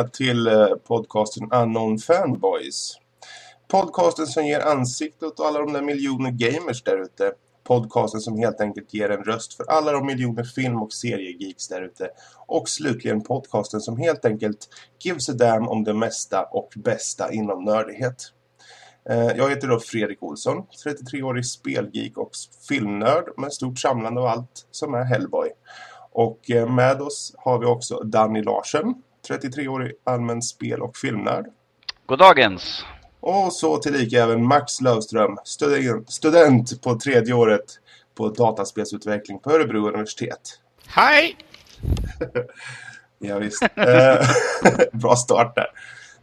välkomna till eh, podcasten Unknown Fanboys. Podcasten som ger ansikte åt alla de där miljoner gamers där ute. Podcasten som helt enkelt ger en röst för alla de miljoner film- och seriegeeks där ute. Och slutligen podcasten som helt enkelt gives a damn om det mesta och bästa inom nördighet. Eh, jag heter då Fredrik Olsson, 33-årig spelgeek och filmnörd med stort samlande av allt som är Hellboy. Och eh, med oss har vi också Danny Larsen, 33-årig allmän spel- och filmnörd. Goddagens! Och så tillika även Max Lövström, student, på tredje året på dataspelsutveckling på Örebro universitet. Hej! Ja, visst. Eh, Bra start där.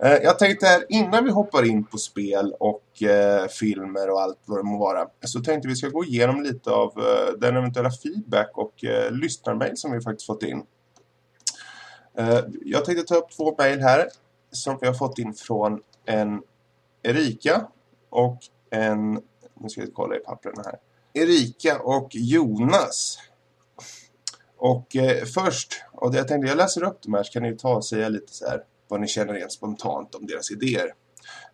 Eh, Jag tänkte här, innan vi hoppar in på spel och eh, filmer och allt vad det må vara, så tänkte vi ska gå igenom lite av eh, den eventuella feedback och eh, lyssnarmail som vi faktiskt fått in. Eh, jag tänkte ta upp två mejl här som vi har fått in från en Erika och en, nu ska vi kolla i papperna här, Erika och Jonas. Och eh, först, och det jag tänkte jag läser upp de här så kan ni ta och säga lite så här vad ni känner rent spontant om deras idéer.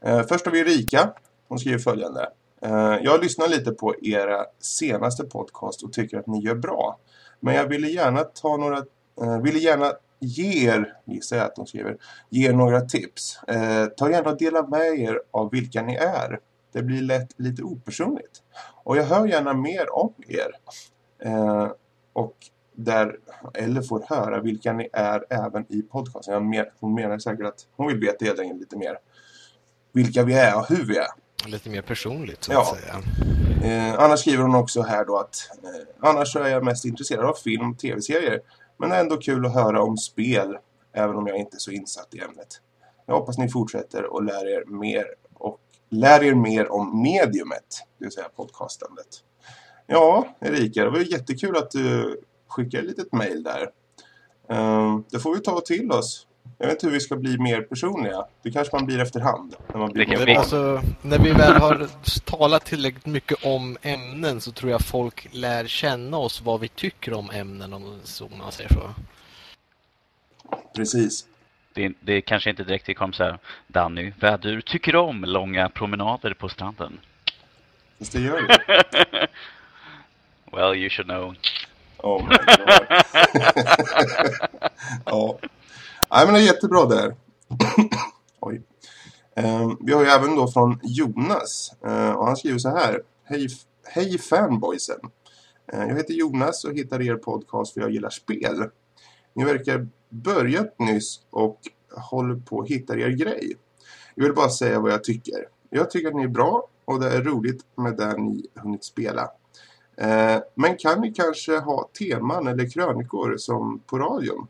Eh, först har vi Erika, hon skriver följande. Eh, jag lyssnar lite på era senaste podcast och tycker att ni gör bra. Men jag ville gärna ta några, eh, ville gärna ge er, gissar jag att de skriver, ge er några tips. Eh, ta gärna och dela med er av vilka ni är. Det blir lätt lite opersonligt. Och jag hör gärna mer om er. Eh, och där, eller får höra vilka ni är även i podcasten. Jag men, hon menar säkert att hon vill veta helt enkelt lite mer vilka vi är och hur vi är. Lite mer personligt så Ja. att säga. Eh, annars skriver hon också här då att eh, annars så är jag mest intresserad av film och tv-serier. Men det är ändå kul att höra om spel, även om jag inte är så insatt i ämnet. Jag hoppas ni fortsätter och lär er mer och lär er mer om mediumet, det vill säga podcastandet. Ja, Erika, det var ju jättekul att du skickade ett litet mejl där. Ehm, det får vi ta till oss. Jag vet inte hur vi ska bli mer personliga. Det kanske man blir efterhand. När man blir Det. Alltså, när vi väl har talat tillräckligt mycket om ämnen så tror jag folk lär känna oss vad vi tycker om ämnen om man säger så. Precis. Det, det är kanske inte direkt det kommer så här, Danny, vad du tycker om långa promenader på stranden? Fast det gör vi. Well, you should know. Oh my God. ja. Nej, men det är jättebra där. Oj. Eh, vi har ju även då från Jonas. Eh, och han skriver så här. Hej, hej fanboysen. Eh, jag heter Jonas och hittar er podcast för jag gillar spel. Ni verkar börjat nyss och håller på att hitta er grej. Jag vill bara säga vad jag tycker. Jag tycker att ni är bra och det är roligt med det ni hunnit spela. Eh, men kan ni kanske ha teman eller krönikor som på radion?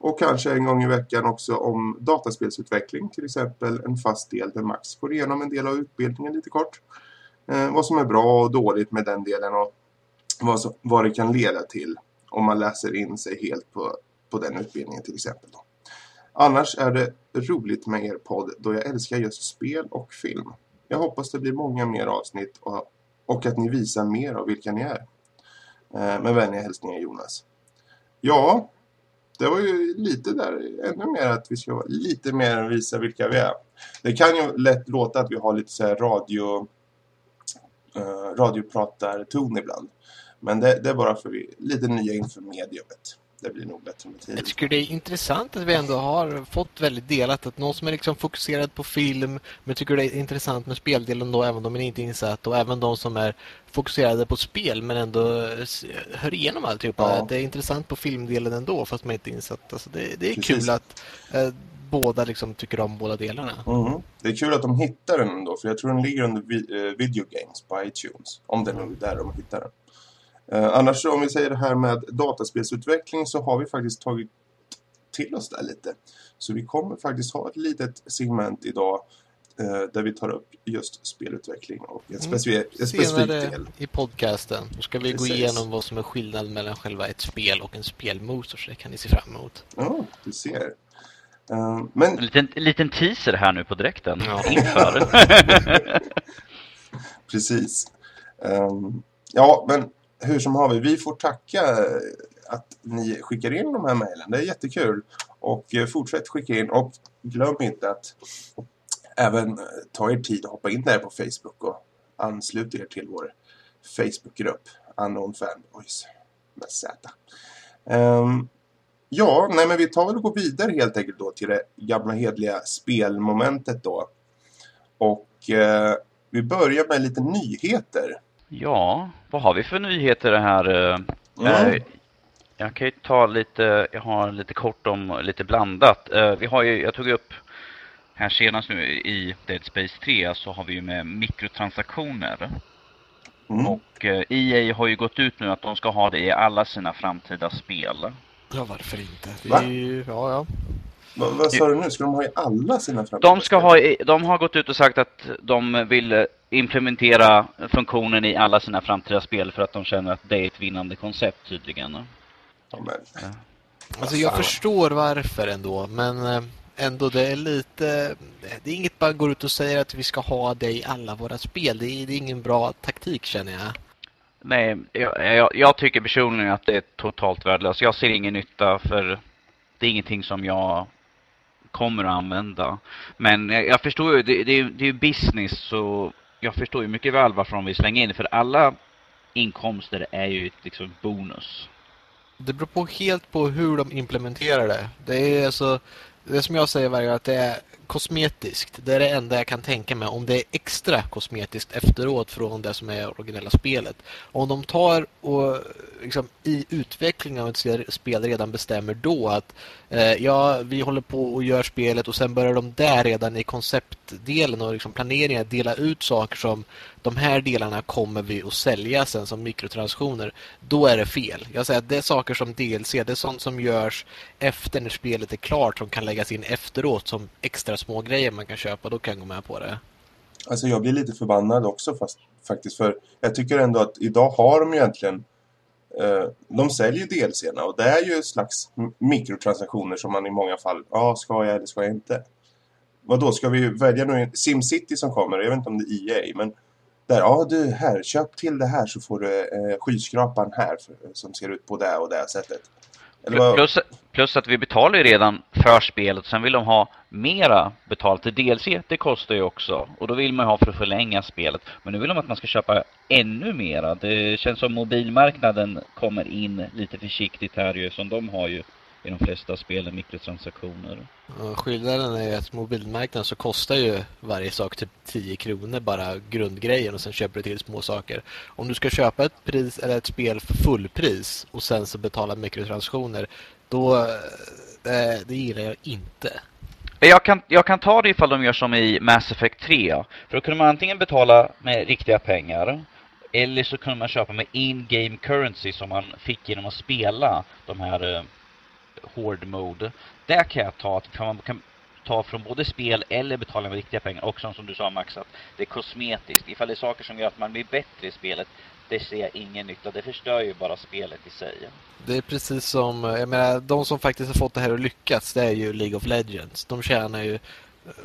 Och kanske en gång i veckan också om dataspelsutveckling, till exempel en fast del där Max går igenom en del av utbildningen lite kort. Eh, vad som är bra och dåligt med den delen och vad, som, vad det kan leda till om man läser in sig helt på, på den utbildningen till exempel. Då. Annars är det roligt med er podd då jag älskar just spel och film. Jag hoppas det blir många mer avsnitt och och att ni visar mer av vilka ni är. Eh, med vänliga hälsningar Jonas. Ja, det var ju lite där, ännu mer att vi ska vara lite mer visa vilka vi är. Det kan ju lätt låta att vi har lite så här radio, eh, radiopratarton ibland. Men det, det är bara för vi lite nya inför mediumet. Det blir nog bättre med Jag tiden. tycker det är intressant att vi ändå har fått väldigt delat att någon som är liksom fokuserad på film men tycker det är intressant med speldelen då även om man inte är insatt och även de som är fokuserade på spel men ändå hör igenom alltihopa. Ja. Det är intressant på filmdelen ändå fast man inte är insatt. Alltså det, det är Precis. kul att eh, båda liksom tycker om båda delarna. Mhm. Det är kul att de hittar den ändå, för jag tror den ligger under vi- eh, Video Games på iTunes. Om det nu är där de hittar den. Eh, annars så, om vi säger det här med dataspelsutveckling så har vi faktiskt tagit till oss det lite. Så vi kommer faktiskt ha ett litet segment idag eh, där vi tar upp just spelutveckling och ett, Mm. specif- ett specifikt Senare del. i podcasten då ska vi gå Precis. igenom vad som är skillnaden mellan själva ett spel och en spelmotor så det kan ni se fram emot. Ja, du ser. Eh, men En liten, en liten teaser här nu på direkten. Ja. Inför. Precis. Ehm, ja, men hur som haver, vi får tacka eh, att ni skickar in de här mejlen. Det är jättekul. Och eh, fortsätt skicka in och glöm inte att även eh, ta er tid att hoppa in där på Facebook och ansluta er till vår Facebookgrupp Unknown Fanboys med Z. Um, ja, nej men vi tar väl och går vidare helt enkelt då till det gamla hedliga spelmomentet då. Och uh, vi börjar med lite nyheter. Ja, vad har vi för nyheter här? Mm. Jag kan ju ta lite, jag har lite kort om lite blandat. Vi har ju, jag tog upp här senast nu i Dead Space 3 så har vi ju med mikrotransaktioner. Mm. Och EA e har ju gått ut nu att de ska ha det i alla sina framtida spel. Ja, varför inte? Det är ju, ja, ja. Vad, vad sa du nu? Ska de ha i alla sina framtida de ska? Ha, de har gått ut och sagt att de vill implementera funktionen i alla sina framtida spel för att de känner att det är ett vinnande koncept tydligen. Ja, men... Alltså jag förstår varför ändå, men eh, ändå det är lite... Det är inget man går ut och säger att vi ska ha det i alla våra spel. Det är, det är ingen bra taktik känner jag. Nej, jag, jag, jag, tycker personligen att det är totalt värdelöst. Jag ser ingen nytta för det är ingenting som jag kommer att använda. Men jag, jag förstår ju, det, det, det är ju business så jag förstår ju mycket väl varför de vill slänga in det. För alla inkomster är ju liksom bonus. Det beror på helt på hur de implementerar det. Det är alltså det som jag säger varje gång att det är kosmetiskt. Det är det enda jag kan tänka mig. Om det är extra kosmetiskt efteråt från det som är originella spelet. Om de tar och liksom, i utvecklingen av ett spel redan bestämmer då att eh, ja, vi håller på och gör spelet och sen börjar de där redan i konceptdelen och liksom planeringen dela ut saker som de här delarna kommer vi att sälja sen som mikrotransaktioner. Då är det fel. Jag säger att det är saker som DLC, det är sånt som görs efter när spelet är klart som kan läggas in efteråt som extra små grejer man kan köpa. Då kan jag gå med på det. Alltså jag blir lite förbannad också fast, faktiskt för jag tycker ändå att idag har de egentligen eh, de säljer DLCerna och det är ju slags mikrotransaktioner som man i många fall, ja ska jag eller ska jag inte? Vad då ska vi välja nu SimCity som kommer, jag vet inte om det är EA men där, ja du här, köp till det här så får du eh, skyskrapan här för, som ser ut på det och det sättet. Plus, plus, att vi betalar ju redan för spelet. Sen vill de ha mera betalt. Det DLC, det kostar ju också. Och då vill man ju ha för att förlänga spelet. Men nu vill de att man ska köpa ännu mera. Det känns som mobilmarknaden kommer in lite försiktigt här ju. Som de har ju i de flesta spelen mikrotransaktioner. skillnaden är att mobilmarknaden så kostar ju varje sak typ 10 kronor bara grundgrejen och sen köper du till små saker. Om du ska köpa ett pris eller ett spel för fullpris och sen så betala mikrotransaktioner då det, eh, det gillar jag inte. Jag kan, jag kan ta det ifall de gör som i Mass Effect 3. För då kunde man antingen betala med riktiga pengar eller så kunde man köpa med in-game currency som man fick genom att spela de här eh, hård mode. Där kan jag ta att man kan ta från både spel eller betala med riktiga pengar. Och som, du sa Max, att det är kosmetiskt. Ifall det är saker som gör att man blir bättre i spelet, det ser jag ingen nytta. Det förstör ju bara spelet i sig. Det är precis som, jag menar, de som faktiskt har fått det här att lyckas, det är ju League of Legends. De tjänar ju eh,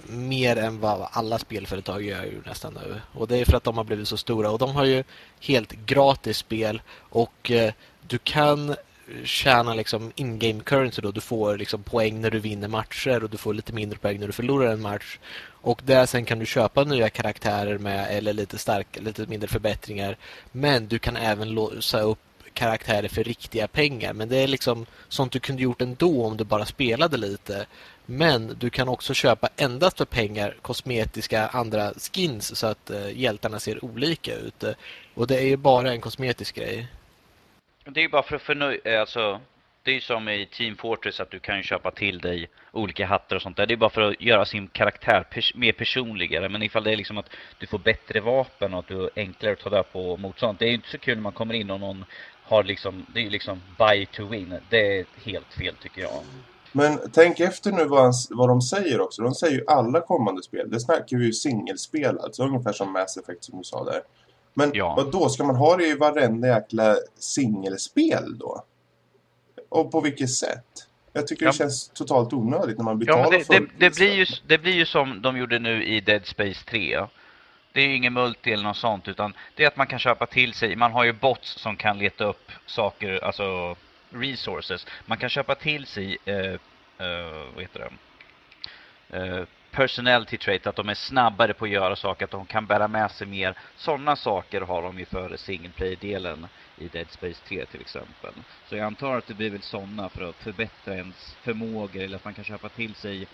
mer än vad alla spelföretag gör ju nästan nu. Och det är för att de har blivit så stora. Och de har ju helt gratis spel. Och eh, du kan tjäna liksom in-game currency då. Du får liksom poäng när du vinner matcher och du får lite mindre poäng när du förlorar en match. Och där sen kan du köpa nya karaktärer med eller lite stark, lite mindre förbättringar. Men du kan även låsa upp karaktärer för riktiga pengar. Men det är liksom sånt du kunde gjort ändå om du bara spelade lite. Men du kan också köpa endast för pengar kosmetiska andra skins så att uh, hjältarna ser olika ut. Och det är ju bara en kosmetisk grej. Det är ju bara för att förnöja, eh, alltså det är ju som i Team Fortress att du kan köpa till dig olika hattar och sånt där. Det är bara för att göra sin karaktär pers mer personligare. Men ifall det är liksom att du får bättre vapen och att du är enklare att ta där på motstånd. Det är ju inte så kul när man kommer in och någon har liksom, det är ju liksom buy to win. Det är helt fel tycker jag. Men tänk efter nu vad, vad de säger också. De säger ju alla kommande spel. Det snackar vi ju singelspel, alltså ungefär som Mass Effect som du sa där. Men ja. vad då ska man ha det i varenda jäkla singelspel då? Och på vilket sätt? Jag tycker ja. det känns totalt onödigt när man betalar ja, det, för det, det, blir ju, det blir ju som de gjorde nu i Dead Space 3. Det är ju ingen multi eller något sånt utan det är att man kan köpa till sig. Man har ju bots som kan leta upp saker, alltså resources. Man kan köpa till sig eh, uh, vad heter det? Uh, personality trait, att de är snabbare på att göra saker, att de kan bära med sig mer. Sådana saker har de ju för single play-delen i Dead Space 3 till exempel. Så jag antar att det blir väl sådana för att förbättra ens förmågor eller att man kan köpa till sig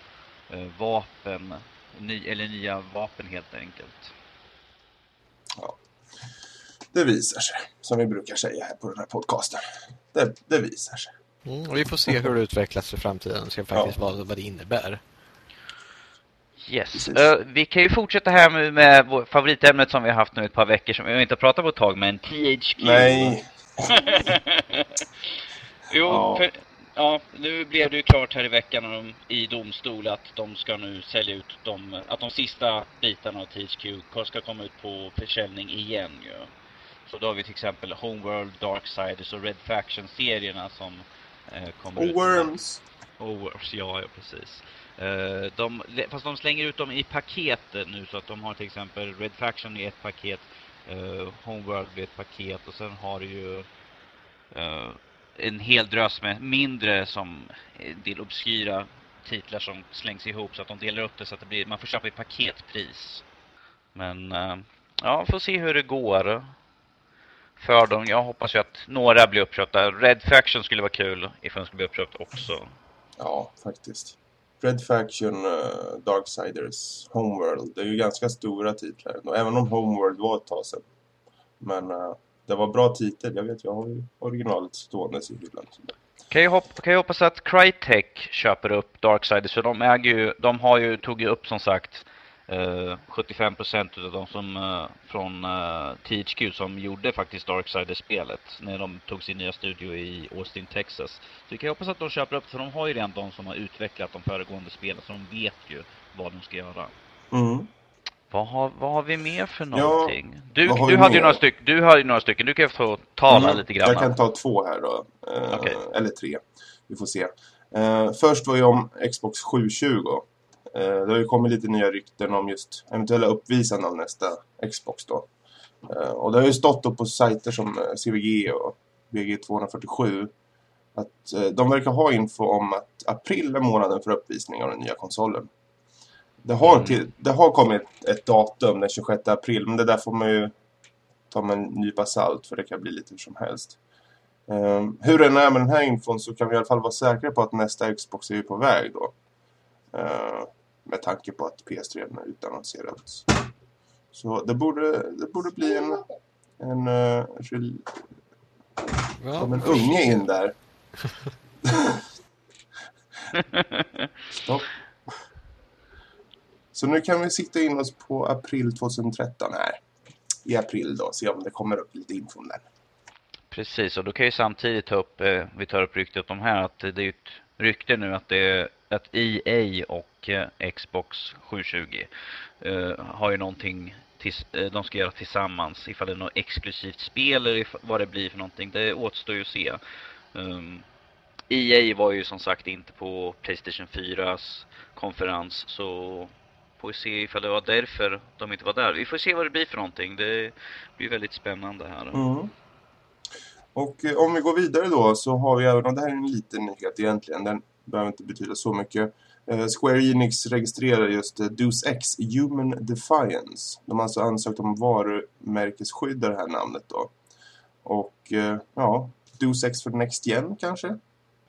uh, vapen, ny, eller nya vapen helt enkelt. Ja. Det visar sig, som vi brukar säga här på den här podcasten. Det, det visar sig. Mm, vi får se hur det utvecklas i framtiden se faktiskt ja. vad, vad det innebär. Yes. Uh, vi kan ju fortsätta här med, med favoritämnet som vi har haft nu ett par veckor som vi inte har pratat på ett tag, men THQ. Nej. jo, ja. För, ja, nu blev det ju klart här i veckan i domstol att de ska nu sälja ut de, att de sista bitarna av THQ ska komma ut på försäljning igen ju. Så då har vi till exempel Homeworld, Darksiders och Red Faction-serierna som eh, kommer och ut. Worms. Och Worms, ja, ja precis. Eh, de, fast de slänger ut dem i paket nu så att de har till exempel Red Faction i ett paket, eh, Homeworld i ett paket och sen har du ju eh, en hel drös med mindre som del obskyra titlar som slängs ihop så att de delar upp det så att det blir, man får köpa i paketpris. Men eh, ja, får se hur det går för dem. Jag hoppas ju att några blir uppköpta. Red Faction skulle vara kul ifall de skulle bli uppköpt också. Ja, faktiskt. Red Faction, uh, Darksiders, Homeworld. Det är ju ganska stora titlar. ändå, även om Homeworld var ett tag sedan. Men uh, det var bra titel. Jag vet, jag har ju originalet stående i hyllan. Kan jag, hoppa, kan jag hoppas att Crytek köper upp Darksiders. För de äger ju, de har ju, tog ju upp som sagt 75 procent av de som uh, från uh, eh, THQ som gjorde faktiskt Darksiders-spelet när de tog sin nya studio i Austin, Texas. Så vi kan hoppas att de köper upp, för de har ju redan de som har utvecklat de föregående spelen, så de vet ju vad de ska göra. Mm. Vad har, vad har vi mer för någonting? Ja, du, du, hade ju några styck, du har ju några stycken, du kan få tala mm, lite grann. Jag kan ta två här då. Uh, okay. Eller tre. Vi får se. först var ju om Xbox 720. Eh, det har ju kommit lite nya rykten om just eventuella uppvisande av nästa Xbox då. Eh, och det har ju stått då på sajter som eh, CVG och VG247 att de verkar ha info om att april är månaden för uppvisning av den nya konsolen. Det har, mm. till, det har kommit ett datum den 26 april men det där får man ju ta med en nypa salt för det kan bli lite hur som helst. Um, hur det än är med den här infon så kan vi i alla fall vara säkra på att nästa Xbox är ju på väg då. Uh, med tanke på att PS3 är utannonserats. Så det borde, det borde bli en, en, uh, ja. som en unge in där. Stopp. Så nu kan vi sikta in oss på april 2013 här. I april då, se om det kommer upp lite info om den. Precis, och då kan jag samtidigt ta upp, eh, vi tar upp ryktet om här, att det är ett rykte nu att det att EA och eh, Xbox 720 eh, har ju någonting tills, eh, de ska göra tillsammans. Ifall det är något exklusivt spel eller vad det blir för någonting. Det återstår ju att se. Ehm, um, EA var ju som sagt inte på Playstation 4s konferens så får vi se ifall det var därför de inte var där. Vi får se vad det blir för någonting. Det blir väldigt spännande här. Mm. Och eh, om vi går vidare då så har vi även, och det här är en liten nyhet egentligen, den behöver inte betyda så mycket. Eh, Square Enix registrerar just eh, Deus Ex Human Defiance. De har alltså ansökt om varumärkesskydd det här namnet då. Och eh, ja, Deus Ex för Next Gen kanske?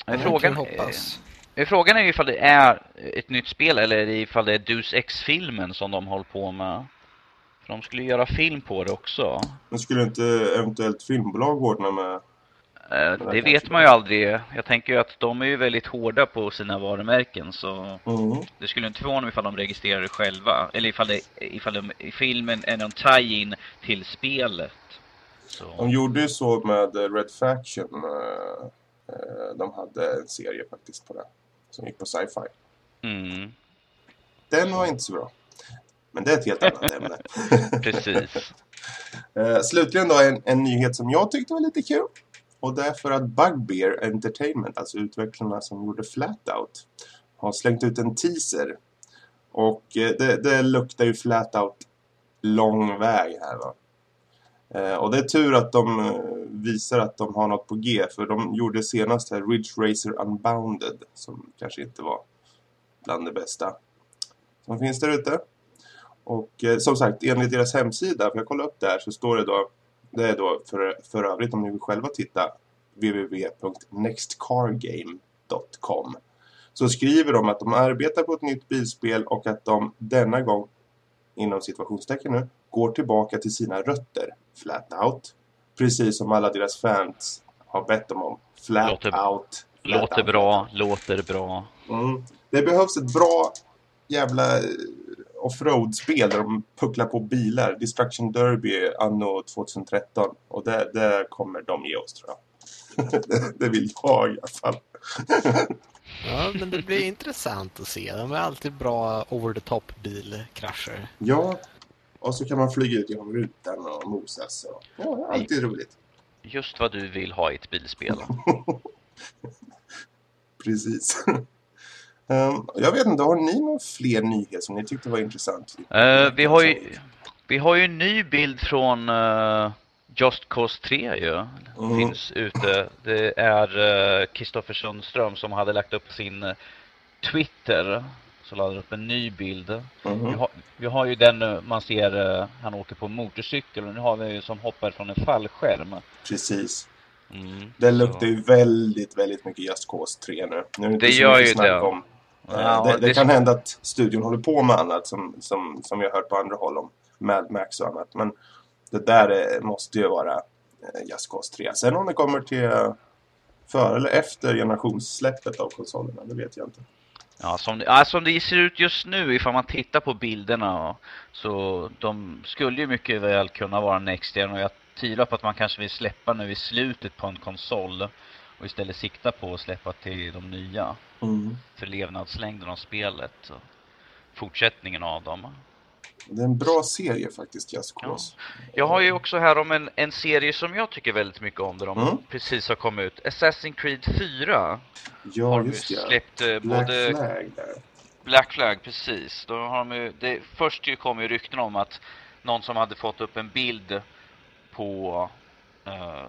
Ja, frågan, hoppas. frågan är ju ifall det är ett nytt spel eller ifall det är Deus Ex-filmen som de håller på med. För de skulle göra film på det också. Men skulle inte eventuellt filmbolag ordna med Eh, det vet man ju aldrig. Jag tänker ju att de är ju väldigt hårda på sina varumärken så mm. det skulle inte förvåna mig ifall de registrerar det själva. Eller ifall, det, ifall de, i filmen är någon tie-in till spelet. Så. De gjorde ju så med Red Faction. Eh, eh, de hade en serie faktiskt på det. Som gick på sci-fi. Mm. Den var inte så bra. Men det är ett helt annat ämne. Precis. Slutligen då en, en nyhet som jag tyckte var lite kul. Och det är för att Bugbear Entertainment, alltså utvecklarna som gjorde Flatout, har slängt ut en teaser. Och eh, det, det luktar ju Flatout lång väg här va. Eh, och det är tur att de eh, visar att de har något på G. För de gjorde senast här Ridge Racer Unbounded. Som kanske inte var bland det bästa som finns där ute. Och eh, som sagt, enligt deras hemsida, för jag kollade upp där, så står det då, det är då för, för övrigt om ni vill själva titta, www.nextcargame.com. Så skriver de att de arbetar på ett nytt bilspel och att de denna gång, inom situationstecken nu, går tillbaka till sina rötter, flat out. Precis som alla deras fans har bett dem om. Flat Låter- out. Flat Låter out. bra, låter bra. Mm. Det behövs ett bra jävla offroad-spel där de pucklar på bilar. Destruction Derby anno 2013. Och det, det kommer de ge oss tror jag. det, det vill jag i alla fall. Ja, men det blir intressant att se. De är alltid bra over the top bilkrascher. Ja, och så kan man flyga ut genom rutan och mosas. Och, ja, alltid roligt. Just vad du vill ha i ett bilspel. Precis. Ehm, jag vet inte, har ni några fler nyheter som ni tyckte var intressant? Eh, vi, har ju, vi har ju en ny bild från eh, Just Cause 3 ju. Mm. Finns ute. Det är uh, Kristoffer Sundström som hade lagt upp sin eh, Twitter. Så lade han upp en ny bild. Vi, Mhm. har, vi har ju den eh, man ser, eh, han åker på en motorcykel och nu har vi ju som hoppar från en fallskärm. Precis. Mm. Det luktar ju väldigt, väldigt mycket Just Cause 3 nu. nu Det så gör ju det. Om. Eh, Ja, det, det, det kan hända att studion håller på med annat som, som, som vi har hört på andra håll om Mad Max och annat. Men det där eh, måste ju vara eh, Just Cause 3. Sen om det kommer till eh, före eller efter generationssläppet av konsolerna, det vet jag inte. Ja, som, det- ja, som det ser ut just nu ifall man tittar på bilderna så de skulle ju mycket väl kunna vara Next Gen och jag tvivlar på att man kanske vill släppa nu i slutet på en konsol och istället sikta på att släppa till de nya för levnadslängden av spelet och fortsättningen av dem. Det är en bra serie faktiskt, Just Cause. Jag har ju också här om en, en serie som jag tycker väldigt mycket om där de Mm. precis har kommit ut. Assassin's Creed 4 Ja, har de just ju det. släppt eh, Black både Flag där. Black Flag, precis. Då har de ju, det, först ju kom ju rykten om att någon som hade fått upp en bild på eh,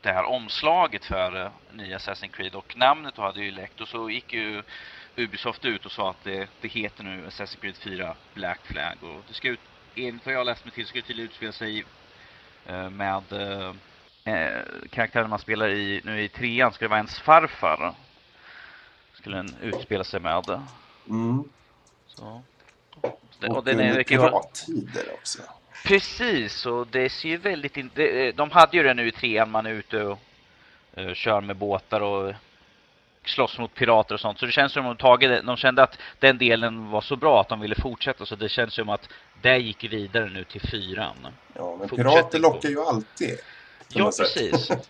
det här omslaget för uh, nya Assassin's Creed och namnet då hade ju läckt och så gick ju Ubisoft ut och sa att det, det heter nu Assassin's Creed 4 Black Flag och det ska ut, enligt vad jag läst mig till, ska det tydligen utspela sig eh, med eh, eh, karaktären man spelar i nu i trean ska det vara ens farfar. Skulle den utspela sig med. Mm. Så. Det- Och, Och den är, under pirattider också. Precis, och det ser ju väldigt... In... det- De hade ju det nu i trean, man är ute och eh, kör med båtar och slåss mot pirater och sånt. Så det känns som att de, tagit de kände att den delen var så bra att de ville fortsätta. Så det känns som att det gick vidare nu till fyran. Ja, men Fortsättning pirater lockar ju alltid. Ja, precis.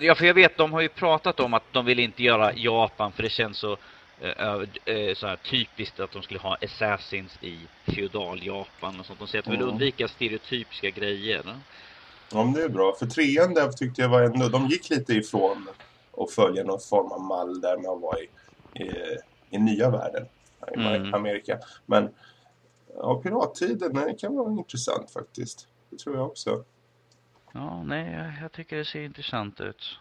Ja, för jag vet, de har ju pratat om att de vill inte göra Japan för det känns så, eh, eh, så här typiskt att de skulle ha assassins i feodal-Japan och sånt. De säger att de vill undvika stereotypiska grejer. Ja, men det är bra. För trean där tyckte jag var ändå... De gick lite ifrån att följa någon form av mall där man var i, i, i nya världen. I Mm. Amerika. Men ja, pirattiden det kan vara intressant faktiskt. Det tror jag också. Ja, nej, jag- jag tycker det ser intressant ut.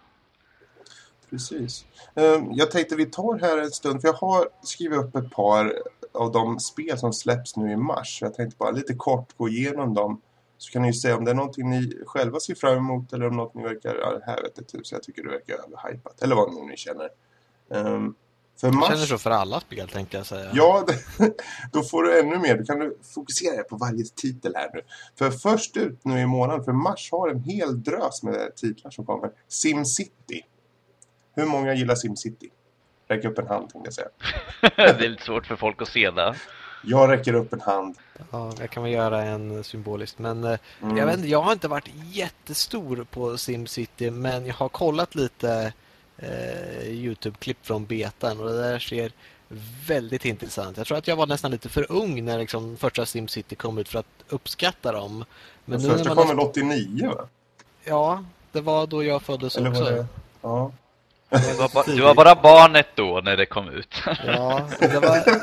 Precis. Ehm, Jag tänkte vi tar här en stund. För jag har skrivit upp ett par av de spel som släpps nu i mars. Jag tänkte bara lite kort gå igenom dem. Så kan ni ju säga om det är någonting ni själva ser fram emot eller om något ni verkar, ja det här vet jag så jag tycker det verkar överhypat. Eller vad ni känner. Ehm, för Jag mars... känner så för alla spel, tänkte jag säga. Ja, då får du ännu mer. Då kan du fokusera på varje titel här nu. För först ut nu i månaden, för mars har en hel drös med titlar som kommer. SimCity. Hur många gillar SimCity? Räck upp en hand tänkte jag säga. det är lite svårt för folk att se det. Jag räcker upp en hand. Ja, jag kan väl göra en symboliskt. Men eh, Mm. jag, vet inte, jag har inte varit jättestor på SimCity men jag har kollat lite eh, Youtube-klipp från betan och det där ser väldigt intressant. Jag tror att jag var nästan lite för ung när liksom första SimCity kom ut för att uppskatta dem. Men Den nu första när man kom väl 89 va? Ja, det var då jag föddes Eller var också. det... Ja. Du var, ba, du var bara barnet då när det kom ut. Ja, det, var,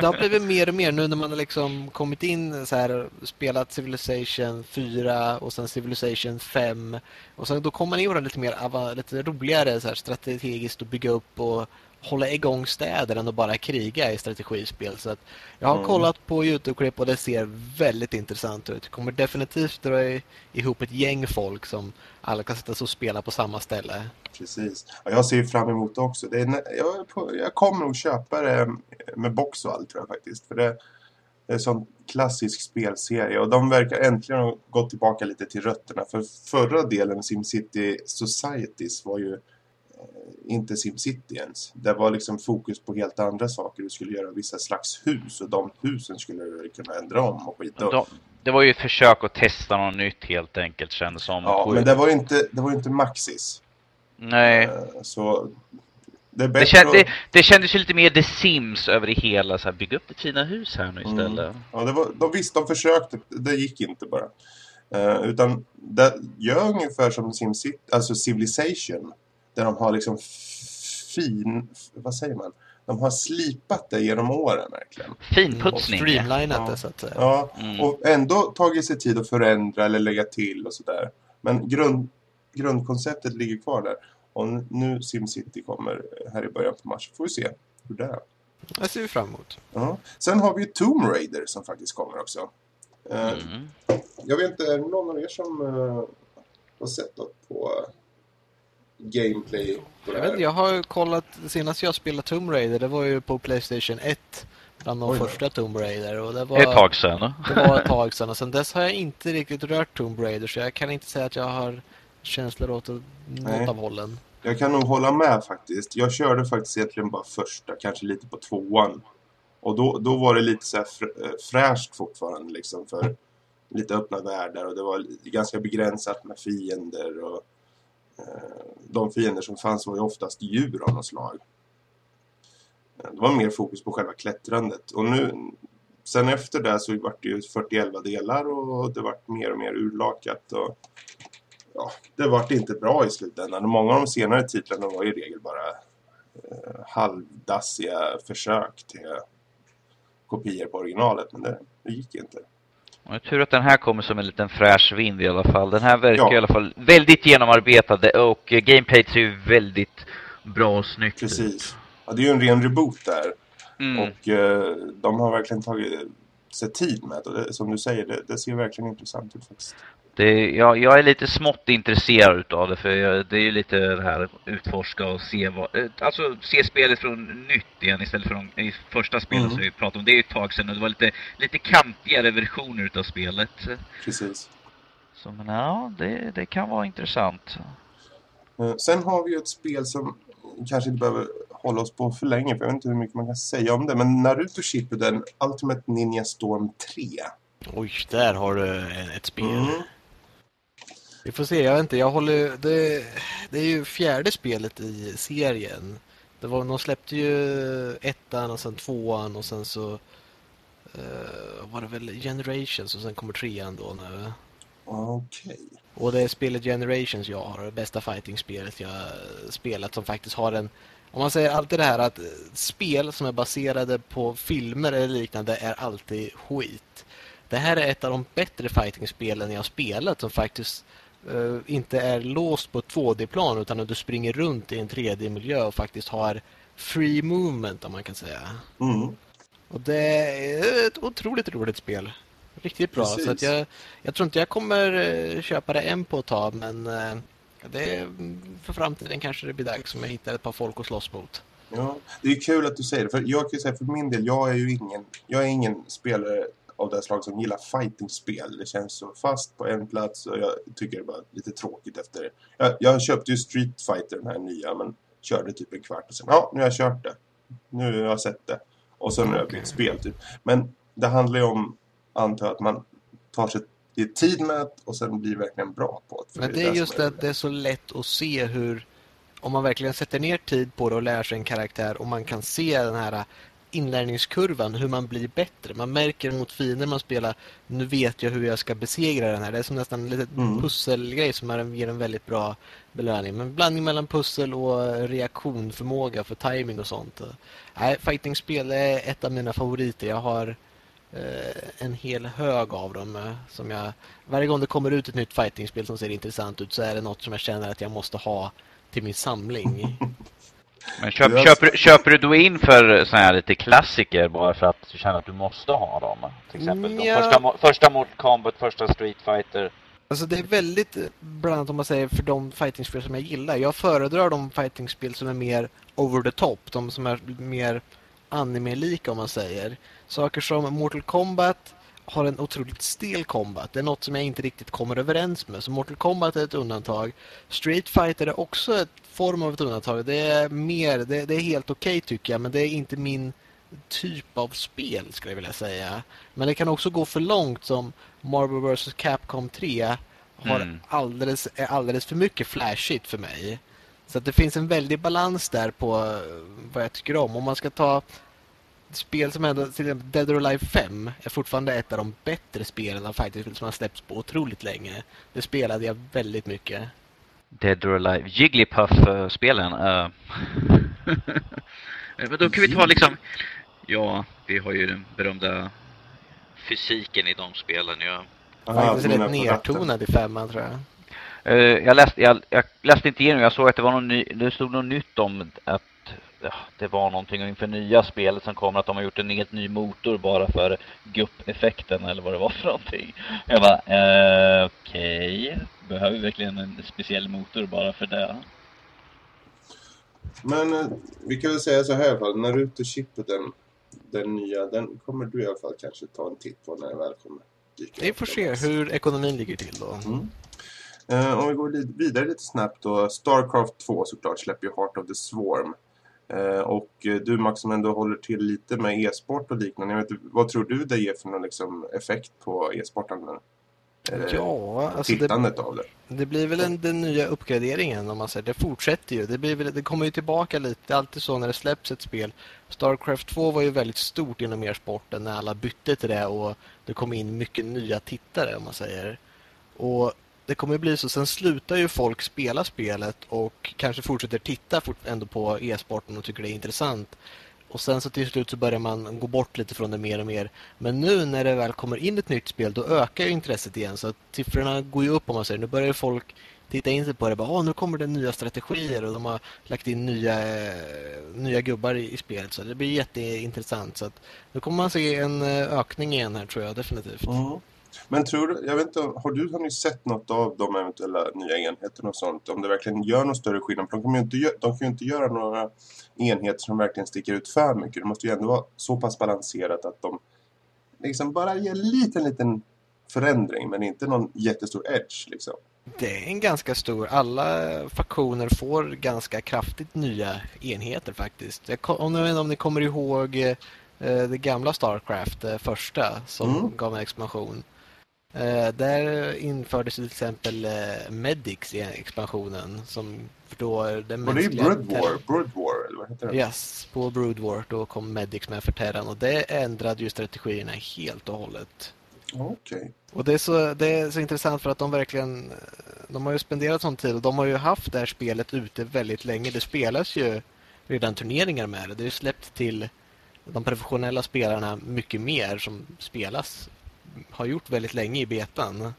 det har blivit mer och mer nu när man har liksom kommit in så här spelat Civilization 4 och sen Civilization 5 och sen då kommer man in lite mer lite roligare så här, strategiskt att bygga upp och hålla igång städer än att bara kriga i strategispel. Så att jag har mm. kollat på Youtube-klipp och det ser väldigt intressant ut. Det kommer definitivt dra ihop ett gäng folk som alla kan sätta sig och spela på samma ställe. Precis. Ja, jag ser fram emot det också. Det är, jag, jag kommer nog köpa det med box och allt tror jag faktiskt. För det, det är en sån klassisk spelserie. Och de verkar äntligen ha gått tillbaka lite till rötterna. För förra delen, SimCity Societies, var ju inte SimCity ens. Det var liksom fokus på helt andra saker. Du skulle göra vissa slags hus och de husen skulle du kunna ändra om och skita de, Det var ju ett försök att testa något nytt helt enkelt kändes som. Ja, men det var inte, det var inte Maxis. Nej. Uh, så det, det, känd, det, det kändes ju lite mer The Sims över det hela. Så här, bygga upp ett fina hus här nu istället. Mm. Ja, det var, de visst, de försökte. Det gick inte bara. Uh, utan det gör ungefär som SimCity, alltså Civilization. Där de har liksom fin... Vad säger man? De har slipat det genom åren verkligen. Finputsning. Och streamlinat ja. det så att säga. Ja, mm. och ändå tagit sig tid att förändra eller lägga till och sådär. Men grund, grundkonceptet ligger kvar där. Och nu SimCity kommer här i början på mars. Får vi se hur det är. Det ser vi fram emot. Ja. Sen har vi Tomb Raider som faktiskt kommer också. Eh, mm. Jag vet inte, är det någon av er som uh, har sett något på gameplay på det här? Jag, vet, jag har kollat, senast jag spelade Tomb Raider, det var ju på Playstation 1 bland de Oj, första Tomb Raider. Och det var, ett tag sedan. Det var ett tag sedan och sen dess har jag inte riktigt rört Tomb Raider så jag kan inte säga att jag har känslor åt något av hållen. Jag kan nog hålla med faktiskt. Jag körde faktiskt egentligen bara första, kanske lite på tvåan. Och då, då var det lite så här eh, fräscht fortfarande liksom för lite öppna världar och det var ganska begränsat med fiender och Eh, de fiender som fanns var ju oftast djur av något slag. Eh, det var mer fokus på själva klättrandet. Och nu, sen efter det så var det ju 41 delar och det vart mer och mer urlakat. Och, ja, det vart inte bra i slutändan. Många av de senare titlarna var i regel bara eh, halvdassiga försök till kopior på originalet. Men det, det gick inte. Och jag tur att den här kommer som en liten fräsch vind i alla fall. Den här verkar ja. i alla fall väldigt genomarbetad och gameplayet ser ju väldigt bra och snyggt Precis. Ja, det är ju en ren reboot där. Mm. Och eh, de har verkligen tagit sig tid med det som du säger, det, det ser verkligen intressant ut faktiskt. Det, ja, jag är lite smått intresserad av det för jag, det är ju lite det här utforska och se vad, eh, alltså se spelet från nytt igen istället för de, i första spelet mm. som vi pratade om. Det är ju ett tag sedan och det var lite, lite kantigare versioner utav spelet. Precis. Så men ja, det, det kan vara intressant. Eh, sen har vi ju ett spel som kanske inte behöver hålla oss på för länge för jag vet inte hur mycket man kan säga om det. Men Naruto Shippuden Ultimate Ninja Storm 3. Oj, där har du ett spel. Mm. Vi får se, jag vet inte, jag håller, det, det är ju fjärde spelet i serien. Det var, de släppte ju ettan och sen tvåan och sen så uh, var det väl Generations och sen kommer trean då nu. Okej. Okay. Och det är spelet Generations jag har, det bästa fighting-spelet jag spelat som faktiskt har en om man säger alltid det här att spel som är baserade på filmer eller liknande är alltid skit. Det här är ett av de bättre fighting-spelen jag har spelat som faktiskt inte är låst på ett 2D-plan utan att du springer runt i en 3D-miljö och faktiskt har free movement om man kan säga. Mm. Och det är ett otroligt roligt spel. Riktigt bra. Precis. Så att jag, jag tror inte jag kommer uh, köpa det än på ett tag men uh, det är, för framtiden kanske det blir dags om jag hittar ett par folk att slåss mot. Ja, det är kul att du säger det. För jag kan säga för min del, jag är ju ingen, jag är ingen spelare av det slag som gillar fightingspel. Det känns så fast på en plats och jag tycker det är bara lite tråkigt efter det. Jag, jag köpte ju Street Fighter, den här nya, men körde typ en kvart och sen, ja, nu har jag kört det. Nu har jag sett det. Och sen har jag bytt spel typ. Men det handlar ju om, antar jag, att man tar sig tid med det och sen blir verkligen bra på det. Men det är, det just det att det är så lätt att se hur om man verkligen sätter ner tid på det och lär sig en karaktär och man kan se den här inlärningskurvan, hur man blir bättre. Man märker mot fiender man spelar, nu vet jag hur jag ska besegra den här. Det är som nästan en liten Mm. pusselgrej som ger en väldigt bra belöning. Men blandning mellan pussel och reaktionförmåga för timing och sånt. Nej, fightingspel är ett av mina favoriter. Jag har eh, en hel hög av dem. eh, Som jag, varje gång det kommer ut ett nytt fightingspel som ser intressant ut så är det något som jag känner att jag måste ha till min samling. Men köp, Jag- köper, köper du då in för såna här lite klassiker bara för att du känner att du måste ha dem? Till exempel de Nja. första, första Mortal Kombat, första Street Fighter. Alltså det är väldigt eh, blandat om man säger för de fightingspel som jag gillar. Jag föredrar de fightingspel som är mer over the top. De som är mer anime-lika om man säger. Saker som Mortal Kombat har en otroligt stel combat. Det är något som jag inte riktigt kommer överens med. Så Mortal Kombat är ett undantag. Street Fighter är också ett form av ett undantag. Det är mer, det, det är helt okej tycker jag, men det är inte min typ av spel skulle jag vilja säga. Men det kan också gå för långt som Marvel vs Capcom 3 har Mm. alldeles, är alldeles för mycket flashigt för mig. Så att det finns en väldig balans där på eh, vad jag tycker om. Om man ska ta spel som ändå, till exempel Dead or Alive 5 är fortfarande ett av de bättre spelen av fightingspel som har släppts på otroligt länge. Det spelade jag väldigt mycket. Dead or Alive. Jigglypuff-spelen. eh. Men då kan vi ta liksom... Ja, vi har ju den berömda fysiken i de spelen. Ja. Faktiskt rätt nertonad i femman tror jag. Eh, jag, läste, jag, jag läste inte igenom, jag såg att det var någon ny, det stod något nytt om att ja, det var någonting inför nya spelet som kommer att de har gjort en helt ny motor bara för gupp-effekten eller vad det var för någonting. Jag bara, eh, okej, behöver vi verkligen en speciell motor bara för det? Men eh, vi kan väl säga så här i alla fall. Naruto-chippet, den, den nya, den kommer du i alla fall kanske ta en titt på när den väl kommer dyka Vi får se hur ekonomin ligger till då. Mm. Eh, om vi går vidare lite snabbt då. Starcraft 2 såklart släpper ju Heart of the Swarm. Eh, och eh, du Max som ändå håller till lite med e-sport och liknande. Vet, vad tror du det ger för någon liksom, effekt på e-sporten? Eh, Ja, alltså det, tittandet av det. det blir väl en, den nya uppgraderingen om man säger. Det fortsätter ju. Det, blir väl, det kommer ju tillbaka lite. Det är alltid så när det släpps ett spel. Starcraft 2 var ju väldigt stort inom e-sporten när alla bytte till det och det kom in mycket nya tittare om man säger. Och det kommer bli så. Sen slutar ju folk spela spelet och kanske fortsätter titta fort, ändå på e-sporten och tycker det är intressant. Och sen så till slut så börjar man gå bort lite från det mer och mer. Men nu när det väl kommer in ett nytt spel då ökar ju intresset igen. Så att siffrorna går ju upp om man säger. Nu börjar folk titta in sig på det. Bara, nu kommer det nya strategier och de har lagt in nya, eh, nya gubbar i, i spelet. Så det blir jätteintressant. Så att nu kommer man se en eh, ökning igen här tror jag definitivt. Mm. Men tror du, jag vet inte, har du, har ni sett något av de eventuella nya enheterna och sånt? Om det verkligen gör någon större skillnad? För de, kommer ju inte, de kan ju inte göra några enheter som verkligen sticker ut för mycket. Det måste ju ändå vara så pass balanserat att de liksom bara ger en liten, liten förändring. Men inte någon jättestor edge liksom. Det är en ganska stor. Alla faktioner får ganska kraftigt nya enheter faktiskt. Jag, om, inte om ni kommer ihåg eh, det gamla Starcraft, det första, som Mm. gav en expansion. Eh, där infördes till exempel eh, Medics i expansionen. Som då den Och det. Brood War, Brood War, eller vad heter det? Yes, på Brood War då kom Medics med för Terran och det ändrade ju strategierna helt och hållet. Okej. Och det är, så, det är så intressant för att de verkligen De har ju spenderat sån tid och de har ju haft det här spelet ute väldigt länge. Det spelas ju redan turneringar med det. Det är släppt till de professionella spelarna mycket mer som spelas. Har gjort väldigt länge i betan.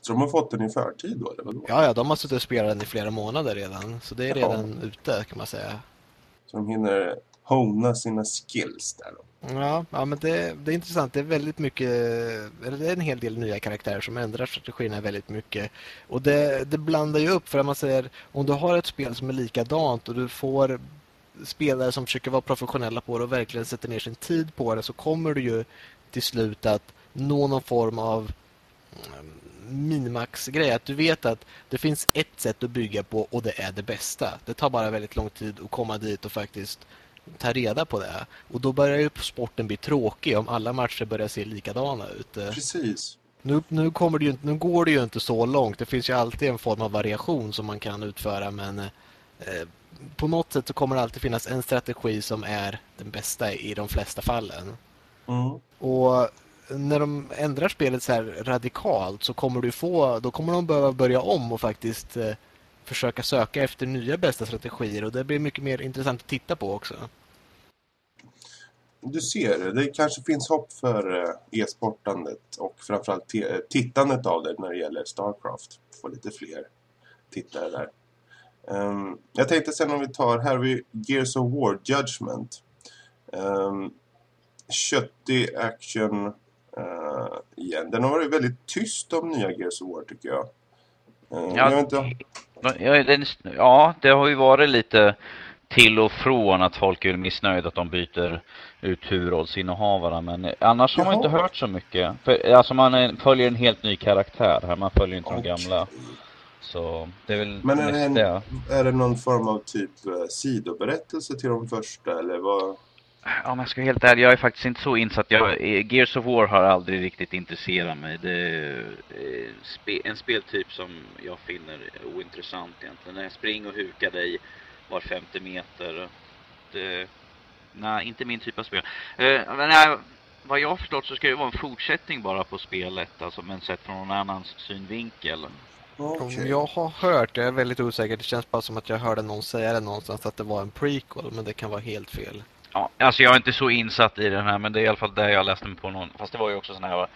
Så de har fått den i förtid då, eller? Ja, ja, de har suttit och spelat den i flera månader redan. Så det är redan ute kan man säga. Så de hinner hona sina skills där då. Ja, ja men det, det är intressant. Det är väldigt mycket, eller det är en hel del nya karaktärer som ändrar strategierna väldigt mycket. Och det, det blandar ju upp för att man säger om du har ett spel som är likadant och du får spelare som försöker vara professionella på det och verkligen sätter ner sin tid på det så kommer du ju till slut att nå någon form av mm, minimax-grej. Att du vet att det finns ett sätt att bygga på och det är det bästa. Det tar bara väldigt lång tid att komma dit och faktiskt ta reda på det. Och då börjar ju sporten bli tråkig om alla matcher börjar se likadana ut. Precis. Nu, nu, kommer det ju, nu går det ju inte så långt. Det finns ju alltid en form av variation som man kan utföra men eh, på något sätt så kommer det alltid finnas en strategi som är den bästa i de flesta fallen. Mm. Och när de ändrar spelet så här radikalt så kommer du få, då kommer de behöva börja om och faktiskt eh, försöka söka efter nya bästa strategier och det blir mycket mer intressant att titta på också. Du ser, det kanske finns hopp för eh, e-sportandet och framförallt eh, tittandet av det när det gäller Starcraft. Få lite fler tittare där. Um, jag tänkte sen om vi tar, här har vi Gears of War Judgment. Um, köttig action igen. Den har varit väldigt tyst om nya Gears of War tycker jag. Uh, ja, inte... ja, den, ja, det har ju varit lite till och från att folk är missnöjda att de byter ut huvudrollsinnehavare. Men annars Jaha. har man inte hört så mycket. För, alltså man följer en helt ny karaktär här. Man följer inte okay. de gamla. Så det är väl Men är det, en, är det någon form av typ uh, sidoberättelse till de första eller vad? Ja, men jag ska vara helt ärlig, jag är faktiskt inte så insatt. Jag, Gears of War har aldrig riktigt intresserat mig. Det är eh, en speltyp som jag finner ointressant egentligen. När jag springer och hukar dig var femte meter. Det, nej, inte min typ av spel. Eh, men nej, vad jag har förstått så ska det vara en fortsättning bara på spelet, alltså, men sett från någon annans synvinkel. Okay. Jag har hört, jag är väldigt osäker, det känns bara som att jag hörde någon säga det någonstans att det var en prequel, men det kan vara helt fel. Ja, alltså jag är inte så insatt i den här, men det är i alla fall det jag läste mig på någon, fast det var ju också sån här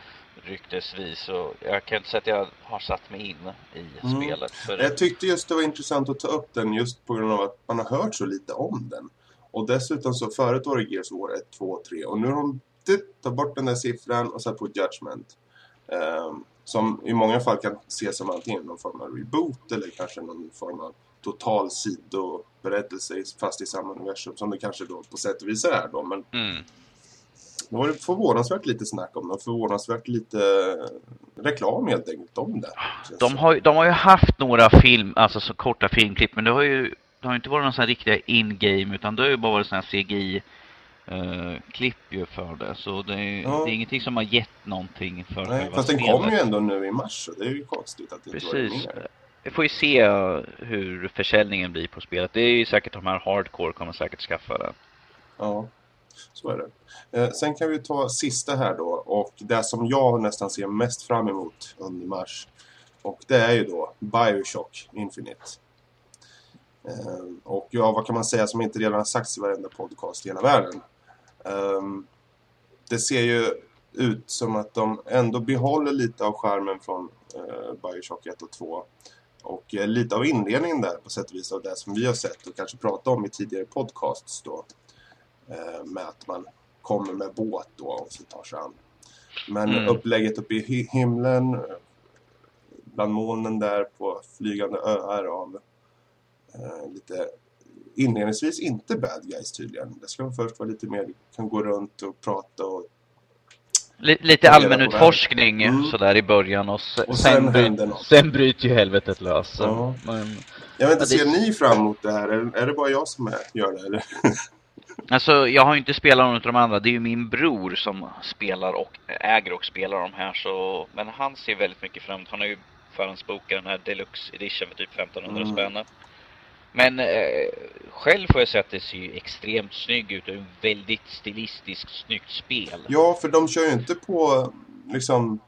ryktesvis och jag kan inte säga att jag har satt mig in i mm. spelet. För... Jag tyckte just det var intressant att ta upp den just på grund av att man har hört så lite om den. Och dessutom så förut var det Gears of War 1, 2, 3 och nu har de tagit bort den där siffran och satt på Judgment. Um, som i många fall kan ses som antingen någon form av reboot eller kanske någon form av total sidoberättelse fast i samma universum som det kanske då på sätt och vis är då. Men mm. det var förvånansvärt lite snack om det och förvånansvärt lite reklam helt enkelt om det. De har, de har ju haft några film, alltså så korta filmklipp men det har ju det har inte varit någon sån här riktiga in-game utan det har ju bara varit sån här CGI uh, klipp ju för det. Så det är, ja. det är ingenting som har gett någonting för Nej, Fast den kommer ju ändå nu i mars så det är ju konstigt att det Precis. inte var mer. Vi får ju se eh, hur försäljningen blir på spelet. Det är ju säkert de här hardcore kommer säkert skaffa det. Ja, så är det. Eh, sen kan vi ta sista här då. Och det som jag nästan ser mest fram emot under mars. Och det är ju då Bioshock Infinite. Eh, och ja, vad kan man säga som inte redan har sagts i varenda podcast i hela världen. Eh, det ser ju ut som att de ändå behåller lite av skärmen från eh, Bioshock 1 och 2. Och uh, lite av inledningen där på sätt och vis av det som vi har sett och kanske pratat om i tidigare podcasts då. Uh, med att man kommer med båt då och så tar sig an. Men mm. upplägget uppe i himlen bland molnen där på flygande öar av lite inledningsvis inte bad guys tydligen. Det ska först vara lite mer, kan gå runt och prata och Lite allmän utforskning mm. sådär i början och, och sen, sen, bry sen bryter ju helvetet lös. Ja. Men, jag vet inte, ja, det... ser ni fram emot det här? Är, är det bara jag som är, gör det eller? Alltså jag har ju inte spelat någon av de andra. Det är ju min bror som spelar och äger och spelar de här så men han ser väldigt mycket fram emot. Han har ju förhandsbokat den här deluxe edition för typ 1500 mm. spänn. Men eh, själv får jag säga att det ser extremt snygg ut och en väldigt stilistiskt snyggt spel. Ja, för de kör ju inte på liksom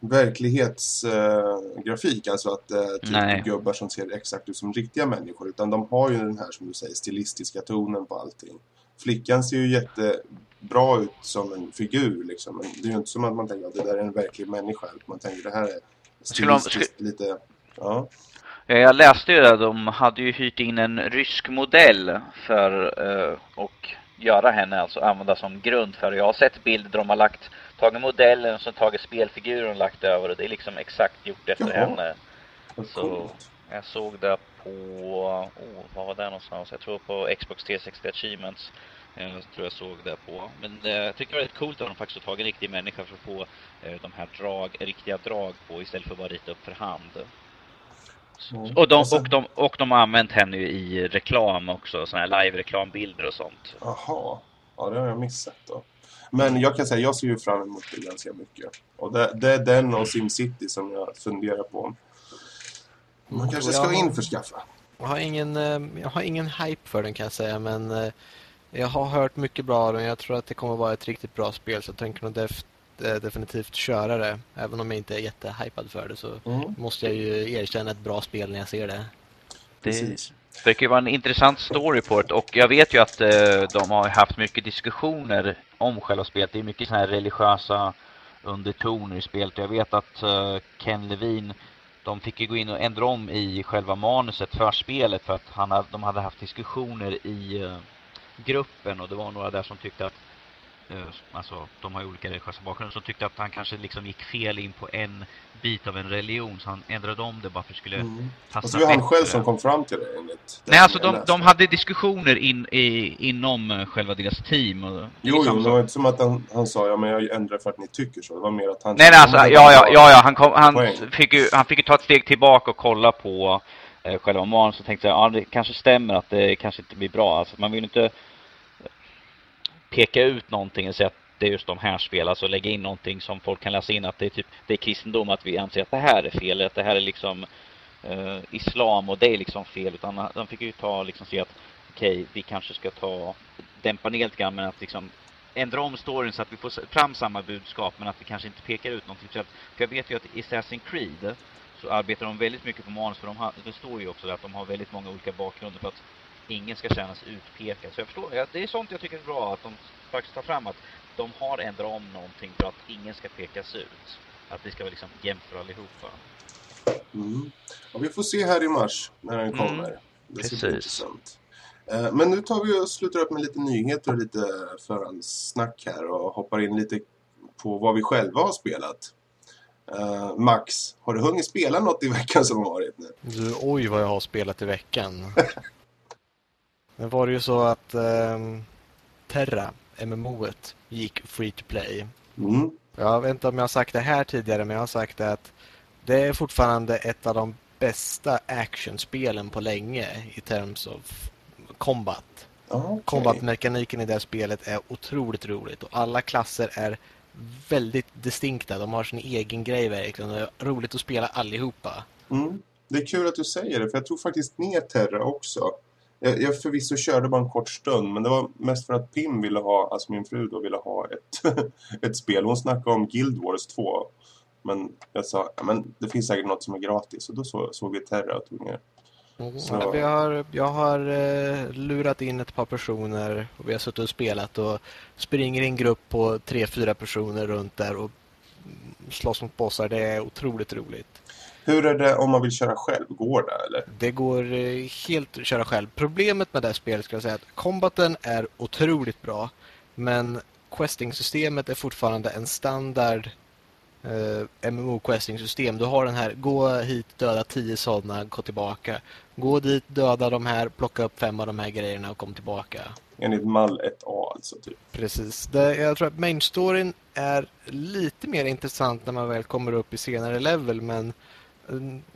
verklighetsgrafik, eh, alltså att eh, typ Nej. gubbar som ser exakt ut som riktiga människor, utan de har ju den här som du säger stilistiska tonen på allting. Flickan ser ju jättebra ut som en figur liksom, men det är ju inte som att man tänker att det där är en verklig människa, man tänker att det här är stilistiskt lite... Ja. Eh, jag läste ju det, de hade ju hyrt in en rysk modell för uh, och göra henne, alltså använda som grund för. Jag har sett bilder där de har lagt, tagit modellen och så tagit spelfiguren och lagt över och det är liksom exakt gjort efter Jaha. henne. Så jag såg det på, oh, vad var det någonstans? Jag tror på Xbox 360 Achievements. Jag tror jag såg det på. Men eh, jag tycker det är rätt coolt att de faktiskt har tagit en riktig människa för att få eh, de här drag, riktiga drag på istället för att bara rita upp för hand. Mm. Och, de, och, de, och de har använt henne i reklam också, sådana här live-reklambilder och sånt. Jaha, ja det har jag missat då. Men jag kan säga, jag ser ju fram emot det ganska mycket. Och det, det är den och SimCity som jag funderar på. Man kanske ska införskaffa. Jag har ingen, eh, jag har ingen hype för den kan jag säga, men eh, jag har hört mycket bra om den. Jag tror att det kommer vara ett riktigt bra spel, så jag tänker nog def definitivt köra det. Även om jag inte är jättehypad för det så Mm. måste jag ju erkänna ett bra spel när jag ser det. Det Precis. verkar ju vara en intressant story på det och jag vet ju att eh, de har haft mycket diskussioner om själva spelet. Det är mycket så här religiösa undertoner i spelet. Jag vet att eh, Ken Levine, de fick ju gå in och ändra om i själva manuset för spelet för att han, de hade haft diskussioner i eh, gruppen och det var några där som tyckte att eh, Alltså, de har olika religiösa bakgrunder som tyckte att han kanske liksom gick fel in på en bit av en religion så han ändrade om det bara för att det skulle Mm. passa Och så var det han själv som kom fram till det enligt Nej, alltså jag de, de hade diskussioner in, i, inom eh, själva deras team. Och, Jo, liksom jo, så. det var inte som att han, han sa ja men jag ändrar för att ni tycker så. Det var mer att han... Nej, nej, alltså, ja, ja, ja, ja han, kom, han, Poäng. fick ju, han fick ju ta ett steg tillbaka och kolla på eh, själva manus och tänkte ja, det kanske stämmer att det kanske inte blir bra. Alltså, man vill inte peka ut någonting och säga att det är just de här spel, alltså lägga in någonting som folk kan läsa in att det är typ, det är kristendom, att vi anser att det här är fel, att det här är liksom eh, islam och det är liksom fel, utan de fick ju ta liksom se att okej, vi kanske ska ta, dämpa ner lite grann, men att liksom ändra om storyn så att vi får fram samma budskap, men att vi kanske inte pekar ut någonting. Så att, för jag vet ju att i Assassin's Creed så arbetar de väldigt mycket på manus, för de har, det står ju också där att de har väldigt många olika bakgrunder. För att ingen ska kännas utpekad. Så jag förstår, ja, det är sånt jag tycker är bra, att de faktiskt tar fram att de har ändrat om någonting för att ingen ska pekas ut. Att det ska vara liksom jämnt för allihopa. Mm. Och vi får se här i mars när den Mm, kommer. Det ska bli precis. intressant. Eh, Men nu tar vi och slutar upp med lite nyheter och lite förhandssnack här och hoppar in lite på vad vi själva har spelat. Eh, Max, har du hunnit spela något i veckan som har varit nu? Du, oj vad jag har spelat i veckan. Det var det ju så att ehm, Terra, MMO-et, gick free to play. Mm. Jag vet inte om jag har sagt det här tidigare, men jag har sagt det att det är fortfarande ett av de bästa actionspelen på länge i terms of combat. Ja, okej. Combatmekaniken i det här spelet är otroligt roligt och alla klasser är väldigt distinkta. De har sin egen grej verkligen och det är roligt att spela allihopa. Mm. Det är kul att du säger det, för jag tog faktiskt ner Terra också. Jag, jag förvisso körde bara en kort stund, men det var mest för att Pim ville ha, alltså min fru då ville ha ett, ett spel. Hon snackade om Guild Wars 2. Men jag sa, ja, men det finns säkert något som är gratis. Och då så, såg vi Terra och tog ner. Så- Ja, vi har, jag har eh, lurat in ett par personer och vi har suttit och spelat och springer i en grupp på tre, fyra personer runt där och mm, slåss mot bossar. Det är otroligt roligt. Hur är det om man vill köra själv? Går det eller? Det går eh, helt att köra själv. Problemet med det här spelet ska jag säga att combaten är otroligt bra. Men questing-systemet är fortfarande en standard eh, MMO-questing-system. Du har den här, gå hit, döda tio sådana, gå tillbaka. Gå dit, döda de här, plocka upp fem av de här grejerna och kom tillbaka. Enligt mall 1A alltså typ. Precis. Det, jag tror att main storyn är lite mer intressant när man väl kommer upp i senare level men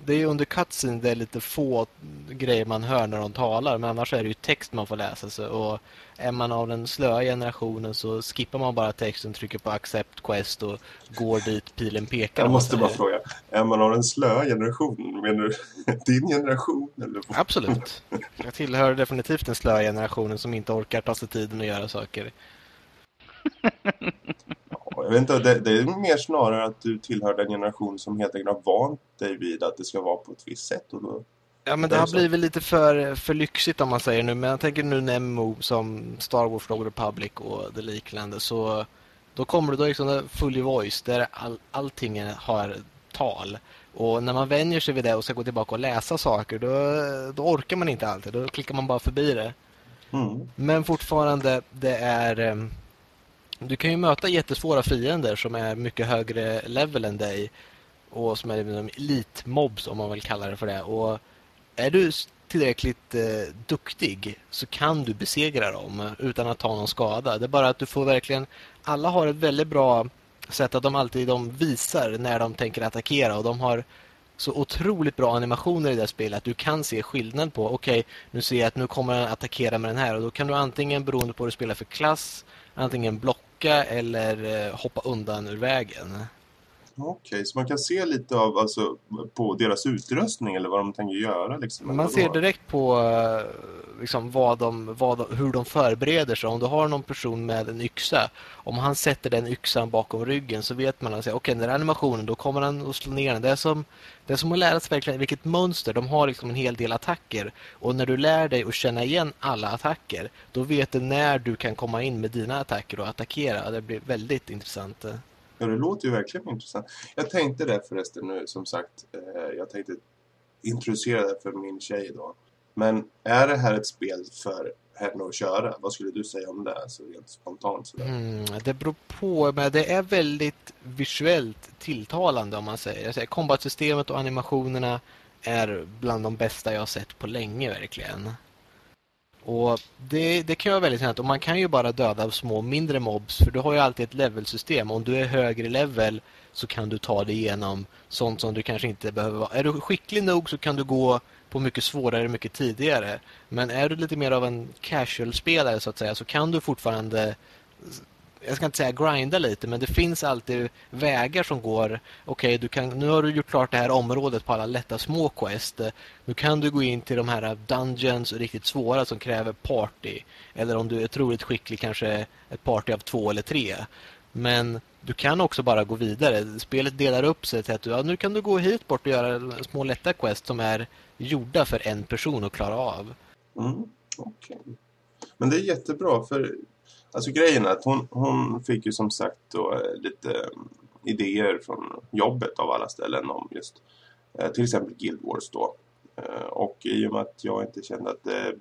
det är under cutscene det är lite få grejer man hör när de talar men annars är det ju text man får läsa sig och är man av den slöa generationen så skippar man bara texten, trycker på accept quest och går dit pilen pekar. Jag måste bara fråga, är man av den slöa generationen? Menar du din generation? Eller? Absolut. Jag tillhör definitivt den slöa generationen som inte orkar ta sig tiden att göra saker. Ja, Jag vet inte, det, det är mer snarare att du tillhör den generation som helt enkelt har vant dig vid att det ska vara på ett visst sätt. Och då, Ja, men Det har blivit lite för, för lyxigt om man säger nu. Men jag tänker nu en MMO som Star Wars Rogue Republic och det liknande. Så då kommer det då liksom det fully voice där all, allting har tal. Och när man vänjer sig vid det och ska gå tillbaka och läsa saker då, då orkar man inte alltid. Då klickar man bara förbi det. mm. Men fortfarande, det är... Du kan ju möta jättesvåra fiender som är mycket högre level än dig. Och som är liksom elitmobs om man vill kalla det för det. Och är du tillräckligt eh, duktig så kan du besegra dem utan att ta någon skada. Det är bara att du får verkligen... Alla har ett väldigt bra sätt att de alltid de visar när de tänker attackera och de har så otroligt bra animationer i det här spelet att du kan se skillnad på okej, nu ser jag att nu kommer den attackera med den här och då kan du antingen beroende på vad du spelar för klass antingen blocka eller eh, hoppa undan ur vägen. Okej, så man kan se lite av alltså, på deras utrustning eller vad de tänker göra liksom? Man ser direkt på eh, liksom, vad de, vad de, hur de förbereder sig. Om du har någon person med en yxa, om han sätter den yxan bakom ryggen så vet man att okej, den här animationen, då kommer han att slå ner den. Det är som, det är som att lära sig verkligen vilket mönster. De har liksom en hel del attacker. Och när du lär dig att känna igen alla attacker, då vet du när du kan komma in med dina attacker och attackera. Det blir väldigt intressant. Ja, det låter ju verkligen intressant. Jag tänkte det förresten nu, som sagt. Eh, jag tänkte introducera det för min tjej då. Men är det här ett spel för henne att köra? Vad skulle du säga om det? Alltså rent spontant sådär. Mm, det beror på, men det är väldigt visuellt tilltalande om man säger. Jag säger kombatsystemet och animationerna är bland de bästa jag har sett på länge verkligen. Och det, det kan vara väldigt intressant. Och man kan ju bara döda små mindre mobs för du har ju alltid ett levelsystem. Om du är högre level så kan du ta dig igenom sånt som du kanske inte behöver vara. Är du skicklig nog så kan du gå på mycket svårare mycket tidigare. Men är du lite mer av en casual-spelare så att säga så kan du fortfarande jag ska inte säga grinda lite, men det finns alltid vägar som går. Okej, du kan nu har du gjort klart det här området på alla lätta små quest. Nu kan du gå in till de här dungeons och riktigt svåra som kräver party. Eller om du är otroligt skicklig kanske ett party av två eller tre. Men du kan också bara gå vidare. Spelet delar upp sig till att du, ja, nu kan du gå hit bort och göra små lätta quest som är gjorda för en person att klara av. Mm, okej. Men det är jättebra för alltså grejen är att hon, hon fick ju som sagt då eh, lite eh, idéer från jobbet av alla ställen om just eh, till exempel Guild Wars då. Och i och med att jag inte kände att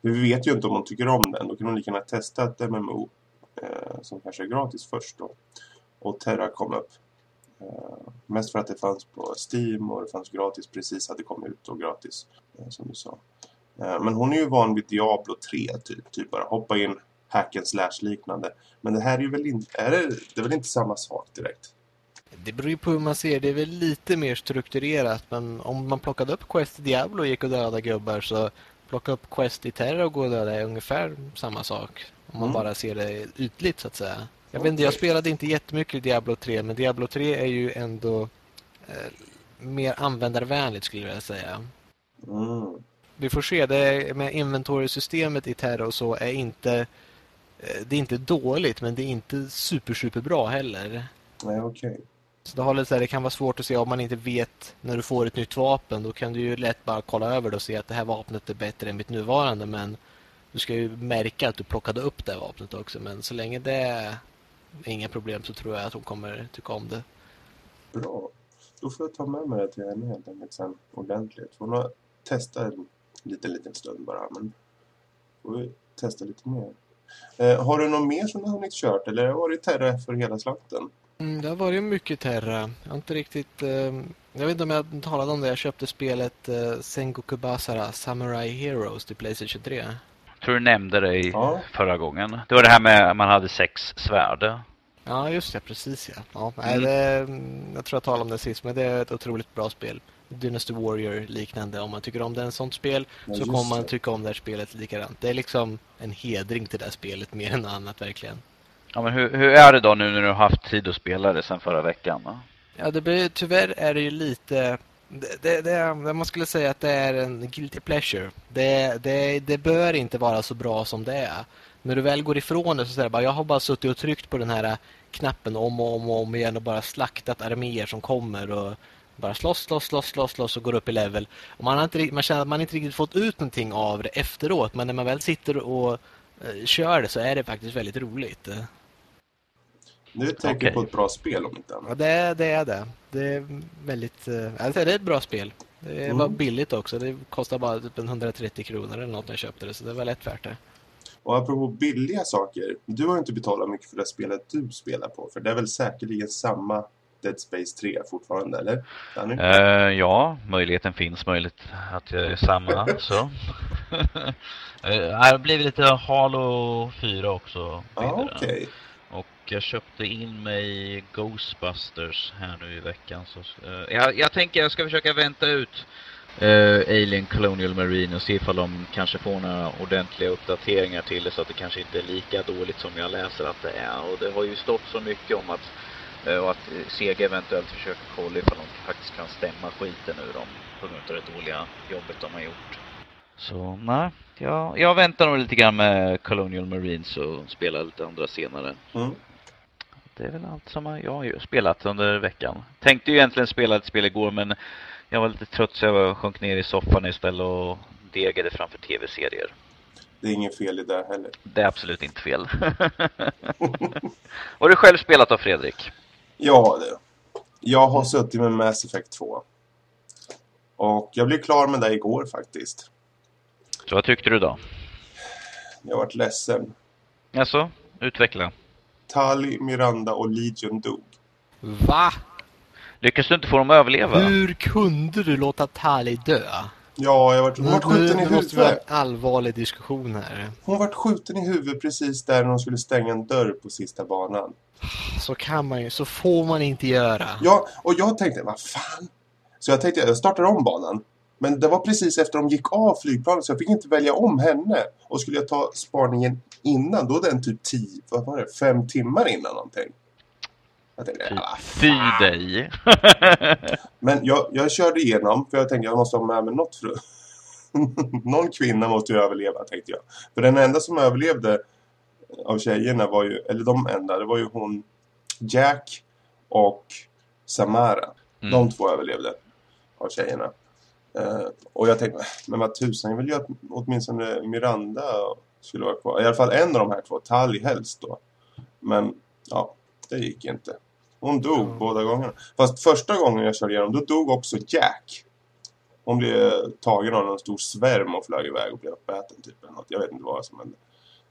vi vet ju inte om hon tycker om den, då kan hon lika gärna testa ett MMO som kanske är gratis först då. Och Terra kom upp. Mest för att det fanns på Steam och det fanns gratis precis hade kommit ut och gratis som du sa. Men hon är ju van vid Diablo 3 typ, typ bara hoppa in hack and slash liknande. Men det här är ju väl inte, är det, det är väl inte samma sak direkt? Det beror ju på hur man ser det. är väl lite mer strukturerat. Men om man plockade upp Quest i Diablo och gick och döda gubbar så plocka upp Quest i Terra och gå och döda är ungefär samma sak. Om man Mm. bara ser det ytligt så att säga. Jag vet inte, jag spelade inte jättemycket i Diablo 3 men Diablo 3 är ju ändå eh, mer användarvänligt skulle jag säga. Mm. Vi får se, det med inventory-systemet i Terra och så är inte det är inte dåligt men det är inte super super bra heller. Nej, okej. Så det, har lite så här, det kan vara svårt att se om man inte vet när du får ett nytt vapen. Då kan du ju lätt bara kolla över det och se att det här vapnet är bättre än mitt nuvarande. Men du ska ju märka att du plockade upp det här vapnet också. Men så länge det är inga problem så tror jag att hon kommer tycka om det. Bra. Då får jag ta med mig det till henne helt enkelt sen ordentligt. Hon har testat en liten, liten stund bara. Men får vi testa lite mer. Eh, har du något mer som du har hunnit kört? Eller har det varit Terra för hela slanten? Mm, det har varit mycket Terra. Jag har inte riktigt... Eh, jag vet inte om jag talade om det. Jag köpte spelet eh, Sengoku Basara Samurai Heroes till Playstation 3. Tror du nämnde det i Ja. förra gången. Det var det här med att man hade sex svärd. Ja, just det. Precis ja. ja nej, Mm. det, mm, jag tror jag talade om det sist, men det är ett otroligt bra spel. Dynasty Warrior liknande. Om man tycker om den sånt spel Ja, så kommer man tycka om det här spelet likadant. Det är liksom en hedring till det här spelet mer än annat verkligen. Ja, men hur, hur är det då nu när du har haft tid att spela det sen förra veckan? Då? Ja, det blir, tyvärr är det ju lite... Det, det, det, man skulle säga att det är en guilty pleasure. Det, det, det bör inte vara så bra som det är. När du väl går ifrån det så säger det bara, jag har bara suttit och tryckt på den här knappen om och om och om igen och bara slaktat arméer som kommer och bara slåss, slåss, slåss, slåss, slåss och går upp i level. Och man, har inte, man känner att man inte riktigt fått ut någonting av det efteråt, men när man väl sitter och eh, kör det så är det faktiskt väldigt roligt. Nu är ett tecken Okej. på ett bra spel om inte Ja, annat. det, det är det. Det är väldigt... eh, Alltså, det är ett bra spel. Det Mm. var billigt också. Det kostar bara typ en 130 kronor eller något när jag köpte det. Så det var lätt värt det. Och apropå billiga saker. Du har ju inte betalat mycket för det spelet du spelar på. För det är väl säkerligen samma Dead Space 3 fortfarande, eller? Eh, ja, möjligheten finns möjligt att det är samma. så. Eh, det blivit lite Halo 4 också. Vidare. okej. Och jag köpte in mig Ghostbusters här nu i veckan. Så, eh, jag, jag tänker jag ska försöka vänta ut eh, Alien Colonial Marine och se ifall de kanske får några ordentliga uppdateringar till det så att det kanske inte är lika dåligt som jag läser att det är. Och det har ju stått så mycket om att Och att eh, Sega eventuellt försöker kolla ifall de faktiskt kan stämma skiten ur dem på grund av det dåliga jobbet de har gjort. Så nej, jag, jag väntar nog lite grann med Colonial Marines och spelar lite andra senare. Mm. Det är väl allt som jag har spelat under veckan. Tänkte ju egentligen spela ett spel igår men jag var lite trött så jag sjönk ner i soffan istället och degade framför tv-serier. Det är ingen fel i det heller. Det är absolut inte fel. Vad har du själv spelat av Fredrik? Ja, det. Jag har suttit med Mass Effect 2. Och jag blev klar med det igår faktiskt. Så vad tyckte du då? Jag har varit ledsen. Alltså, utveckla. Tali, Miranda och Legion dog. Va? Lyckas du inte få dem att överleva? Hur kunde du låta Tali dö? Ja, jag har varit, hon skjuten i det måste vara en huvudet. allvarlig diskussion här. Hon varit skjuten i huvudet precis där när hon skulle stänga en dörr på sista banan. Så kan man ju, så får man inte göra. Ja, och jag tänkte, vad fan? Så jag tänkte, jag startar om banan. Men det var precis efter de gick av flygplanet så jag fick inte välja om henne. Och skulle jag ta spaningen innan, då den typ 10, vad var det, fem timmar innan någonting. Jag tänkte, fy dig. Men jag, jag körde igenom, för jag tänkte jag måste ha med mig något för Någon kvinna måste ju överleva, tänkte jag. För den enda som överlevde av tjejerna var ju, eller de enda, det var ju hon Jack och Samara. Mm. De två överlevde av tjejerna. Eh, och jag tänkte, men vad tusan, jag vill ju att åtminstone Miranda skulle vara kvar. I alla fall en av de här två, Tali helst då. Men ja, det gick inte. Hon dog Ja. båda gångerna. Fast första gången jag körde igenom, då dog också Jack. Hon blev tagen av en stor svärm och flög iväg och blev uppäten typ. Eller något. Jag vet inte vad som hände.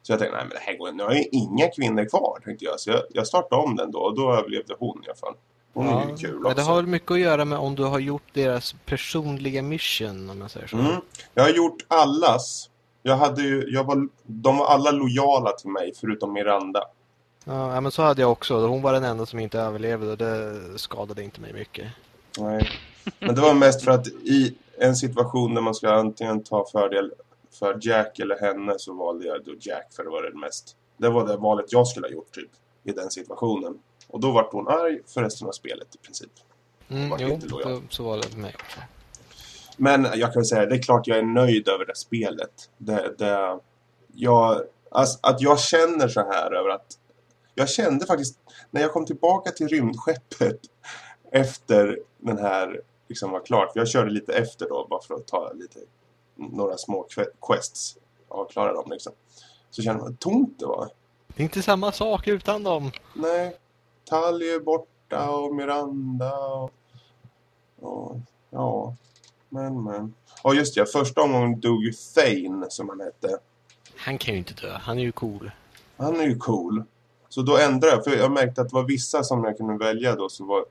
Så jag tänkte, nej men det här går. Nu har jag ju inga kvinnor kvar, tänkte jag. Så jag, jag startade om den då och då överlevde hon i alla fall. Hon är ju kul men också. det har väl mycket att göra med om du har gjort deras personliga mission, om man säger så. Mm. Jag har gjort allas. Jag hade ju, jag var, de var alla lojala till mig förutom Miranda. Ja, ja, men så hade jag också. Hon var den enda som inte överlevde och det skadade inte mig mycket. Nej. Men det var mest för att i en situation där man ska antingen ta fördel för Jack eller henne så valde jag då Jack för det var det mest. Det var det valet jag skulle ha gjort typ i den situationen. Och då var hon arg för resten av spelet i princip. Mm, jo, så, så var det för mig också. Men jag kan säga, det är klart jag är nöjd över det spelet. Det, det, jag, alltså, att jag känner så här över att... Jag kände faktiskt, när jag kom tillbaka till rymdskeppet efter den här liksom var klart. För jag körde lite efter då, bara för att ta lite, några små que- quests. Och klara dem liksom. Så kände man, tomt det var. Det är inte samma sak utan dem. Nej, Tali är borta och Miranda och, och ja, men men. Ja just det, första omgången dog ju Thane som han hette. Han kan ju inte dö. Han är ju cool. Han är ju cool. Så då ändrade jag, för jag märkte att det var vissa som jag kunde välja då som var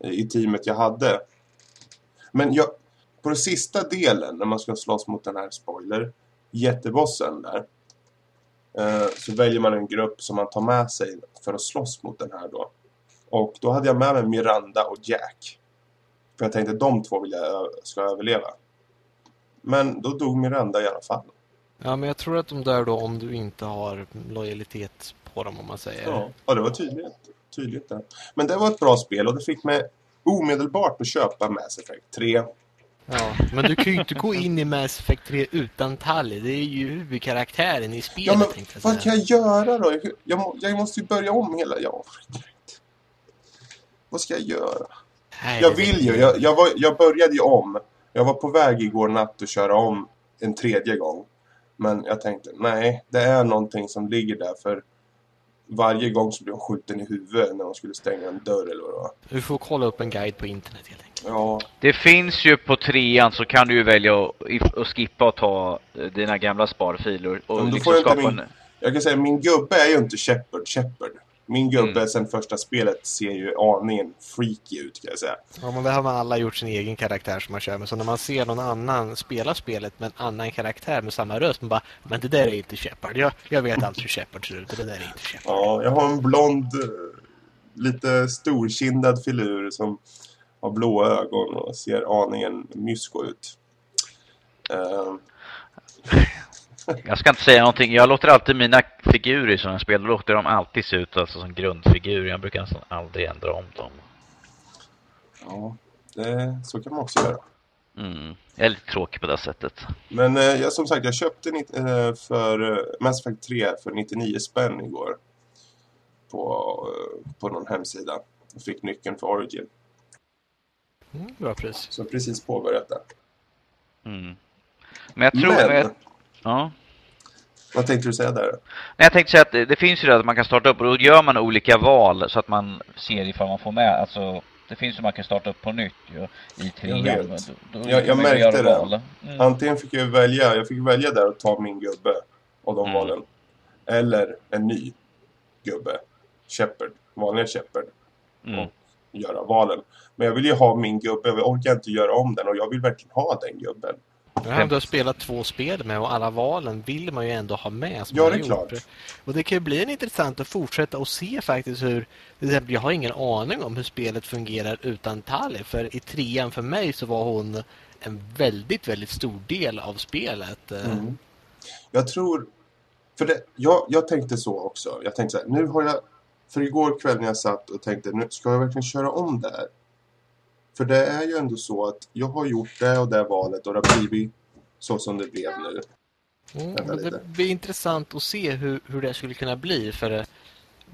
i teamet jag hade. Men jag, på den sista delen när man ska slåss mot den här spoiler, jättebossen där. Eh, så väljer man en grupp som man tar med sig för att slåss mot den här då. Och då hade jag med mig Miranda och Jack. För jag tänkte de två vill jag ska överleva. Men då dog Miranda i alla fall. Ja, men jag tror att de dör då om du inte har lojalitet på dem, om man säger. Ja, ja det var tydligt. tydligt där. Men det var ett bra spel och det fick mig omedelbart att köpa Mass Effect 3. Ja, men du kan ju inte gå in i Mass Effect 3 utan Tali. Det är ju huvudkaraktären i spelet, Ja, men jag vad kan jag göra då? Jag, jag, må- jag måste ju börja om hela... Jag inte. Vad ska jag göra? Nej, Jag vill ju. Jag, jag, var, jag började ju om. Jag var på väg igår natt att köra om en tredje gång. Men jag tänkte, nej, det är någonting som ligger där för varje gång så blev hon skjuten i huvudet när hon skulle stänga en dörr eller vad det var. Du får kolla upp en guide på internet helt enkelt. Ja, Det finns ju på trean så kan du ju välja att, att skippa och ta eh, dina gamla sparfiler och då liksom får jag inte skapa min- en... jag kan säga min gubbe är ju inte Shepard Shepard. Min gubbe Mm. sen första spelet ser ju aningen freaky ut kan jag säga. Ja, men det har man alla gjort sin egen karaktär som man kör med. Så när man ser någon annan spela spelet med en annan karaktär med samma röst, man bara Men det där är inte Shepard. Jag, jag vet allt hur Shepard ser ut och det där är inte Shepard. Ja, jag har en blond, lite storkindad filur som har blåa ögon och ser aningen mysko ut. Eh, Jag ska inte säga någonting. Jag låter alltid mina figurer som jag spelar, låter de alltid se ut alltså, som grundfigurer. Jag brukar nästan aldrig ändra om dem. Ja, det, så kan man också göra. Mm. Jag är lite tråkig på det sättet. Men eh, jag, som sagt, jag köpte ni- eh, för eh, Mass Effect 3 för 99 spänn igår. På, eh, på någon hemsida. Jag fick nyckeln för Origin. Mm, bra pris. Så precis påbörjat det. Mm. Men jag tror... Men- Jag, ja. Vad tänkte du säga där? Nej, jag tänkte säga att det, det finns ju det att man kan starta upp och då gör man olika val så att man ser ifall man får med. Alltså, det finns ju man kan starta upp på nytt ju, i trean. vet. Då, då Jag- jag märkte det. Mm. Antingen fick jag välja, jag fick välja där och ta min gubbe och de Mm. valen. Eller en ny gubbe. Shepard. Vanliga Shepard. Mm. Göra valen. Men jag vill ju ha min gubbe. Jag orkar inte göra om den och jag vill verkligen ha den gubben. Jag har ändå spelat två spel med och alla valen vill man ju ändå ha med. som Ja, det är har klart. Och det kan ju bli intressant att fortsätta och se faktiskt hur, till exempel jag har ingen aning om hur spelet fungerar utan Tali. För i trean för mig så var hon en väldigt, väldigt stor del av spelet. Mm. Jag tror... För det, jag, jag tänkte så också. Jag tänkte så här, nu har jag... För igår kväll när jag satt och tänkte, nu ska jag verkligen köra om det här? För det är ju ändå så att jag har gjort det och det valet och det har blivit så som det blev nu. Mm, det blir intressant att se hur, hur det skulle kunna bli. För eh,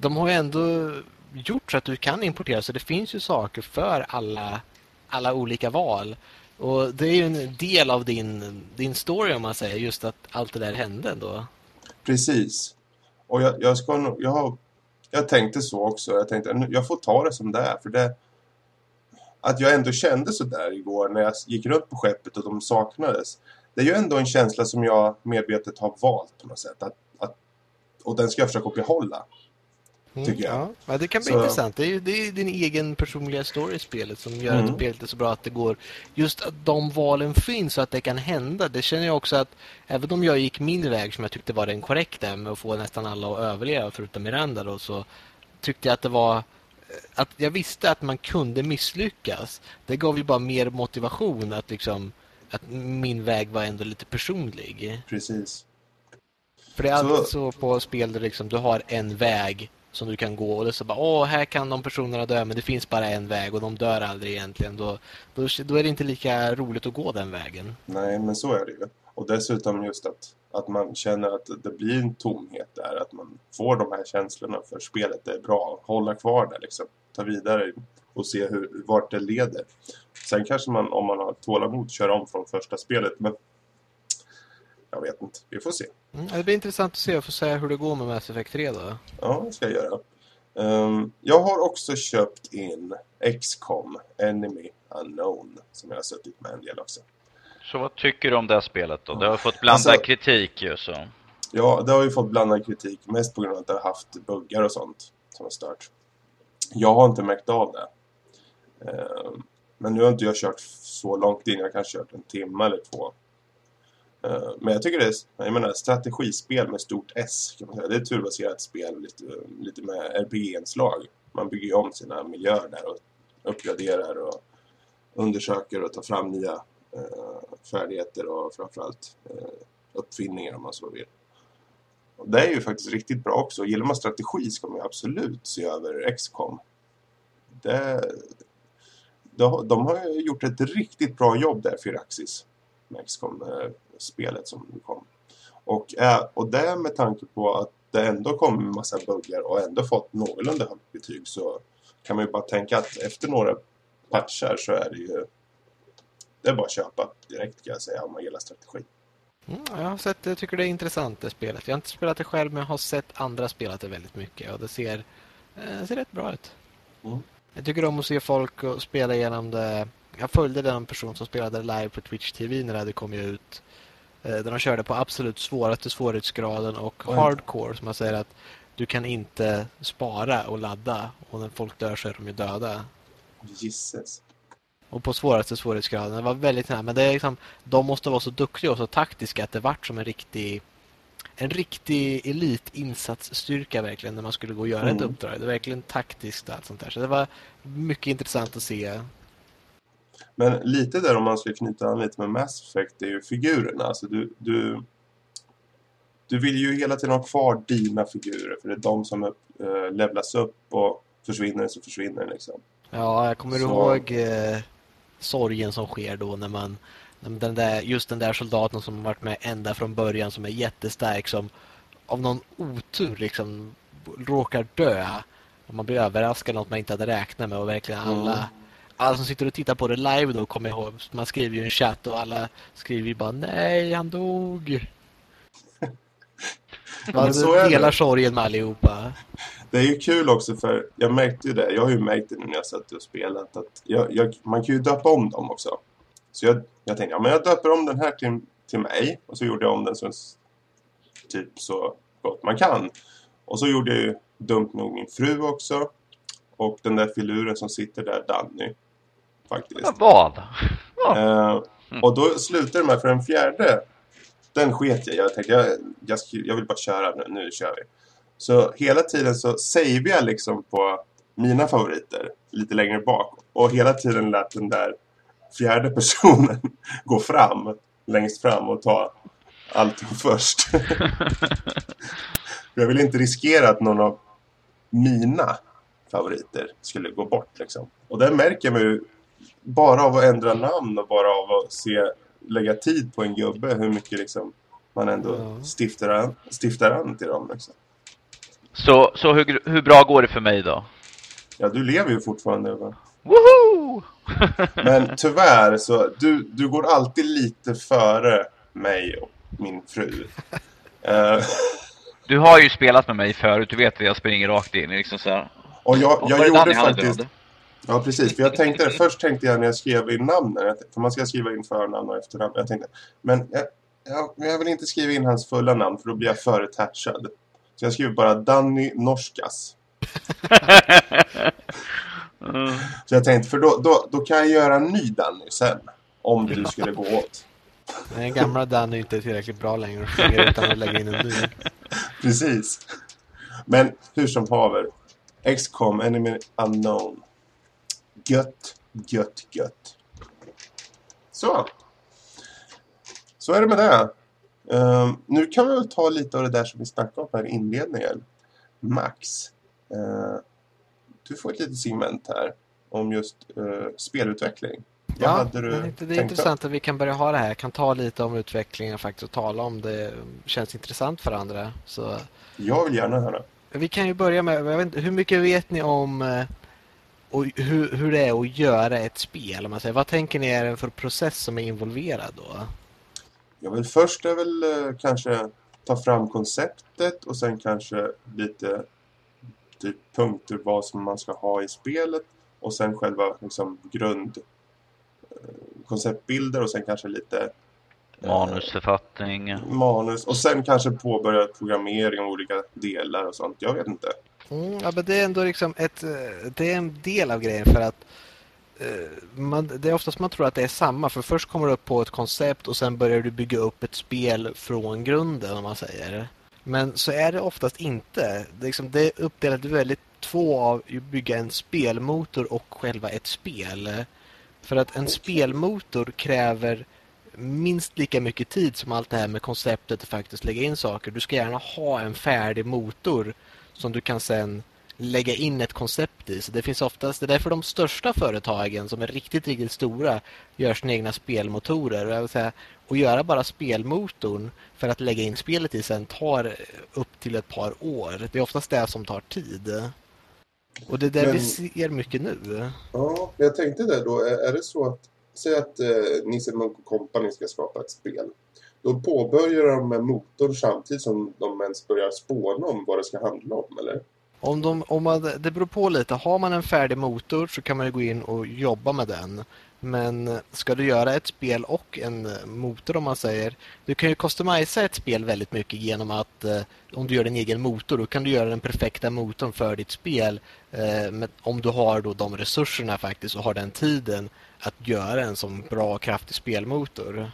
de har ju ändå gjort så att du kan importera. Så det finns ju saker för alla, alla olika val. Och det är ju en del av din, din story om man säger. Just att allt det där hände ändå. Precis. Och jag, jag ska. Jag, jag tänkte så också. Jag tänkte, jag får ta det som det är. För det... Att jag ändå kände så där igår när jag gick runt på skeppet och de saknades. Det är ju ändå en känsla som jag medvetet har valt på något sätt. Att, att, och den ska jag försöka behålla. Mm, Tycker jag. Ja, det kan bli Så- intressant. Det är, det är din egen personliga story i spelet som gör Mm. att spelet är så bra att det går... Just att de valen finns och att det kan hända. Det känner jag också att även om jag gick min väg som jag tyckte var den korrekta med att få nästan alla att överleva förutom Miranda då så tyckte jag att det var att jag visste att man kunde misslyckas. Det gav ju bara mer motivation att liksom att min väg var ändå lite personlig. Precis. För det är Så- alltid så på spel där liksom, du har en väg som du kan gå och det är så bara åh här kan de personerna dö men det finns bara en väg och de dör aldrig egentligen. Då, då, då är det inte lika roligt att gå den vägen. Nej, men så är det ju. Och dessutom just att, att man känner att det blir en tomhet där. Att man får de här känslorna för spelet. Det är bra. Hålla kvar det liksom. Ta vidare och se hur, vart det leder. Sen kanske man, om man har tålamod, kör om från första spelet. Men jag vet inte. Vi får se. Mm, det blir intressant att se och få säga hur det går med Mass Effect 3 då. Ja, det ska jag göra. Ehm, jag har också köpt in XCOM, Enemy Unknown. Som jag har suttit med en del också. Så vad tycker du om det här spelet då? Det har fått blandad Alltså- kritik ju så. Ja, det har ju fått blandad kritik. Mest på grund av att det har haft buggar och sånt som har stört. Jag har inte märkt av det. Ehm, Men nu har inte jag kört så långt in. Jag kanske kört en timme eller två. Ehm, Men jag tycker det är jag menar, strategispel med stort S. Kan man säga. Det är ett turbaserat spel lite, lite med RPG-inslag. Man bygger ju om sina miljöer där och uppgraderar och undersöker och tar fram nya Eh, färdigheter och framförallt eh, uppfinningar om man så vill. Och det är ju faktiskt riktigt bra också. Gillar man strategi ska man ju absolut se över XCOM. Det, de, de har gjort ett riktigt bra jobb där, Firaxis, med XCOM-spelet eh, som nu kom. Och, och det med tanke på att det ändå kom en massa buggar och ändå fått någorlunda högt betyg så kan man ju bara tänka att efter några patchar så är det ju det är bara att köpa direkt kan jag säga om man gillar strategi. Mm, jag har sett, jag tycker det är intressant det spelet. Jag har inte spelat det själv men jag har sett andra spela det väldigt mycket och det ser, eh, det ser rätt bra ut. Mm. Jag tycker om att se folk och spela igenom det. Jag följde den person som spelade live på Twitch TV när det hade kommit ut. Eh, Där de körde på absolut svåraste svårighetsgraden och Oj. hardcore som man säger att du kan inte spara och ladda och när folk dör så är de ju döda. Gisses. Och på svåraste svårighetsgraden. Det var väldigt nära. Men det är liksom, de måste vara så duktiga och så taktiska att det vart som en riktig en riktig elitinsatsstyrka verkligen när man skulle gå och göra ett Mm. uppdrag. Det är verkligen taktiskt och allt sånt där. Så det var mycket intressant att se. Men lite där om man ska knyta an lite med Mass Effect är ju figurerna. Alltså du, du, du vill ju hela tiden ha kvar dina figurer. För det är de som uh, levlas upp och försvinner så försvinner liksom. Ja, jag kommer Så- ihåg eh, sorgen som sker då när man den där, just den där soldaten som varit med ända från början som är jättestark som av någon otur liksom råkar dö. Och man blir överraskad något man inte hade räknat med och verkligen alla Mm. alla som sitter och tittar på det live då kommer ihåg. Man skriver ju en chatt och alla skriver ju bara nej, han dog. Man så är det. delar sorgen med allihopa. Det är ju kul också för jag märkte ju det. Jag har ju märkt det nu när jag satt och spelat. Att jag, jag, man kan ju döpa om dem också. Så jag, jag tänkte, ja men jag döper om den här till, till mig. Och så gjorde jag om den så typ så gott man kan. Och så gjorde jag ju dumt nog min fru också. Och den där filuren som sitter där, Danny. Faktiskt. Vad? Ja. Eh, och då slutade det med för den fjärde. Den sket jag. Jag tänkte jag, jag, jag vill bara köra nu. Nu kör vi. Så hela tiden så savear jag liksom på mina favoriter lite längre bak. Och hela tiden lät den där fjärde personen gå fram. Längst fram och ta allting först. jag vill inte riskera att någon av mina favoriter skulle gå bort liksom. Och det märker man ju bara av att ändra namn och bara av att se, lägga tid på en gubbe hur mycket liksom man ändå Ja. stiftar, an, stiftar an till dem. Liksom. Så, så hur, hur bra går det för mig då? Ja, du lever ju fortfarande. Va? Woho! Men tyvärr så, du, du går alltid lite före mig och min fru. Du har ju spelat med mig förut, du vet att jag springer rakt in. Liksom så här. och jag, jag det gjorde faktiskt... dödade? Ja, precis. För jag tänkte, först tänkte jag när jag skrev in namnen, för man ska skriva in förnamn och efternamn. Jag tänkte, men jag, jag, jag vill inte skriva in hans fulla namn för då blir jag för attachad. Så jag skriver bara Danny Norskas. Mm. Så jag tänkte, för då, då, då kan jag göra en ny Danny sen. Om du skulle gå åt. Den gamla Dan är inte tillräckligt bra längre utan att lägga in en ny. Precis. Men hur som haver. XCOM Enemy Unknown. Gött, gött, gött. Så. Så är det med det. Ehm, nu kan vi väl ta lite av det där som vi snackade om här i inledningen. Max. eh, du får ett litet segment här. Om just eh, spelutveckling. Ja, det är intressant att vi kan börja ha det här. Jag kan ta lite om utvecklingen faktiskt och tala om det känns intressant för andra. Så Jag vill gärna höra. vi kan ju börja med, jag vet inte, hur mycket vet ni om eh, och hur, hur det är att göra ett spel? Om man säger. Vad tänker ni är det för process som är involverad då? Jag vill först är väl eh, kanske ta fram konceptet och sen kanske lite typ punkter vad som man ska ha i spelet och sen själva liksom grund eh, konceptbilder och sen kanske lite eh, Manusförfattning. manus och sen kanske påbörja programmering av olika delar och sånt. Jag vet inte. Mm, ja, men det är ändå liksom ett, eh, det är en del av grejen för att eh, man, det är oftast man tror att det är samma för först kommer du upp på ett koncept och sen börjar du bygga upp ett spel från grunden om man säger. Men så är det oftast inte. Det är, liksom, det är uppdelat i väldigt två av att bygga en spelmotor och själva ett spel. För att en spelmotor kräver minst lika mycket tid som allt det här med konceptet att faktiskt lägga in saker. Du ska gärna ha en färdig motor som du kan sen lägga in ett koncept i. Så det finns oftast, det är därför de största företagen som är riktigt, riktigt stora gör sina egna spelmotorer. Och Jag vill säga, att göra bara spelmotorn för att lägga in spelet i sen tar upp till ett par år. Det är oftast det som tar tid. Och det är det Men- vi ser mycket nu. Ja, men jag tänkte där då. Är, är det så att, säg att eh, Nisse Munk Company ska skapa ett spel. Då påbörjar de med motorn samtidigt som de ens börjar spåna om vad det ska handla om, eller? Om de, om man, det beror på lite. Har man en färdig motor så kan man ju gå in och jobba med den. Men ska du göra ett spel och en motor om man säger. Du kan ju customisa ett spel väldigt mycket genom att eh, om du gör en egen motor då kan du göra den perfekta motorn för ditt spel. Eh, men om du har då de resurserna faktiskt och har den tiden att göra en som bra kraftig spelmotor.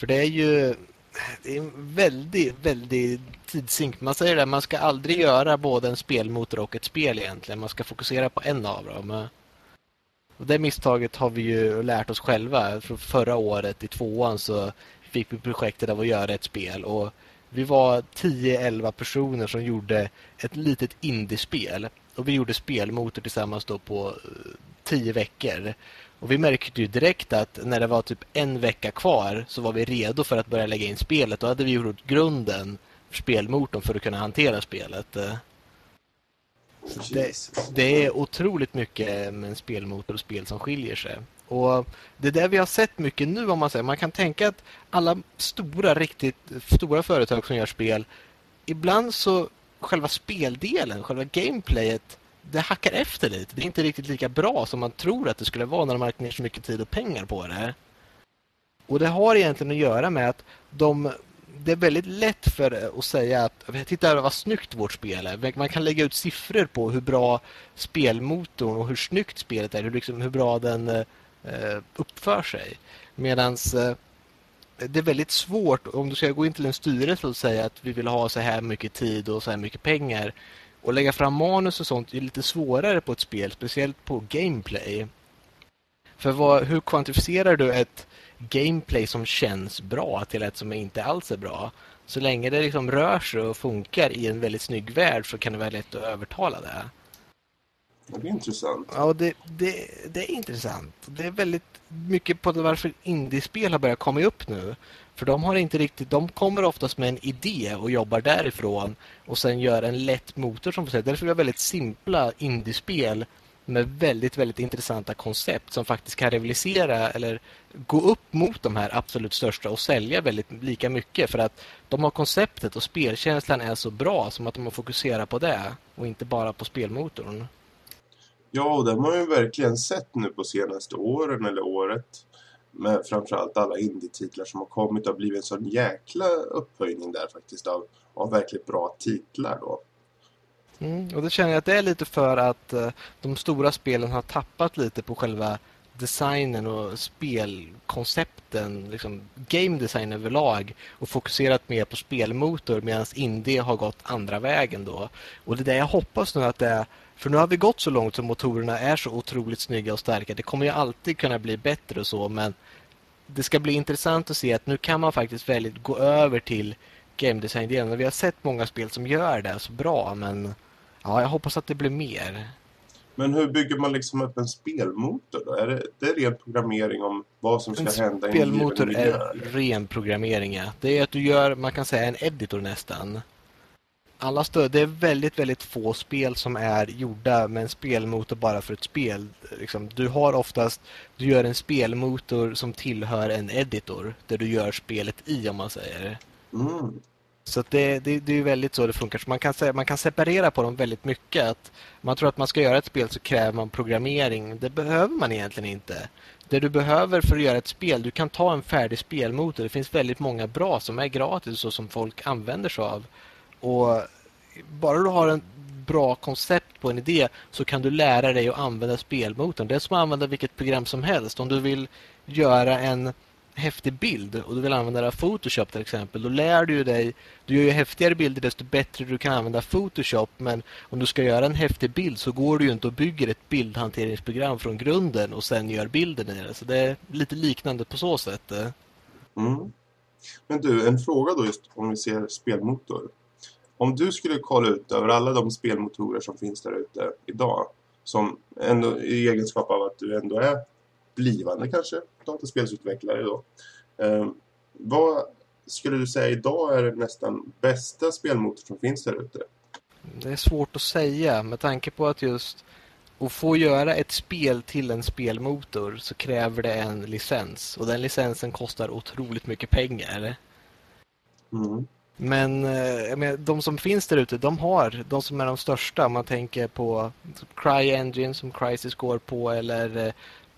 För det är ju det är en väldigt, väldigt tidsink. Man säger det, man ska aldrig göra både en spelmotor och ett spel egentligen. Man ska fokusera på en av dem. Och det misstaget har vi ju lärt oss själva. Från förra året i tvåan så fick vi projektet av att göra ett spel och Vi var 10-11 personer som gjorde ett litet indiespel. Och vi gjorde spelmotor tillsammans då på eh, 10 veckor. Och vi märkte ju direkt att när det var typ en vecka kvar så var vi redo för att börja lägga in spelet. Då hade vi gjort grunden för spelmotorn för att kunna hantera spelet. Det, det, är otroligt mycket med en spelmotor och spel som skiljer sig. Och det är det vi har sett mycket nu om man säger. Man kan tänka att alla stora, riktigt stora företag som gör spel, ibland så själva speldelen, själva gameplayet, det hackar efter lite. Det är inte riktigt lika bra som man tror att det skulle vara när de har lagt ner så mycket tid och pengar på det. Och det har egentligen att göra med att de det är väldigt lätt för att säga att titta vad snyggt vårt spel är. Man kan lägga ut siffror på hur bra spelmotorn och hur snyggt spelet är, hur, liksom, hur bra den eh, uppför sig. Medan eh, det är väldigt svårt om du ska gå in till en styrelse och säga att vi vill ha så här mycket tid och så här mycket pengar och lägga fram manus och sånt är lite svårare på ett spel, speciellt på gameplay. För vad, hur kvantifierar du ett gameplay som känns bra till ett som inte alls är bra. Så länge det liksom rör sig och funkar i en väldigt snygg värld så kan det vara lätt att övertala det. Det är intressant. Ja, det, det, det är intressant. Det är väldigt mycket på varför indiespel har börjat komma upp nu. För de har inte riktigt, de kommer oftast med en idé och jobbar därifrån och sen gör en lätt motor som får säga. Därför är det väldigt simpla indiespel med väldigt, väldigt intressanta koncept som faktiskt kan rivalisera eller gå upp mot de här absolut största och sälja väldigt lika mycket för att de har konceptet och spelkänslan är så bra som att de har fokuserat på det och inte bara på spelmotorn. Ja, och det har man ju verkligen sett nu på senaste åren eller året med framförallt alla indie-titlar som har kommit har blivit en sån jäkla upphöjning där faktiskt av, av verkligt bra titlar då. Mm, och det känner jag att det är lite för att eh, de stora spelen har tappat lite på själva designen och spelkoncepten, liksom game design överlag och fokuserat mer på spelmotor medan indie har gått andra vägen då. Och det är det jag hoppas nu att det är, för nu har vi gått så långt som motorerna är så otroligt snygga och starka. Det kommer ju alltid kunna bli bättre och så, men det ska bli intressant att se att nu kan man faktiskt väldigt gå över till game design-delen. Vi har sett många spel som gör det så bra, men Ja, jag hoppas att det blir mer. Men hur bygger man liksom upp en spelmotor då? Är det, det är ren programmering om vad som ska en hända i en spelmotor är ren programmering, ja. Det är att du gör, man kan säga en editor nästan. Alla stöd, det är väldigt, väldigt få spel som är gjorda med en spelmotor bara för ett spel. Liksom, du har oftast, du gör en spelmotor som tillhör en editor där du gör spelet i om man säger. Mm. Så det, det, det är väldigt så det funkar. Så man, kan, man kan separera på dem väldigt mycket. Att man tror att man ska göra ett spel så kräver man programmering. Det behöver man egentligen inte. Det du behöver för att göra ett spel, du kan ta en färdig spelmotor. Det finns väldigt många bra som är gratis och som folk använder sig av. Och bara du har en bra koncept på en idé så kan du lära dig att använda spelmotorn. Det är som att använda vilket program som helst. Om du vill göra en häftig bild och du vill använda Photoshop till exempel, då lär du dig, du gör ju häftigare bilder desto bättre du kan använda Photoshop, men om du ska göra en häftig bild så går du ju inte och bygger ett bildhanteringsprogram från grunden och sen gör bilden i det. Så det är lite liknande på så sätt. Mm. Men du, en fråga då just om vi ser spelmotor. Om du skulle kolla ut över alla de spelmotorer som finns där ute idag, som ändå i egenskap av att du ändå är blivande kanske dataspelsutvecklare då. Eh, vad skulle du säga idag är nästan bästa spelmotor som finns där ute? Det är svårt att säga med tanke på att just att få göra ett spel till en spelmotor så kräver det en licens och den licensen kostar otroligt mycket pengar. Mm. Men eh, de som finns där ute, de har, de som är de största, om man tänker på CryEngine som Crysis går på eller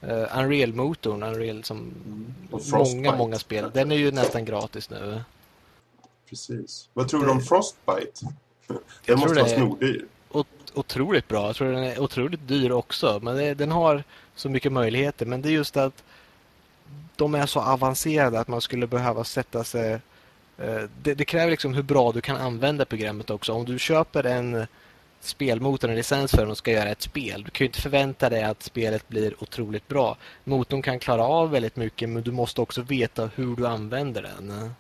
Uh, Unreal-motorn, Unreal som många, många spel. Den är ju nästan gratis nu. Precis. Vad tror du om Frostbite? Den måste vara snordyr. Otroligt bra. Jag tror den är otroligt dyr också. Men det, den har så mycket möjligheter. Men det är just att de är så avancerade att man skulle behöva sätta sig... Uh, det, det, kräver liksom hur bra du kan använda programmet också. Om du köper en spelmotorn en licens för och ska göra ett spel. Du kan ju inte förvänta dig att spelet blir otroligt bra. Motorn kan klara av väldigt mycket men du måste också veta hur du använder den.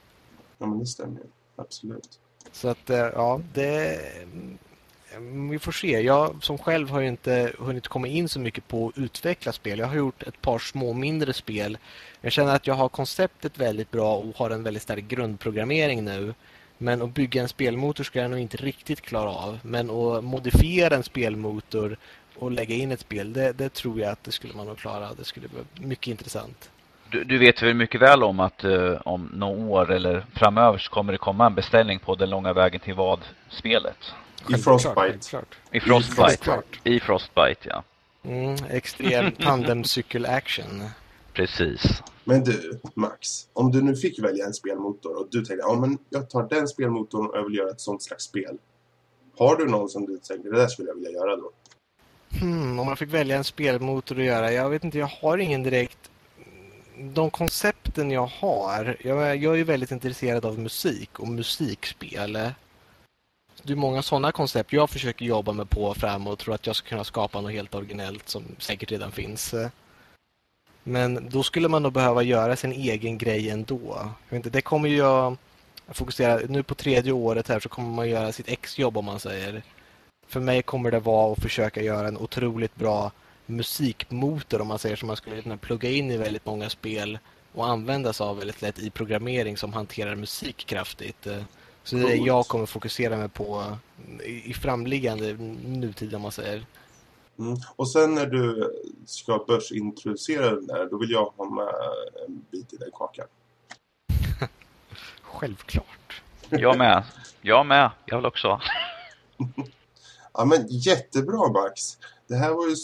Ja men det stämmer. Absolut. Så att, eh, ja, det... mm, Vi får se. Jag som själv har ju inte hunnit komma in så mycket på att utveckla spel. Jag har gjort ett par små mindre spel. Jag känner att jag har konceptet väldigt bra och har en väldigt stark grundprogrammering nu. Men att bygga en spelmotor ska jag nog inte riktigt klara av. Men att modifiera en spelmotor och lägga in ett spel, det, det tror jag att det skulle man nog klara. Det skulle vara mycket intressant. Du, du vet väl mycket väl om att eh, om några år eller framöver så kommer det komma en beställning på Den långa vägen till vad-spelet. I Frostbite. I Frostbite. Frostbite. I Frostbite, ja. Mm, extrem tandemcykel-action. Precis. Men du, Max. Om du nu fick välja en spelmotor och du tänkte ja, men jag tar den spelmotorn och jag vill göra ett sånt slags spel. Har du någon som du tänker det där skulle jag vilja göra då? Hmm, om man fick välja en spelmotor att göra. Jag vet inte, jag har ingen direkt... De koncepten jag har... Jag, är- jag är ju väldigt intresserad av musik och musikspel. Det är många sådana koncept jag försöker jobba med på framåt och tror att jag ska kunna skapa något helt originellt som säkert redan finns. Men då skulle man nog behöva göra sin egen grej ändå. Jag inte, det kommer jag fokusera... Nu på tredje året här så kommer man göra sitt exjobb om man säger. För mig kommer det vara att försöka göra en otroligt bra musikmotor om man säger som man skulle kunna plugga in i väldigt många spel och använda sig av väldigt lätt i programmering som hanterar musik kraftigt. Så det är det jag kommer fokusera mig på i i framliggande nutid om man säger. Mm. Och sen när du ska börsintroducera den där, då vill jag ha med en bit i den kakan. Självklart. Jag med. Jag med. Jag vill också. Ja, men jättebra Max. Det här var ju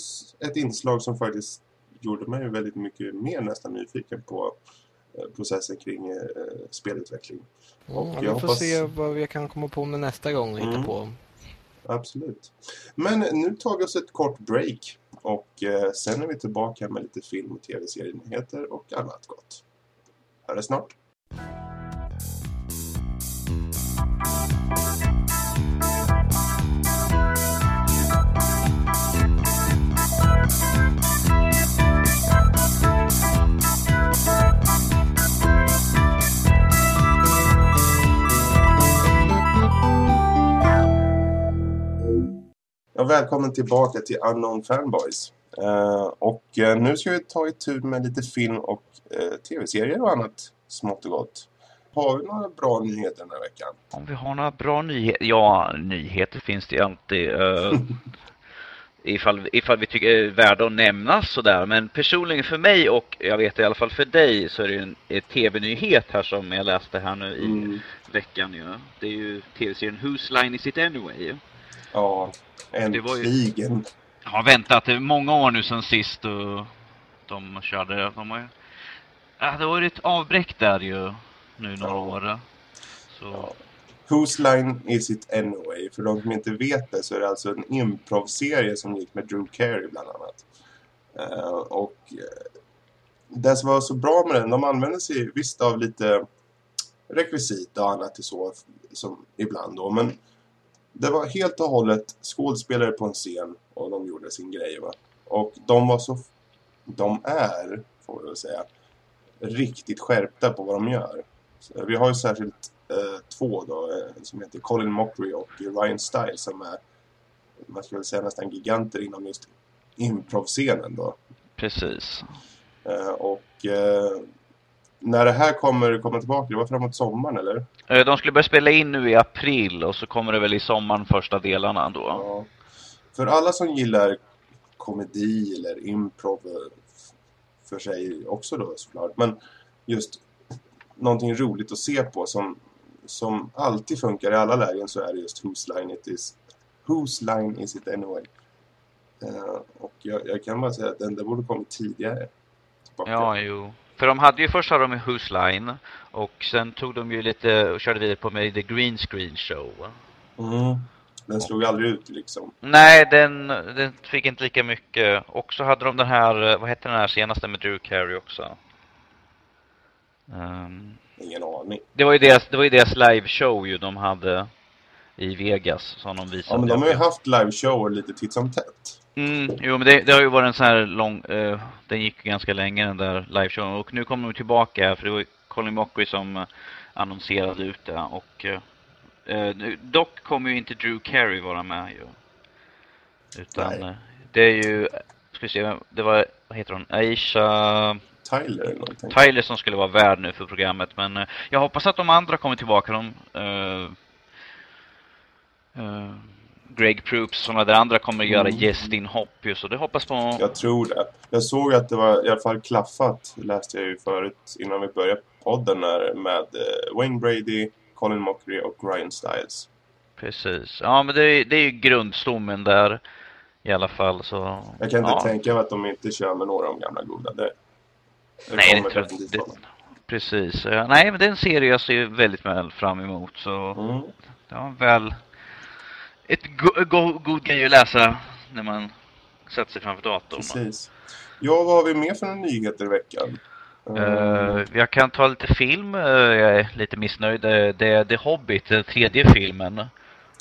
ett inslag som faktiskt gjorde mig väldigt mycket mer nästan nyfiken på eh, processen kring eh, spelutveckling. Mm, Och ja, jag vi får hoppas- se vad vi kan komma på med nästa gång och hitta Mm. på. Absolut. Men nu tar vi oss ett kort break och eh, sen är vi tillbaka med lite film och tv-serienyheter och annat gott. Hörs snart. Ja, välkommen tillbaka till Unknown Fanboys. Eh, och eh, nu ska vi ta itu med lite film och eh, tv-serier och annat smått och gott. Har vi några bra nyheter den här veckan? Om vi har några bra nyheter. Ja, nyheter finns det ju alltid. Uh, ifall, ifall vi tycker det är värda att nämnas sådär. Men personligen för mig och jag vet i alla fall för dig så är det en, en tv-nyhet här som jag läste här nu i Mm. veckan ju. Det är ju tv-serien Whose Line Is It Anyway? Ja, Det var ju- äntligen. Jag har väntat många år nu sedan sist och de körde. De har ja, det var ju ett avbräck där ju nu några Ja. år. Så, Ja. Whose line is it anyway? För de som inte vet det så är det alltså en improv-serie som gick med Drew Carey bland annat. Eh, och eh, det som var så bra med den, de använde sig visst av lite rekvisit och annat och så som ibland då. Men det var helt och hållet skådespelare på en scen och de gjorde sin grej va. Och de var så, de är, får vi väl säga, riktigt skärpta på vad de gör. Så vi har ju särskilt eh, två då, eh, som heter Colin Mockery och Ryan Stiles som är, man väl säga nästan giganter inom just improvscenen då. precis. Eh, och eh, när det här kommer komma tillbaka, det var framåt sommaren eller? Eh, De skulle börja spela in nu i april och så kommer det väl i sommaren första delarna då. Ja. För alla som gillar komedi eller improv eh, för sig också då såklart. Men just någonting roligt att se på som, som alltid funkar i alla lägen så är det just Whose line it is. Whose line is it anyway? Eh, och jag, jag kan bara säga att den där borde kommit tidigare. Tillbaka. Ja, jo. För de hade ju först hade de Whose Line och sen tog de ju lite och körde vidare på med The Green Screen Show. Mm. Den slog aldrig ut liksom. Nej, den, den fick inte lika mycket. Och så hade de den här, vad hette den här senaste med Drew Carey också? Ehm, Ingen aning. det var ju deras, det var ju deras liveshow ju de hade i Vegas som de visade. Ja, men de har ju haft liveshower lite titt som tätt. Mm, jo men det, det har ju varit en sån här lång, eh, den gick ganska länge den där liveshowen och nu kommer de tillbaka för det var, Colin Mockery som annonserade ut det och eh, dock kommer ju inte Drew Carey vara med ju. Utan Nej. eh, det är ju, ska vi se, det var, vad heter hon, Aisha Tyler eller någonting. Tyler som skulle vara värd nu för programmet. Men eh, jag hoppas att de andra kommer tillbaka. De, eh, eh, Greg Proops och sådana där andra kommer att göra Mm. gästinhopp ju. Så det hoppas på. Jag tror det. Jag såg att det var i alla fall klaffat, läste jag ju förut innan vi började podden här, med eh, Wayne Brady, Colin Mockery och Ryan Stiles. Precis. Ja men det, är- det är ju grundstommen där. I alla fall så. Jag kan inte ja. tänka mig att de inte kör med några av de gamla goda. Det, det Nej, det tror jag inte. Precis. Nej men det är en serie jag ser väldigt väl fram emot. Så Mm. det var väl ett go- go- god grej att läsa när man sätter sig framför datorn. Precis. Ja, vad har vi mer för några nyheter i veckan? Eh, jag kan ta lite film. Eh, jag är lite missnöjd. Eh, det The Hobbit, den tredje filmen,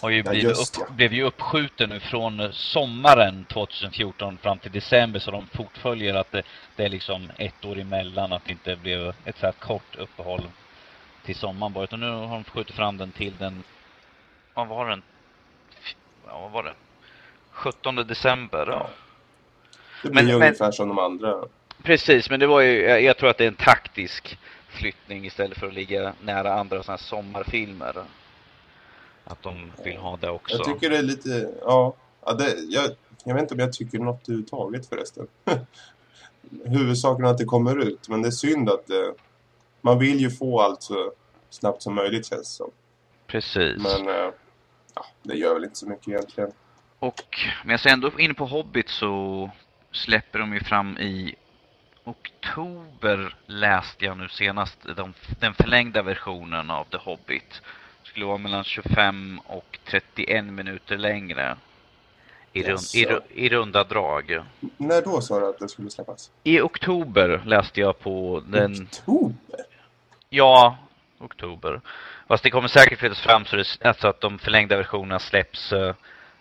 har ju Ja, blivit upp, ja. blev ju uppskjuten nu från sommaren 2014 fram till december. Så de fortföljer att det, det är liksom ett år emellan. Att det inte blev ett så här kort uppehåll till sommaren bara. Utan nu har de skjutit fram den till den, vad var den? Ja, vad var det? 17 december. Ja. det men- blir men- ungefär som de andra. Precis, men det var ju, jag, jag tror att det är en taktisk flyttning istället för att ligga nära andra sådana här sommarfilmer. Att de vill ha det också. Jag tycker det är lite, ja. ja det, jag, jag vet inte om jag tycker något överhuvudtaget förresten. Huvudsaken är att det kommer ut, men det är synd att det, man vill ju få allt så snabbt som möjligt känns det som. Precis. Men eh, ja, det gör väl inte så mycket egentligen. Och, men jag ser ändå inne på Hobbit så släpper de ju fram i oktober läste jag nu senast de, den förlängda versionen av The Hobbit. Skulle vara mellan 25 och 31 minuter längre. I, rund, i, Jaså. ru- I runda drag. När då sa du att det skulle släppas? I oktober läste jag på den Oktober? Ja, oktober. Fast det kommer säkert flyttas fram så, det, alltså att de förlängda versionerna släpps eh,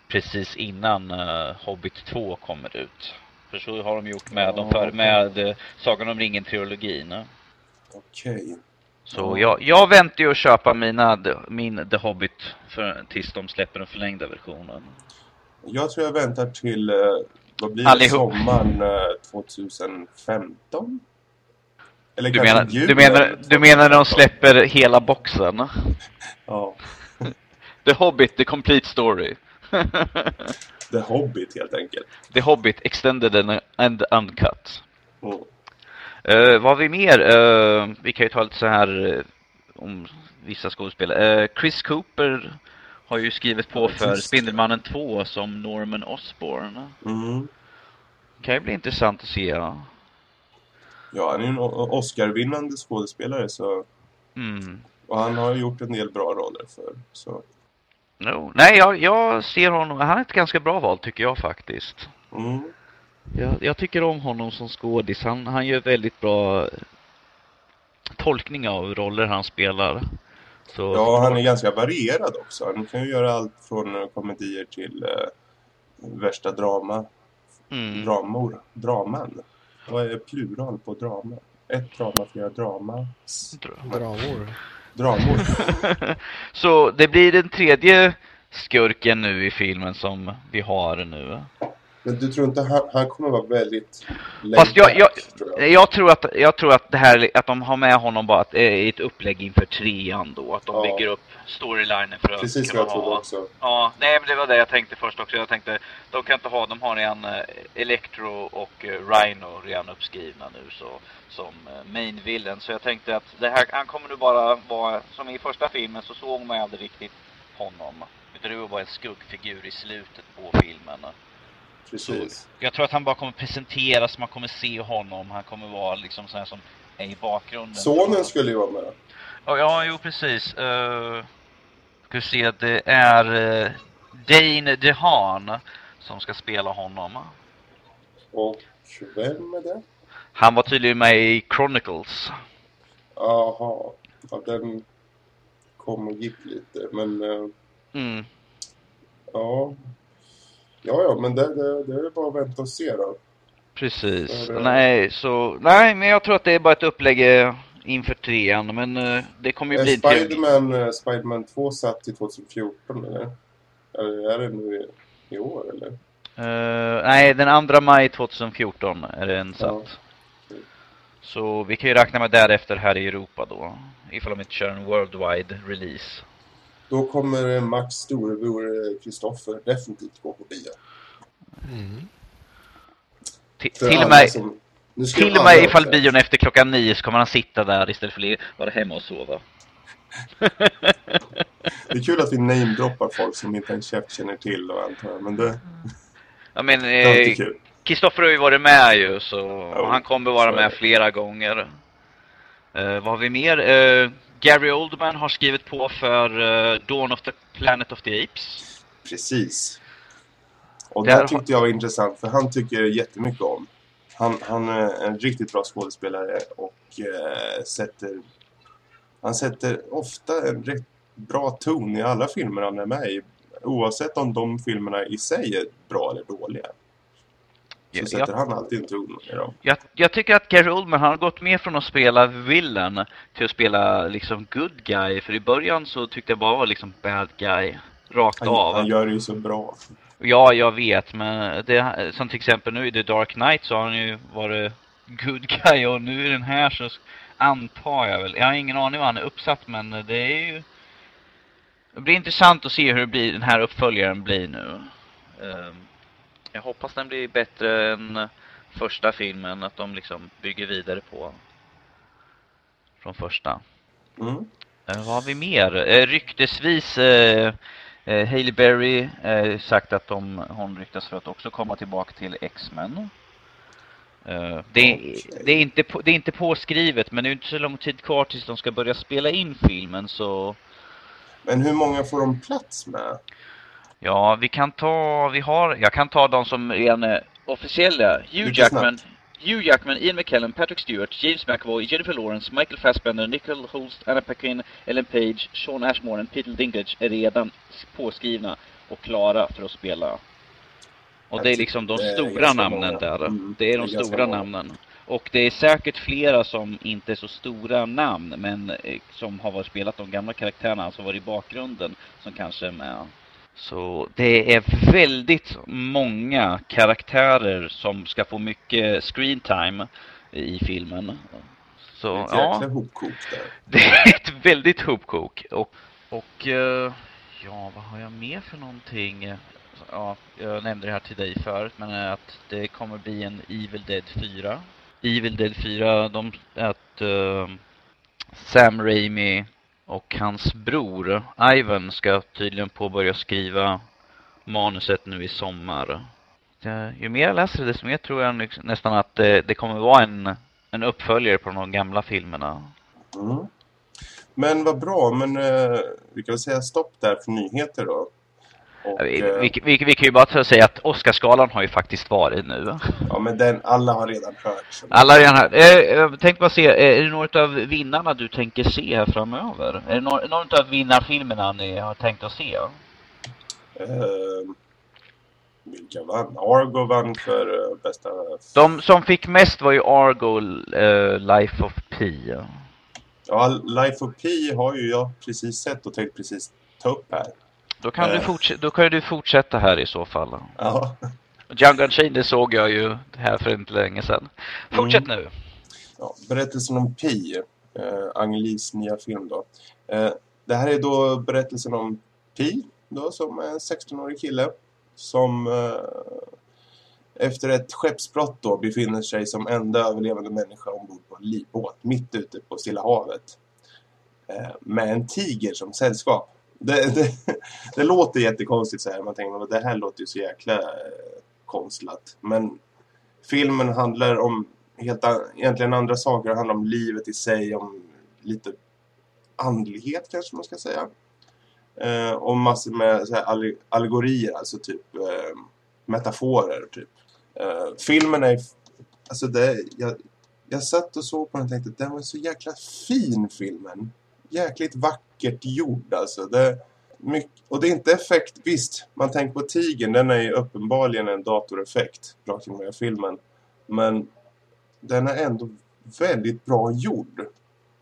precis innan eh, Hobbit 2 kommer ut. För så har de gjort med, de för, med eh, Sagan om ringen-trilogin. Okej. Så jag, jag väntar ju att köpa mina, min The Hobbit för, tills de släpper den förlängda versionen. Jag tror jag väntar till, vad blir det, sommaren eh, 2015? Eller Du menar, du, menar, du menar när de 2015? släpper hela boxen? Ja. The Hobbit, the complete story. The Hobbit helt enkelt. the Hobbit, extended and, uncut. Mm. Eh, vad har vi mer? Eh, vi kan ju ta lite så här eh, om vissa skådespelare. Chris Cooper har ju skrivit på för just det. Spindelmannen 2 som Norman Osborn. Mm. Kan ju bli intressant att se. Ja. Ja, han är ju en Oscar-vinnande skådespelare så, Mm. och han har ju gjort en del bra roller för så. No. Nej, jag, jag ser honom. Han är ett ganska bra val tycker jag faktiskt. Mm. Jag, jag tycker om honom som skådis. Han, han gör väldigt bra eh, tolkning av roller han spelar. Så, Ja, han är ganska varierad också. Han kan ju göra allt från eh, komedier till eh, värsta drama, mm. dramor, draman. Vad är plural på drama? Ett drama, flera drama. Dramor. Dramor. Så det blir den tredje skurken nu i filmen som vi har nu. Men du tror inte han, han kommer vara väldigt Fast jag- back, tror jag. Jag tror att, jag tror att det här, att de har med honom bara att, eh, i ett upplägg inför trean då. Att de Ja. bygger upp storylinen för att Precis vad kunna jag trodde ha... också. Ja, nej men det var det jag tänkte först också. Jag tänkte, de kan inte ha, de har redan eh, Electro och eh, Rhino redan uppskrivna nu så, som eh, main villain. Så jag tänkte att det här, han kommer nu bara vara, som i första filmen så såg man aldrig riktigt honom. Utan det var bara en skuggfigur i slutet på filmen. Precis. Jag tror att han bara kommer presenteras, man kommer se honom, han kommer vara liksom sån här som är i bakgrunden. Sonen skulle ju vara med. Ja, ja jo precis. Uh, se, det är uh, Dane DeHaan som ska spela honom. Och vem är det? Han var tydligen med i Chronicles. Aha. Ja, den kom och gick lite. Men eh, Mm. ja. Ja, ja, men det, det, det är bara att vänta och se då. Precis. Så det- Nej, så, nej, men jag tror att det är bara ett upplägg eh, inför trean, men eh, det kommer ju Är bli en trevlig- Spiderman, eh, Spiderman 2 satt till 2014 eller? Eller är det nu i, i år eller? Eh, nej, den 2 maj 2014 är den satt. Så vi kan ju räkna med därefter här i Europa då. Ifall de inte kör en worldwide release. Då kommer eh, Max storebror Kristoffer definitivt gå på bio. Mm. Till och med, som- med ifall bion efter klockan nio så kommer han sitta där istället för att vara hemma och sova. Det är kul att vi namedroppar folk som inte en käft känner till och antar jag, men det, Ja men eh. Kristoffer har ju varit med ju så Jo, han kommer vara med flera gånger. Eh, vad har vi mer? Eh, Gary Oldman har skrivit på för eh, Dawn of the Planet of the Apes. Precis. Och det här tyckte jag var intressant för han tycker jättemycket om. Han, han är en riktigt bra skådespelare och eh, sätter... Han sätter ofta en rätt bra ton i alla filmer han är med i. Oavsett om de filmerna i sig är bra eller dåliga. Så Ja, sätter han alltid en ton i dem. Jag, jag tycker att Gary Oldman han har gått med från att spela villain till att spela liksom good guy. För i början så tyckte jag bara var liksom bad guy. Rakt Han, av. han gör det ju så bra. Ja, jag vet, men det, som till exempel nu i The Dark Knight så har han ju varit good guy och nu i den här så antar jag väl. Jag har ingen aning vad han är uppsatt men det är ju... Det blir intressant att se hur det blir, den här uppföljaren blir nu. Ehm, jag hoppas den blir bättre än första filmen, att de liksom bygger vidare på från första. Mm. Eh, vad har vi mer? Eh, ryktesvis eh, eh, Hailey Berry eh, sagt att de, hon ryktas för att också komma tillbaka till X-Men. Eh, det, det, är inte på, det är inte påskrivet men det är inte så lång tid kvar tills de ska börja spela in filmen så Men hur många får de plats med? ja, vi kan ta, vi har, jag kan ta de som är officiella. Hugh Jackman, Hugh Jackman, Ian McKellen, Patrick Stewart, James McAvoy, Jennifer Lawrence, Michael Fassbender, Nicole Holst, Anna Paquin, Ellen Page, Sean Ashmore och Peter Dinklage är redan påskrivna och klara för att spela. Och det är liksom de stora namnen där. Mm, Det är de stora namnen. Och det är säkert flera som inte är så stora namn, men eh, som har varit spelat de gamla karaktärerna, alltså varit i bakgrunden, som kanske är med. Så det är väldigt många karaktärer som ska få mycket screen time i filmen. Så Det är ett ja, hopkok där. det är ett väldigt hopkok. Och, och eh, ja, vad har jag mer för någonting? Ja, jag nämnde det här till dig förut, men att det kommer bli en Evil Dead 4. Evil Dead 4, de, att eh, Sam Raimi och hans bror Ivan ska tydligen påbörja skriva manuset nu i sommar. Ju mer jag läser det, desto mer tror jag nästan att det, det kommer vara en, en uppföljare på de gamla filmerna. Mm. Men vad bra, men eh, vi kan väl säga stopp där för nyheter då. Och, Vi, eh, vi, vi, vi kan ju bara säga att Oscarsgalan har ju faktiskt varit nu. ja, men den, alla har redan hört. Alla har redan här. Eh, eh, tänk bara se, eh, är det några av vinnarna du tänker se här framöver? Är det några, några av vinnarfilmerna ni har tänkt att se? Eh, vilka vann? Argo vann för eh, bästa... De som fick mest var ju Argo, Life of Pi. Ja, Life of Pi har ju jag precis sett och tänkt precis ta upp här. Då kan, du Eh. fortsätta, då kan du fortsätta här i så fall. Ja. Django Unchained det såg jag ju här för inte länge sedan. Fortsätt Mm. nu. Ja, berättelsen om Pi, eh, Angelis nya film då. Eh, det här är då berättelsen om Pi, då, som är en 16-årig kille som eh, efter ett skeppsbrott då befinner sig som enda överlevande människa ombord på en livbåt mitt ute på Stilla havet. Eh, med en tiger som sällskap. Det, det, det låter jättekonstigt så här. Man tänker att det här låter ju så jäkla eh, konstlat. Men filmen handlar om helt an- egentligen andra saker. Det handlar om livet i sig, om lite andlighet kanske man ska säga. Eh, och massor med så här, allegorier, alltså typ eh, metaforer. Typ. Eh, filmen är... Alltså det, jag, jag satt och såg på den och tänkte att den var så jäkla fin filmen. Jäkligt vackert gjord alltså. Det, mycket, och det är inte effekt. Visst, man tänker på tigern. Den är ju uppenbarligen en datoreffekt. Rakt i den här filmen. Men den är ändå väldigt bra gjord.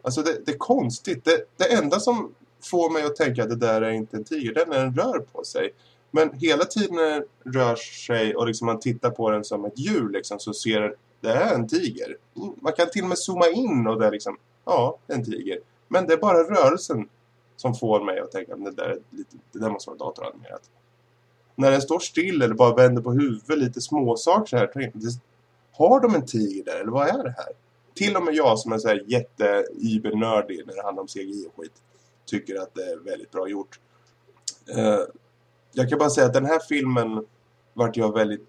Alltså det, det är konstigt. Det, det enda som får mig att tänka att det där är inte en tiger, den är den rör på sig. Men hela tiden när den rör sig och liksom man tittar på den som ett djur liksom, så ser det, det är en tiger. Man kan till och med zooma in och det är liksom, ja, det är en tiger. Men det är bara rörelsen som får mig att tänka att det där, är lite, det där måste vara datoranimerat. När den står still eller bara vänder på huvudet, lite småsaker så här. det- Har de en tiger där eller vad är det här? Till och med jag som är så här jätte-ibernördig när det handlar om CGI och skit tycker att det är väldigt bra gjort. Eh, jag kan bara säga att den här filmen vart jag väldigt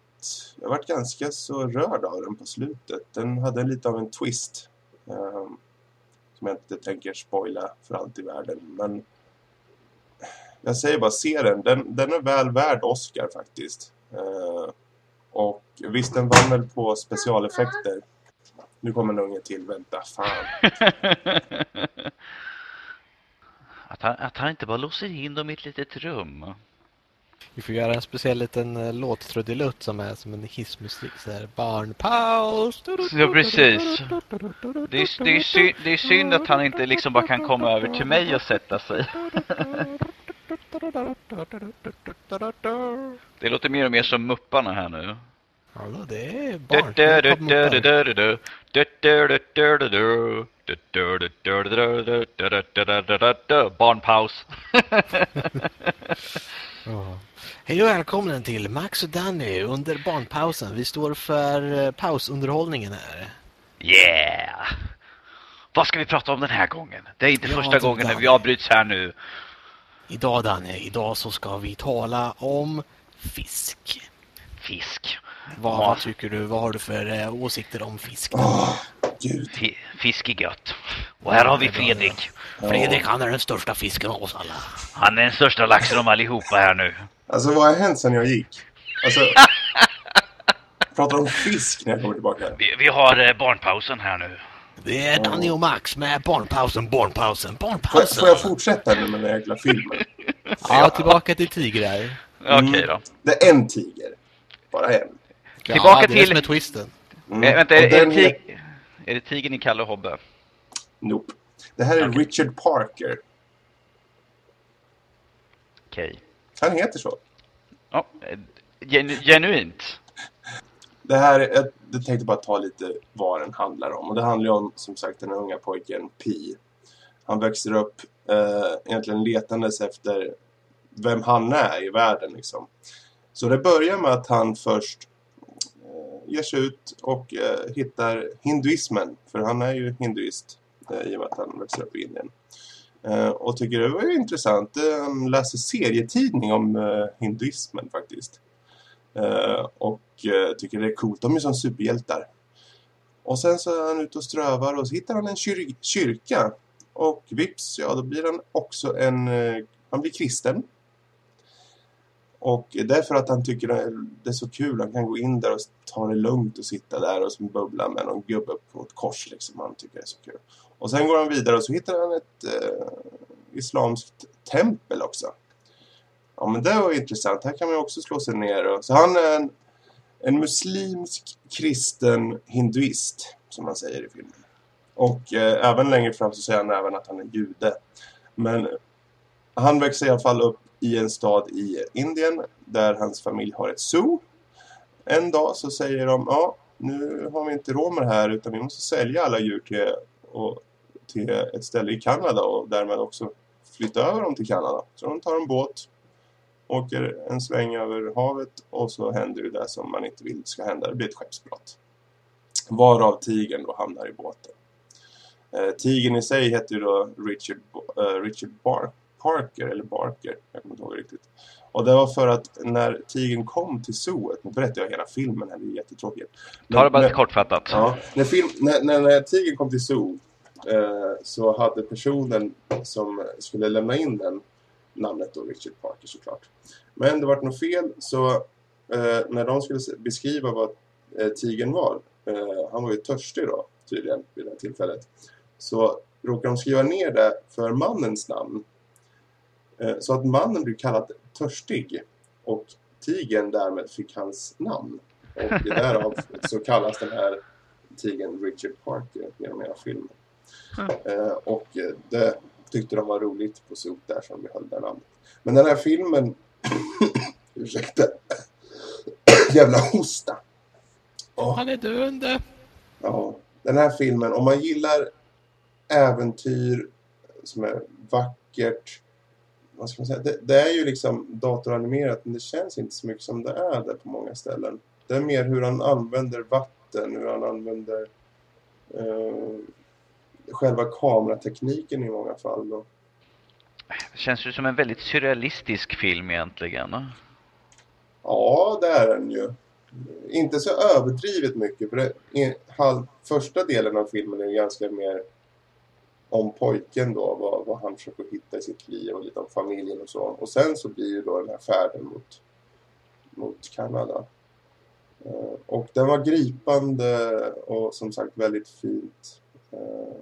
jag vart ganska så rörd av den på slutet. Den hade lite av en twist. Ehm, som jag inte tänker spoila för allt i världen. Men jag säger bara, se den. Den, den är väl värd Oscar faktiskt. Eh, och visst, den vann väl på specialeffekter. Nu kommer en unge till, vänta, fan. Att han, att han inte bara låser in dem i ett litet rum. Vi får göra en speciell liten låttrudelutt som är som en hissmusik. Så här, barnpaus! Ja, precis. Det är, det, är synd, det är synd att han inte liksom bara kan komma över till mig och sätta sig. Det låter mer och mer som Mupparna här nu. Hallå, alltså, det är barn. Barnpaus. Ja. Hej och välkommen till Max och Danny under barnpausen. Vi står för eh, pausunderhållningen här. Yeah! Vad ska vi prata om den här gången? Det är inte Ja, första gången när vi avbryts här nu. Idag Danny, idag så ska vi tala om fisk. Fisk. Vad, Ja. vad tycker du? Vad har du för eh, åsikter om fisk? Åh, gud. Fi- Fisk är gött. Och här har vi Fredrik. Fredrik han är den största fisken av oss alla. Han är den största laxen av allihopa här nu. Alltså, vad har hänt sen jag gick? Alltså... pratar om fisk när jag kommer tillbaka. Vi, vi har eh, barnpausen här nu. Det är Danny och Max med barnpausen, barnpausen, barnpausen. får jag fortsätta nu med den här jäkla filmen? Ja, tillbaka till tigrar. Okej då. Det är en tiger. Bara en. Tillbaka ja, det är det till- som är twisten. Mm. Eh, vänta, Och är, är, den tig- är det tigern i Kalle och Hobbe? Nope. Det här är Okej. Richard Parker. Okej. Han heter så. Ja, eh, genu- genuint. Det här, är- jag, jag tänkte bara ta lite vad den handlar om. Och det handlar om, som sagt, den unga pojken Pi. Han växer upp eh, egentligen letandes efter vem han är i världen liksom. Så det börjar med att han först ger sig ut och eh, hittar hinduismen. För han är ju hinduist eh, i och med att han växer upp i Indien. Eh, och tycker det var ju intressant. Eh, han läser serietidning om eh, hinduismen faktiskt. Eh, och eh, tycker det är coolt. De är som superhjältar. Och sen så är han ute och strövar och så hittar han en kyr- kyrka. Och vips, ja då blir han också en... eh, Han blir kristen. Och det är för att han tycker det är- det är så kul. Han kan gå in där och ta det lugnt och sitta där och som bubbla med någon gubbe på ett kors liksom. Han tycker det är så kul. Och sen går han vidare och så hittar han ett eh, islamskt tempel också. Ja men det var intressant. Här kan man ju också slå sig ner. Så han är en, en muslimsk kristen hinduist. Som man säger i filmen. Och eh, även längre fram så säger han även att han är jude. Men han växer i alla fall upp i en stad i Indien. Där hans familj har ett zoo. En dag så säger de ja nu har vi inte råd med det här utan vi måste sälja alla djur till, och, till ett ställe i Kanada och därmed också flytta över dem till Kanada. Så de tar en båt åker en sväng över havet och så händer det där som man inte vill ska hända. Det blir ett skeppsbrott. Varav tigern då hamnar i båten. Eh, tigern i sig heter ju då Richard, eh, Richard Bark Parker, eller Barker, jag kommer inte ihåg riktigt. Och det var för att när tigern kom till zooet, nu berättar jag hela filmen här, det är jättetråkigt. Ta det bara lite kortfattat. Ja, när, film, när, när, när tigern kom till zoo eh, så hade personen som skulle lämna in den namnet då Richard Parker såklart. Men det var något fel så eh, när de skulle beskriva vad eh, tigern var, eh, han var ju törstig då tydligen vid det här tillfället, så råkade de skriva ner det för mannens namn. Eh, så att mannen blev kallad törstig och tigern därmed fick hans namn. Och därav så kallas den här tigern Richard Parker genom hela filmen. Mm. Och eh, det tyckte de var roligt på SOT där som vi höll det namnet. Men den här filmen... ursäkta. Jävla hosta. Åh. Han är döende. Ja, den här filmen, om man gillar äventyr som är vackert, vad ska man säga, det, det är ju liksom datoranimerat men det känns inte så mycket som det är det på många ställen. Det är mer hur han använder vatten, hur han använder eh, själva kameratekniken i många fall. Och, Det känns ju som en väldigt surrealistisk film egentligen. ja, det är den ju. Inte så överdrivet mycket, för det, i, halv, första delen av filmen är ganska mer om pojken då, vad, vad han försöker hitta i sitt liv och lite om familjen och så. Och sen så blir ju då den här färden mot, mot Kanada. Eh, och den var gripande och som sagt väldigt fint eh,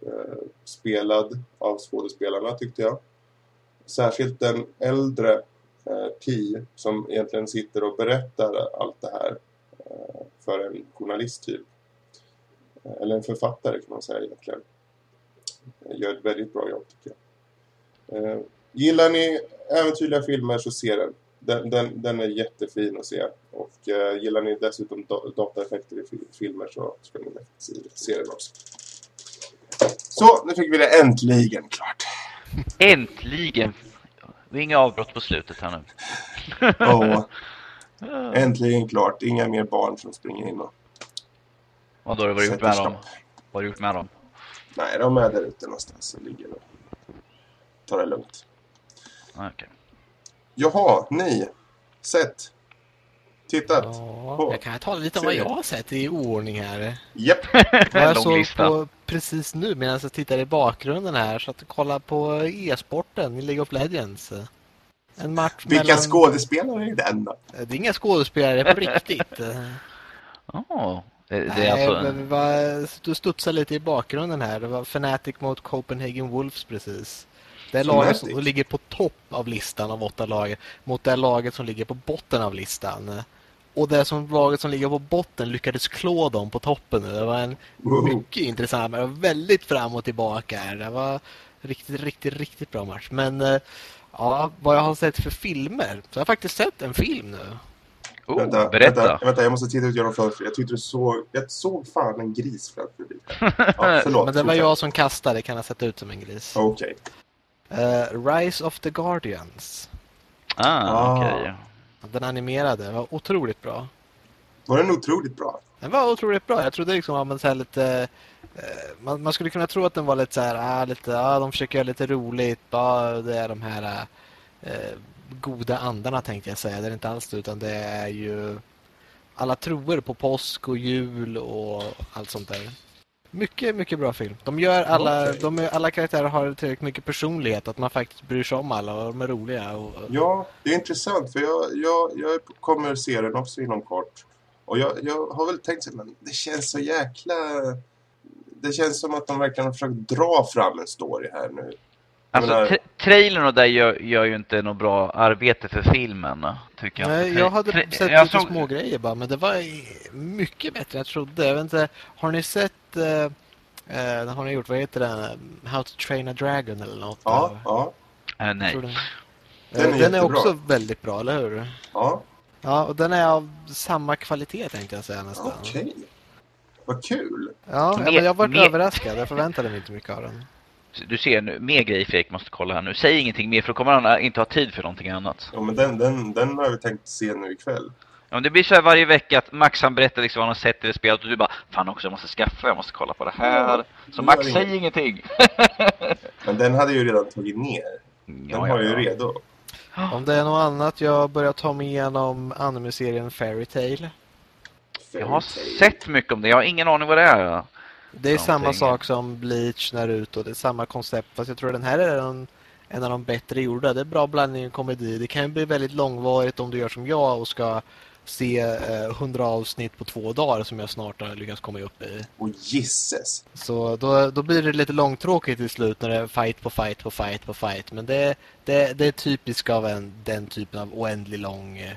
eh spelad av skådespelarna tyckte jag. Särskilt den äldre eh, Pi som egentligen sitter och berättar allt det här eh, för en journalist typ. Eh, eller en författare kan man säga egentligen. Gör ett väldigt bra jobb tycker jag. Eh, gillar ni äventyrliga filmer så se den. Den, den, den är jättefin att se. Och eh, gillar ni dessutom da- dataeffekter i fi- filmer så ska ni se, se den också. Så, nu fick vi det äntligen klart. Äntligen! Det är inga avbrott på slutet här nu. Ja, äntligen klart. Inga mer barn som springer in och Vad då har du gjort med dem? Vad har du gjort med dem? Nej, de är där ute någonstans och ligger och tar det lugnt. Ah, Okej. Jaha, ni. Sett. Tittat. Ja, jag kan ta lite om vad jag har sett i oordning här. Japp. Vad jag såg på precis nu medan jag tittar i bakgrunden här så att kolla på e-sporten i League of Legends. En match Vilka mellan... skådespelare är den då? Det är inga skådespelare på riktigt. Oh, det, det är Nej, alltså... men vi var, du studsar lite i bakgrunden här. Det var Fnatic mot Copenhagen Wolves precis. Det är laget som ligger på topp av listan av åtta lag mot det laget som ligger på botten av listan. Och det som laget som ligger på botten lyckades klå dem på toppen nu. Det var en Wow. mycket intressant match. Väldigt fram och tillbaka. Det var riktigt, riktigt, riktigt bra match. Men eh, ja, vad jag har sett för filmer. Så jag har faktiskt sett en film nu. Oh, vänta, berätta! Vänta, vänta, jag måste titta ut genom fönstret. Jag tyckte du såg... Jag såg fan en gris framför förbi. Ja, förlåt. Men det var jag som kastade. Kan ha sett ut som en gris. Okej. Eh, Rise of the Guardians. Ah, Ah. okej. Den animerade var otroligt bra. Var den otroligt bra? Den var otroligt bra. Jag trodde liksom att man så här lite... eh, man, man skulle kunna tro att den var lite så här, ah, lite, ah, de försöker göra lite roligt. Ah, det är de här eh, goda andarna tänkte jag säga. Det är inte alls det, utan det är ju alla troer på påsk och jul och allt sånt där. Mycket, mycket bra film. De gör alla, Okej. de alla karaktärer har tillräckligt mycket personlighet att man faktiskt bryr sig om alla och de är roliga. Och, Ja, det är intressant för jag, jag, jag kommer se den också inom kort. Och jag, jag har väl tänkt så men det känns så jäkla... Det känns som att de verkligen har försökt dra fram en story här nu. Alltså, menar- tra- trailern och där gör, gör ju inte något bra arbete för filmen, tycker jag. Nej, jag hade Tra- sett jag lite såg- små grejer bara, men det var mycket bättre än jag trodde. Jag vet inte, har ni sett, eh, eh, har ni gjort, vad heter den? How to train a dragon eller något? Ja, ja, Eh, nej. den. Den är Eh, den är också väldigt bra, eller hur? ja. Ja, och den är av samma kvalitet tänkte jag säga nästan. Okej. Vad kul. Ja, men jag var överraskad. Jag förväntade mig inte mycket av den. Du ser nu, mer grejer Fredrik måste kolla här nu. Säg ingenting mer för då kommer han inte ha tid för någonting annat. Ja, men den, den, den har vi tänkt se nu ikväll. Ja, men det blir så här varje vecka att Max han berättar liksom vad han har sett i det spelet och du bara Fan också, jag måste skaffa, jag måste kolla på det här. Ja, Så Max, säg inget. ingenting. Men den hade ju redan tagit ner. Den Ja, har ja, jag ju ja. redo. Om det är något annat, jag börjar ta mig igenom anime-serien Fairy Tail. Jag har sett mycket om det, jag har ingen aning vad det är. Det är samma sak som Bleach, Naruto, det är samma koncept. Fast jag tror den här är en, en av de bättre gjorda. Det är bra blandning och komedi. Det kan bli väldigt långvarigt om du gör som jag och ska se eh, 100 avsnitt på två dagar som jag snart har lyckats komma upp i. Och gisses. Så då, då blir det lite långtråkigt till slut när det är fight på fight på fight på fight. Men det, det, det är typiskt av en, den typen av oändlig lång eh, eh,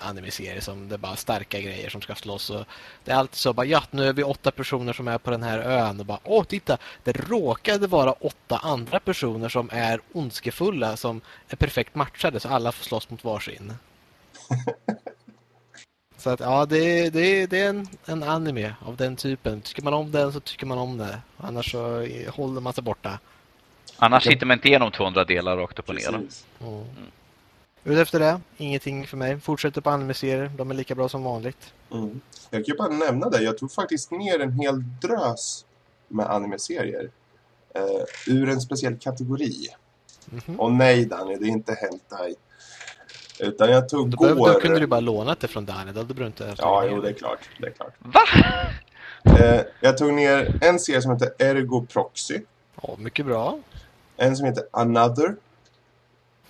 anime-serie som det är bara starka grejer som ska slåss. Och det är alltid så bara, ja, nu är vi åtta personer som är på den här ön och bara, åh, titta, det råkade vara åtta andra personer som är ondskefulla som är perfekt matchade så alla får slåss mot varsin. så att ja, det, det, det är en, en anime av den typen. Tycker man om den så tycker man om det. Annars så eh, håller man sig borta. Annars sitter man inte igenom 200 delar rakt upp och ner. Precis. Mm. Ut efter det, ingenting för mig. Fortsätter på anime-serier, de är lika bra som vanligt. Mm. Jag kan ju bara nämna det. Jag tog faktiskt ner en hel drös med anime-serier. Eh, ur en speciell kategori. Mhm. Och nej Danny, det är inte hentai. Utan jag tog Då, går... då kunde du bara lånat det från Danny, då hade du inte Ja, jo, det är klart. Det är klart. Va? Eh, jag tog ner en serie som heter Ergo Proxy. Ja, mycket bra. En som heter Another.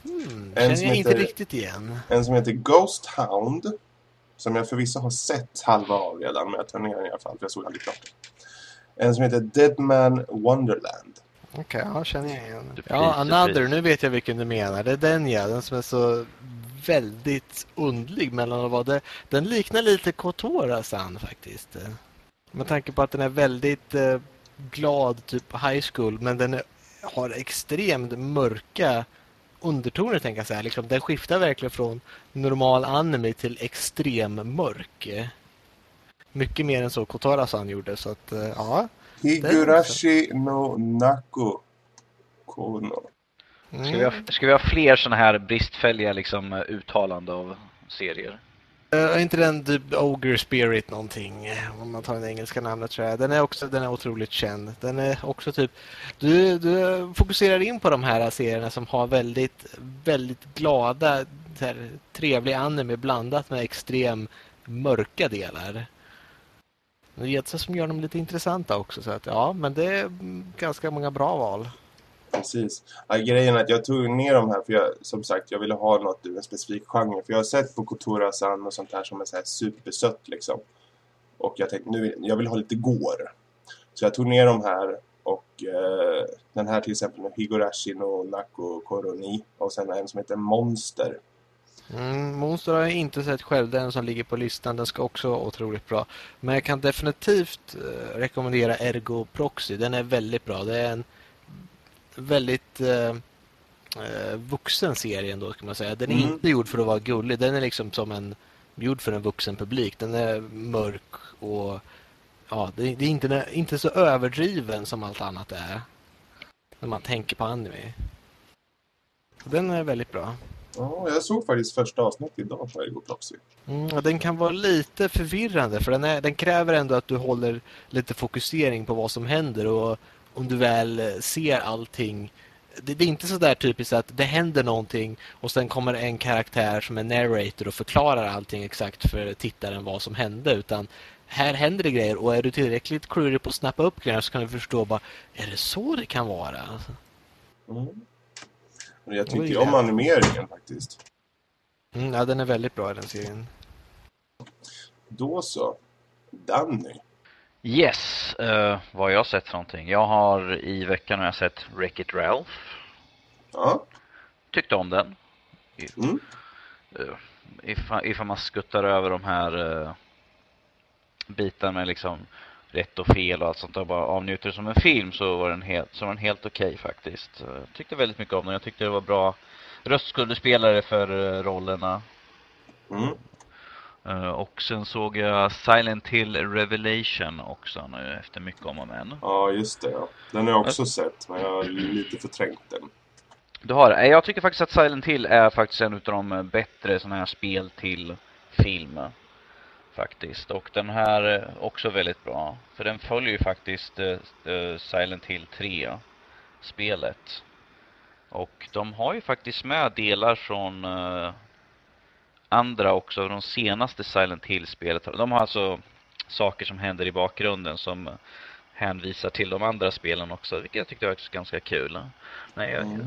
Hmm, En känner som jag inte heter- riktigt igen. En som heter Ghost Hound. Som jag förvisso har sett halva av redan, men jag tar ner den i alla fall, för jag såg aldrig klart. En som heter Dead Man Wonderland. Okej, ja, känner jag igen. Surprise, Ja, Another, surprise. nu vet jag vilken du menar. Det är den ja, den som är så väldigt undlig mellan att vara det. Den liknar lite Kotora-san faktiskt. eh. Med tanke på att den är väldigt eh, glad, typ high school, men den är, har extremt mörka undertoner tänker jag säga. Liksom, den skiftar verkligen från normal anime till extrem mörk. Mycket mer än så Kotora-san gjorde, så att eh, ja. Higurashi no Naku Kono. Mm. Ska vi ha, ska vi ha fler såna här bristfälliga liksom, uttalande av serier? Eh, är inte den typ Ogre Spirit någonting? Eh, om man tar det engelska namnet tror jag. Den är också den är otroligt känd. Den är också typ... Du, du fokuserar in på de här serierna som har väldigt, väldigt glada, här, trevliga anime blandat med extrem mörka delar. Det är det som gör dem lite intressanta också. Så att, ja, men det är ganska många bra val. Precis. Ja, grejen är att jag tog ner de här för jag, som sagt, jag ville ha något ur en specifik genre. För jag har sett på Kotora-san och sånt här som är så här supersött liksom. Och jag tänkte, nu, jag vill ha lite går. Så jag tog ner de här och eh, den här till exempel med Higurashi no Naku Koroni. Och sen en som heter Monster. Mm, Monster har jag inte sett själv. Den som ligger på listan. Den ska också vara otroligt bra. Men jag kan definitivt eh, rekommendera Ergo Proxy. Den är väldigt bra. Det är en väldigt eh, eh, vuxen serie ändå kan man säga. Den är Mm. inte gjord för att vara gullig. Den är liksom som en gjord för en vuxen publik. Den är mörk och ja, det, det är inte, inte så överdriven som allt annat är. När man tänker på anime. Så Den är väldigt bra. Ja, jag såg faktiskt första avsnittet idag på Ergo Proxy. Mm, den kan vara lite förvirrande för den, är, den kräver ändå att du håller lite fokusering på vad som händer och om du väl eh, ser allting. Det, det är inte så där typiskt att det händer någonting och sen kommer en karaktär som är narrator och förklarar allting exakt för tittaren vad som hände utan här händer det grejer och är du tillräckligt klurig på att snappa upp grejerna så kan du förstå bara är det så det kan vara? Mm. Men jag Oj, tycker om ja. animeringen faktiskt. Mm, ja, den är väldigt bra den serien. Då så. Danny. Yes, uh, vad har jag sett för någonting? Jag har i veckan har jag sett Wreck-It Ralph. Ja. Tyckte om den. Mm. Uh, ifall, ifall man skuttar över de här uh, bitarna med liksom rätt och fel och allt sånt där och bara avnjuter det som en film så var den helt, så var den helt okej faktiskt. Uh, tyckte väldigt mycket om den. Jag tyckte det var bra röstskådespelare för rollerna. Mm. Uh, och sen såg jag Silent Hill Revelation också nu efter mycket om och men. Ja, just det. Ja. Den har jag också sett, men jag har lite förträngt den. Du har det. Jag tycker faktiskt att Silent Hill är faktiskt en av de eh, bättre sådana här spel till film. Faktiskt. Och den här är också väldigt bra. För den följer ju faktiskt eh, eh, Silent Hill 3 spelet. Och de har ju faktiskt med delar från eh, andra också, de senaste Silent Hill-spelet. De har alltså saker som händer i bakgrunden som hänvisar till de andra spelen också, vilket jag tyckte var ganska kul. Nej, jag, Mm.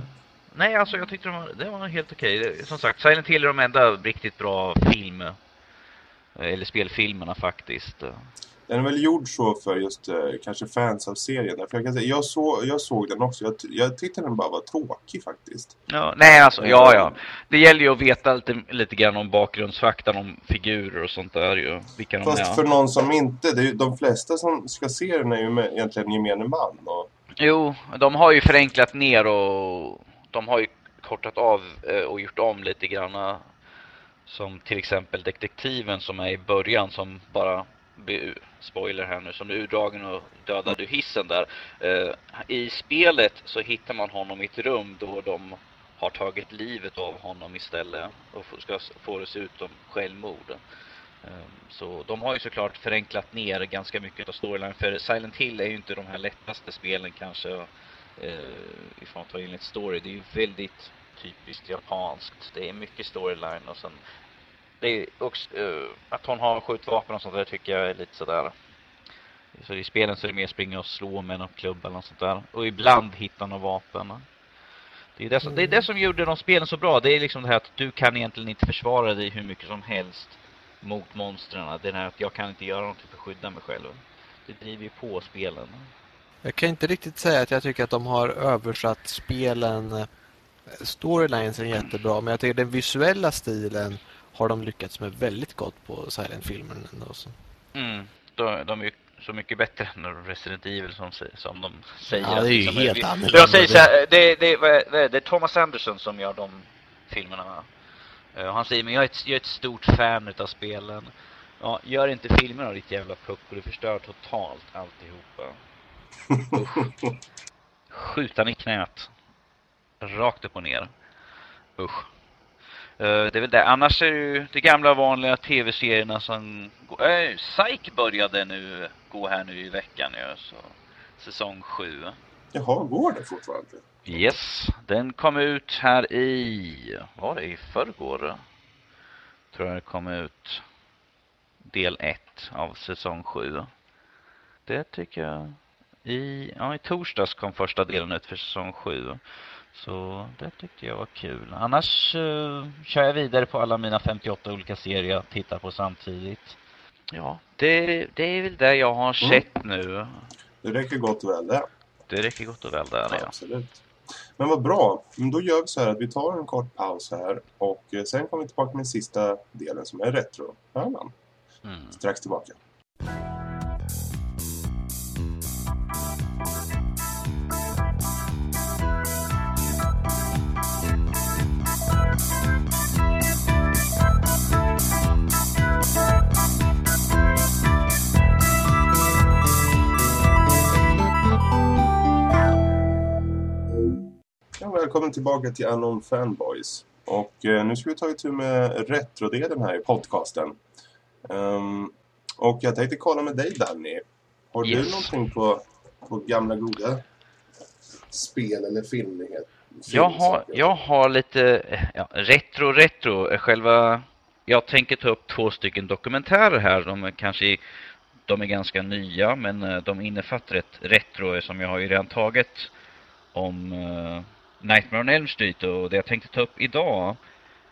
Nej, alltså jag tyckte de var, det var helt okej. Det- Som sagt, Silent Hill är de enda riktigt bra film eller spelfilmerna faktiskt. Den är väl gjord så för just eh, kanske fans av serien. För jag, kan säga, jag, så, jag såg den också. Jag, jag tyckte den bara var tråkig faktiskt. Ja, nej, alltså, ja, ja. Det gäller ju att veta lite, lite grann om bakgrundsfaktan, om figurer och sånt där ju. Vilka Fast de är. för någon som inte, det är, ju- de flesta som ska se den är ju med, egentligen gemene man. Och, Jo, de har ju förenklat ner och de har ju kortat av eh, och gjort om lite grann. eh, Som till exempel detektiven som är i början som bara spoiler här nu, som blir urdragen och dödad ur hissen där. Eh, I spelet så hittar man honom i ett rum då de har tagit livet av honom istället och ska få det se ut som självmord. Ehm, så de har ju såklart förenklat ner ganska mycket av storyline. För Silent Hill är ju inte de här lättaste spelen kanske. Eh, ifrån att ta in ett story. Det är ju väldigt typiskt japanskt. Det är mycket storyline och sen det är också, eh, att hon har skjutvapen och sånt där tycker jag är lite sådär. Så i spelen så är det mer springa och slå med någon klubba eller något sånt där. Och ibland hitta något vapen. Det är det, som, det är det som gjorde de spelen så bra. Det är liksom det här att du kan egentligen inte försvara dig hur mycket som helst mot monstren. Det är här att jag kan inte göra någonting för att skydda mig själv. Det driver ju på spelen. Jag kan inte riktigt säga att jag tycker att de har översatt spelen eh, storylinesen jättebra, men jag tycker den visuella stilen har de lyckats med väldigt gott på Silent-filmen ändå. Så. Mm. De, de är ju så mycket bättre än Resident Evil som, som de säger. Ja, det är ju Liksom, helt vi- annorlunda. Jag säger så här, det, det, vad är- vad är det är Thomas Anderson som gör de filmerna. Och han säger, men jag är, ett, jag är ett stort fan utav spelen. Ja, gör inte filmer av ditt jävla pucko, du förstör totalt alltihopa. Usch. Skjut han i knät. Rakt upp och ner. Usch. Eh, det är väl det. Annars är det ju de gamla vanliga tv-serierna som... Äh, Psych började nu gå här nu i veckan ju, så... Säsong 7. jaha, går det fortfarande? Yes, den kom ut här i... Var det i förrgår? Tror jag det kom ut. Del 1 av säsong 7. Det tycker jag... I, ja, i torsdags kom första delen ut för säsong 7. Så det tyckte jag var kul. Annars eh, kör jag vidare på alla mina 58 olika serier jag tittar på samtidigt. Ja, det, det är väl det jag har Mm. sett nu. Det räcker gott och väl det. Det räcker gott och väl där, ja. Absolut. Men vad bra. Men då gör vi så här att vi tar en kort paus här och eh, sen kommer vi tillbaka med sista delen som är retro. Hörnan. Mm. Strax tillbaka. Välkommen tillbaka till Unknown Fanboys. Och eh, nu ska vi ta itu med retrodelen här i podcasten. Ehm, och jag tänkte kolla med dig Danny. Har du Yes. någonting på, på gamla goda spel eller filmnyheter? Jag har, jag har lite ja, retro, retro. eh, Själva, jag tänker ta upp två stycken dokumentärer här. De kanske de är ganska nya, men eh, de innefattar ett retro som jag har ju redan tagit om Nightmare on Elm Street och det jag tänkte ta upp idag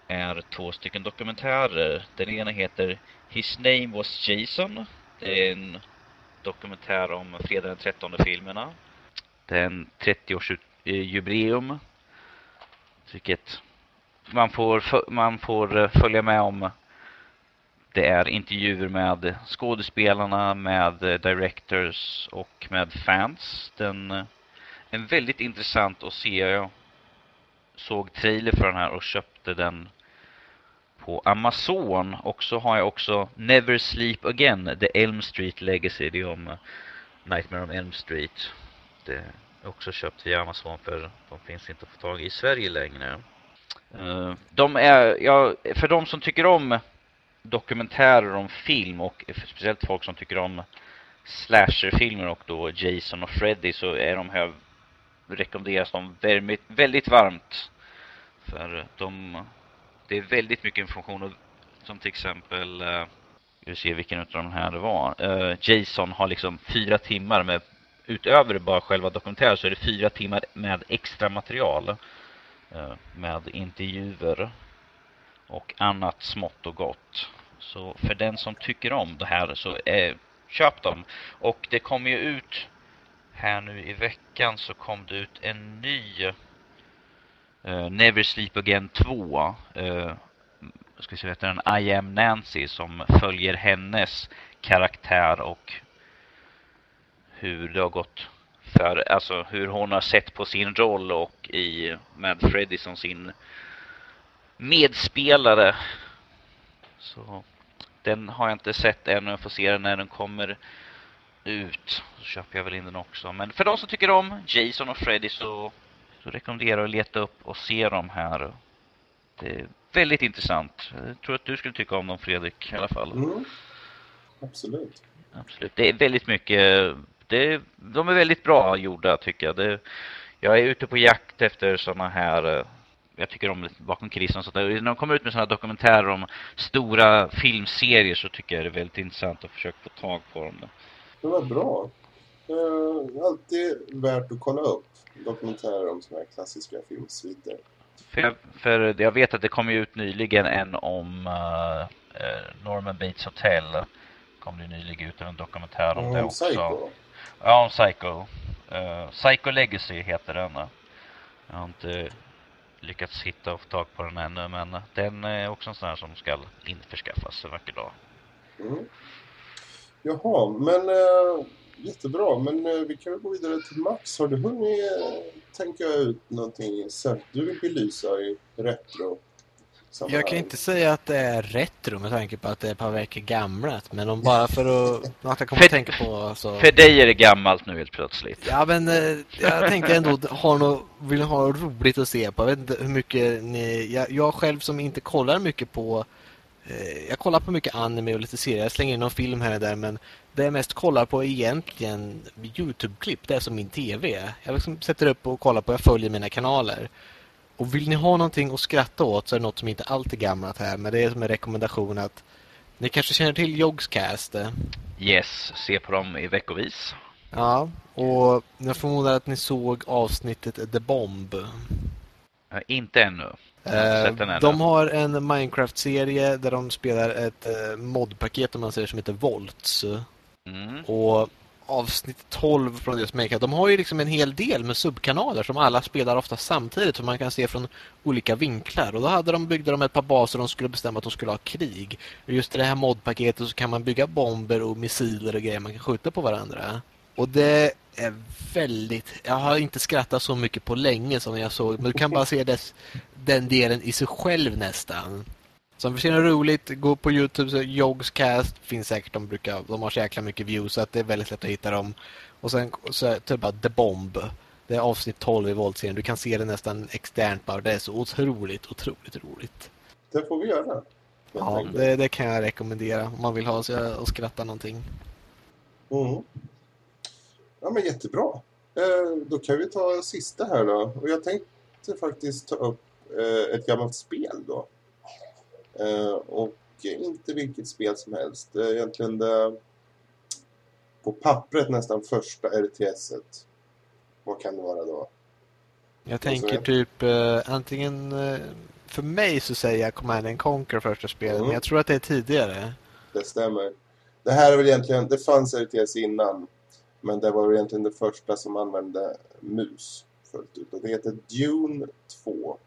är två stycken dokumentärer. Den ena heter His Name Was Jason. Det är en dokumentär om fredag den 13 filmerna. Det är en 30-årsjubileum vilket man får, man får eh, följa med om. Det är intervjuer med skådespelarna, med eh, directors och med fans. Den, eh, en väldigt intressant att se. Jag såg trailer för den här och köpte den på Amazon. Och så har jag också Never Sleep Again, The Elm Street Legacy. Det är om eh, Nightmare on Elm Street. Det är också köpt via Amazon för de finns inte att få tag i i Sverige längre. Eh, De är, ja, för de som tycker om dokumentärer om film och speciellt folk som tycker om slasherfilmer och då Jason och Freddy så är de här rekommenderas de väldigt, väldigt varmt. För de, det är väldigt mycket information som till exempel, eh, vi ser vilken utav de här det var. Eh, Jason har liksom fyra timmar med utöver bara själva dokumentären så är det fyra timmar med extra material. Eh, med intervjuer och annat smått och gott. Så för den som tycker om det här så är köp dem. Och det kommer ju ut här nu i veckan så kom det ut en ny uh, Never Sleep Again 2. Uh, eh, ska vi se, heter den I Am Nancy som följer hennes karaktär och hur det har gått för, alltså hur hon har sett på sin roll och i med Freddy som sin medspelare. Så den har jag inte sett ännu. Jag får se den när den kommer ut. Så köper jag väl in den också. Men för de som tycker om Jason och Freddy så, så rekommenderar jag att leta upp och se dem här. Det är väldigt intressant. Jag tror att du skulle tycka om dem Fredrik i alla fall. Mm. Absolut. Absolut. Det är väldigt mycket det, de är väldigt bra gjorda tycker jag. Det, jag är ute på jakt efter sådana här jag tycker om bakom kulisserna så När de kommer ut med sådana dokumentärer om stora filmserier så tycker jag det är väldigt intressant att försöka få tag på dem. Det var bra. Uh, alltid värt att kolla upp dokumentärer om sådana här klassiska filmsviter. För jag, för jag vet att det kom ut nyligen en om uh, Norman Bates Hotel. kom det nyligen ut en dokumentär om mm, det också. Psycho. Ja, om Psycho. Uh, Psycho Legacy heter den. Jag har inte lyckats hitta och få tag på den ännu, men den är också en sån här som ska införskaffas en vacker dag. Mm. Jaha, men äh, jättebra. Men äh, vi kan väl gå vidare till Max. Har du hunnit äh, tänka ut någonting särskilt du vill belysa i retro? Jag kan inte säga att det är retro med tanke på att det är ett par veckor gammalt. Men om bara för att... Något jag kommer att tänka på så... För dig är det gammalt nu helt plötsligt. Ja, men eh, jag tänkte ändå ha något, vill ha roligt att se på. Jag vet inte hur mycket ni... Jag, jag själv som inte kollar mycket på... Eh, jag kollar på mycket anime och lite serier. Jag slänger in någon film här och där. Men det jag mest kollar på är egentligen Youtube-klipp. Det är som min tv. Jag liksom sätter upp och kollar på. Jag följer mina kanaler. Och vill ni ha någonting att skratta åt så är det något som inte alltid är gammalt här. Men det är som en rekommendation att ni kanske känner till Jogscast? Yes, se på dem i veckovis. Ja, och jag förmodar att ni såg avsnittet The Bomb. Ja, inte ännu. Eh, de har en Minecraft-serie där de spelar ett eh, modpaket om man säger som heter Volts. Mm. Och avsnitt 12 från deras Make De har ju liksom en hel del med subkanaler som alla spelar ofta samtidigt som man kan se från olika vinklar. Och då hade de byggde de ett par baser de skulle bestämma att de skulle ha krig. Och just i det här modpaketet så kan man bygga bomber och missiler och grejer man kan skjuta på varandra. Och det är väldigt... Jag har inte skrattat så mycket på länge som jag såg. Men du kan bara se dess, den delen i sig själv nästan. Så om vi ser något roligt, gå på Youtube, så Jogscast finns säkert, de brukar, de har så jäkla mycket views så att det är väldigt lätt att hitta dem. Och sen så typ bara The Bomb. Det är avsnitt 12 i våldserien. Du kan se det nästan externt bara. Det är så otroligt, otroligt roligt. Det får vi göra. Ja, det, det, kan jag rekommendera om man vill ha sig och skratta någonting. Mm. Ja, men jättebra. Eh, då kan vi ta sista här då. Och jag tänkte faktiskt ta upp ett gammalt spel då. Eh, och inte vilket spel som helst. Det är egentligen det på pappret nästan första RTS-et. Vad kan det vara då? Jag tänker typ uh, antingen för mig så säger jag Command Conquer första spelet, mm. men jag tror att det är tidigare. Det stämmer. Det här är väl egentligen, det fanns RTS innan, men det var väl egentligen det första som använde mus fullt ut. Och det heter Dune 2.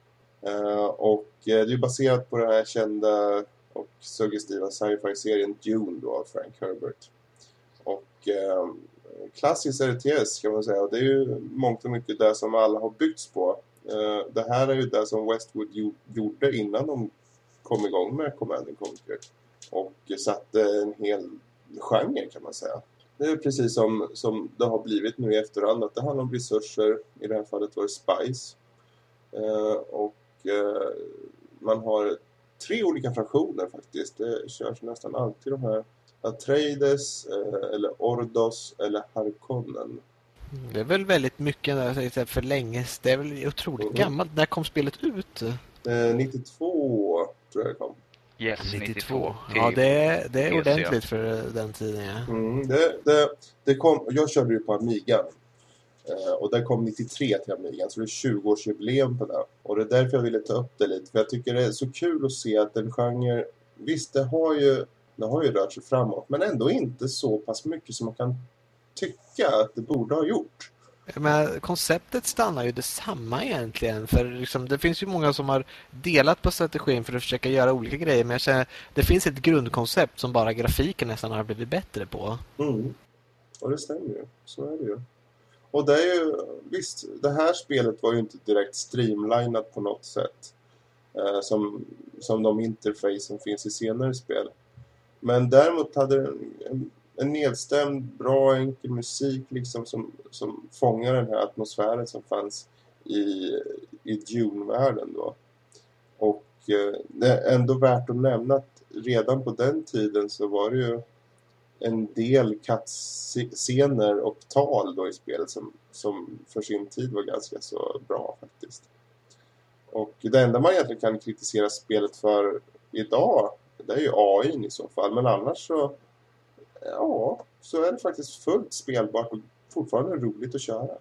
Eh, och eh, det är baserat på den här kända och suggestiva sci-fi-serien Dune då av Frank Herbert. Och eh, uh, klassisk RTS kan man säga. Och det är ju mångt och mycket det som alla har byggts på. Eh, det här är ju det som Westwood gjorde innan de kom igång med Command Conquer. Och satte en hel genre kan man säga. Det är precis som, som det har blivit nu i efterhand att det handlar om resurser. I det här fallet var det Spice. Eh, och man har tre olika fraktioner faktiskt. Det körs nästan alltid de här Atreides, eh, eller Ordos eller Harkonnen. Det är väl väldigt mycket där, för länge. Det är väl otroligt mm. gammalt. När kom spelet ut? Eh, 92 tror jag det kom. Yes, 92. 92. Ja, det är, det är ordentligt för den tiden. Ja. Mm, det, det, det kom, jag körde ju på Amiga. Eh, och den kom 93 till Amiga, så det är 20-årsjubileum på det. Och det är därför jag ville ta upp det lite. För jag tycker det är så kul att se att en genre... Visst, det har ju Det har ju rört sig framåt, men ändå inte så pass mycket som man kan tycka att det borde ha gjort. Men konceptet stannar ju detsamma egentligen. För liksom, det finns ju många som har delat på strategin för att försöka göra olika grejer. Men jag känner, det finns ett grundkoncept som bara grafiken nästan har blivit bättre på. Mm. Och det stämmer ju. Så är det ju. Och det är ju, visst, det här spelet var ju inte direkt streamlinat på något sätt. Eh, som, som de interface som finns i senare spel. Men däremot hade den en, en nedstämd, bra, enkel musik liksom som, som fångar den här atmosfären som fanns i, i Dune-världen då. Och eh, det är ändå värt att nämna att redan på den tiden så var det ju en del kattscener och tal då i spelet som, som för sin tid var ganska så bra faktiskt. Och det enda man egentligen kan kritisera spelet för idag det är ju AI i så fall. Men annars så ja, så är det faktiskt fullt spelbart och fortfarande roligt att köra.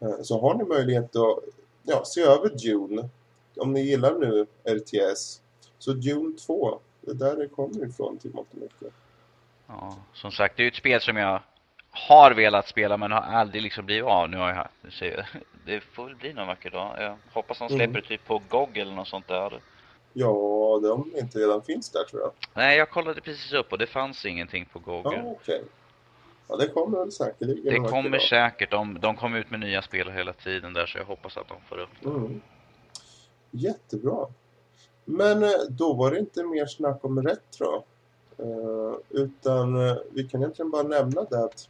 Eh, så har ni möjlighet att ja, se över Dune. Om ni gillar nu RTS. Så Dune 2, det är där det kommer ifrån till mått och mycket. Ja, som sagt, det är ju ett spel som jag har velat spela men har aldrig liksom blivit av. Nu har jag det får väl bli någon vacker dag. Jag hoppas de släpper mm. typ på GOG eller något sånt där. Ja, de inte redan finns där tror jag. Nej, jag kollade precis upp och det fanns ingenting på Google. Ja, okej. Okay. Ja, det kommer väl säkerligen. Det kommer säkert. De, de kommer ut med nya spel hela tiden där så jag hoppas att de får upp det. Mm. Jättebra. Men eh, då var det inte mer snack om retro. Eh, utan eh, vi kan egentligen bara nämna det att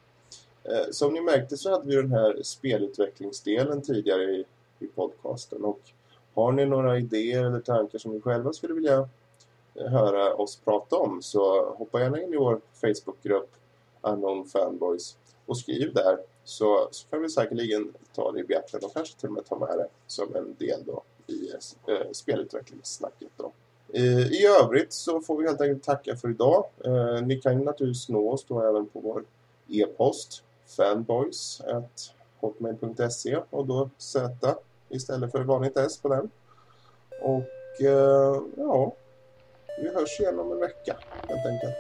eh, som ni märkte så hade vi den här spelutvecklingsdelen tidigare i, i podcasten och har ni några idéer eller tankar som ni själva skulle vilja höra oss prata om så hoppa gärna in i vår Facebookgrupp Unknown Fanboys och skriv där så, så kan vi säkerligen ta det i beaktande och kanske till och med ta med det som en del då i eh, spelutvecklingssnacket då. Eh, I övrigt så får vi helt enkelt tacka för idag. Eh, ni kan naturligtvis nå oss då även på vår e-post fanboys.hotmail.se och då Z istället för vanligt S på den. Och eh, ja, vi hörs igen om en vecka helt enkelt.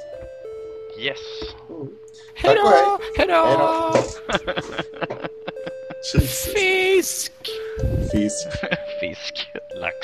Yes. Mm. Hej då! Hej då! Fisk! Fisk! Fisk. Fisk. Lax.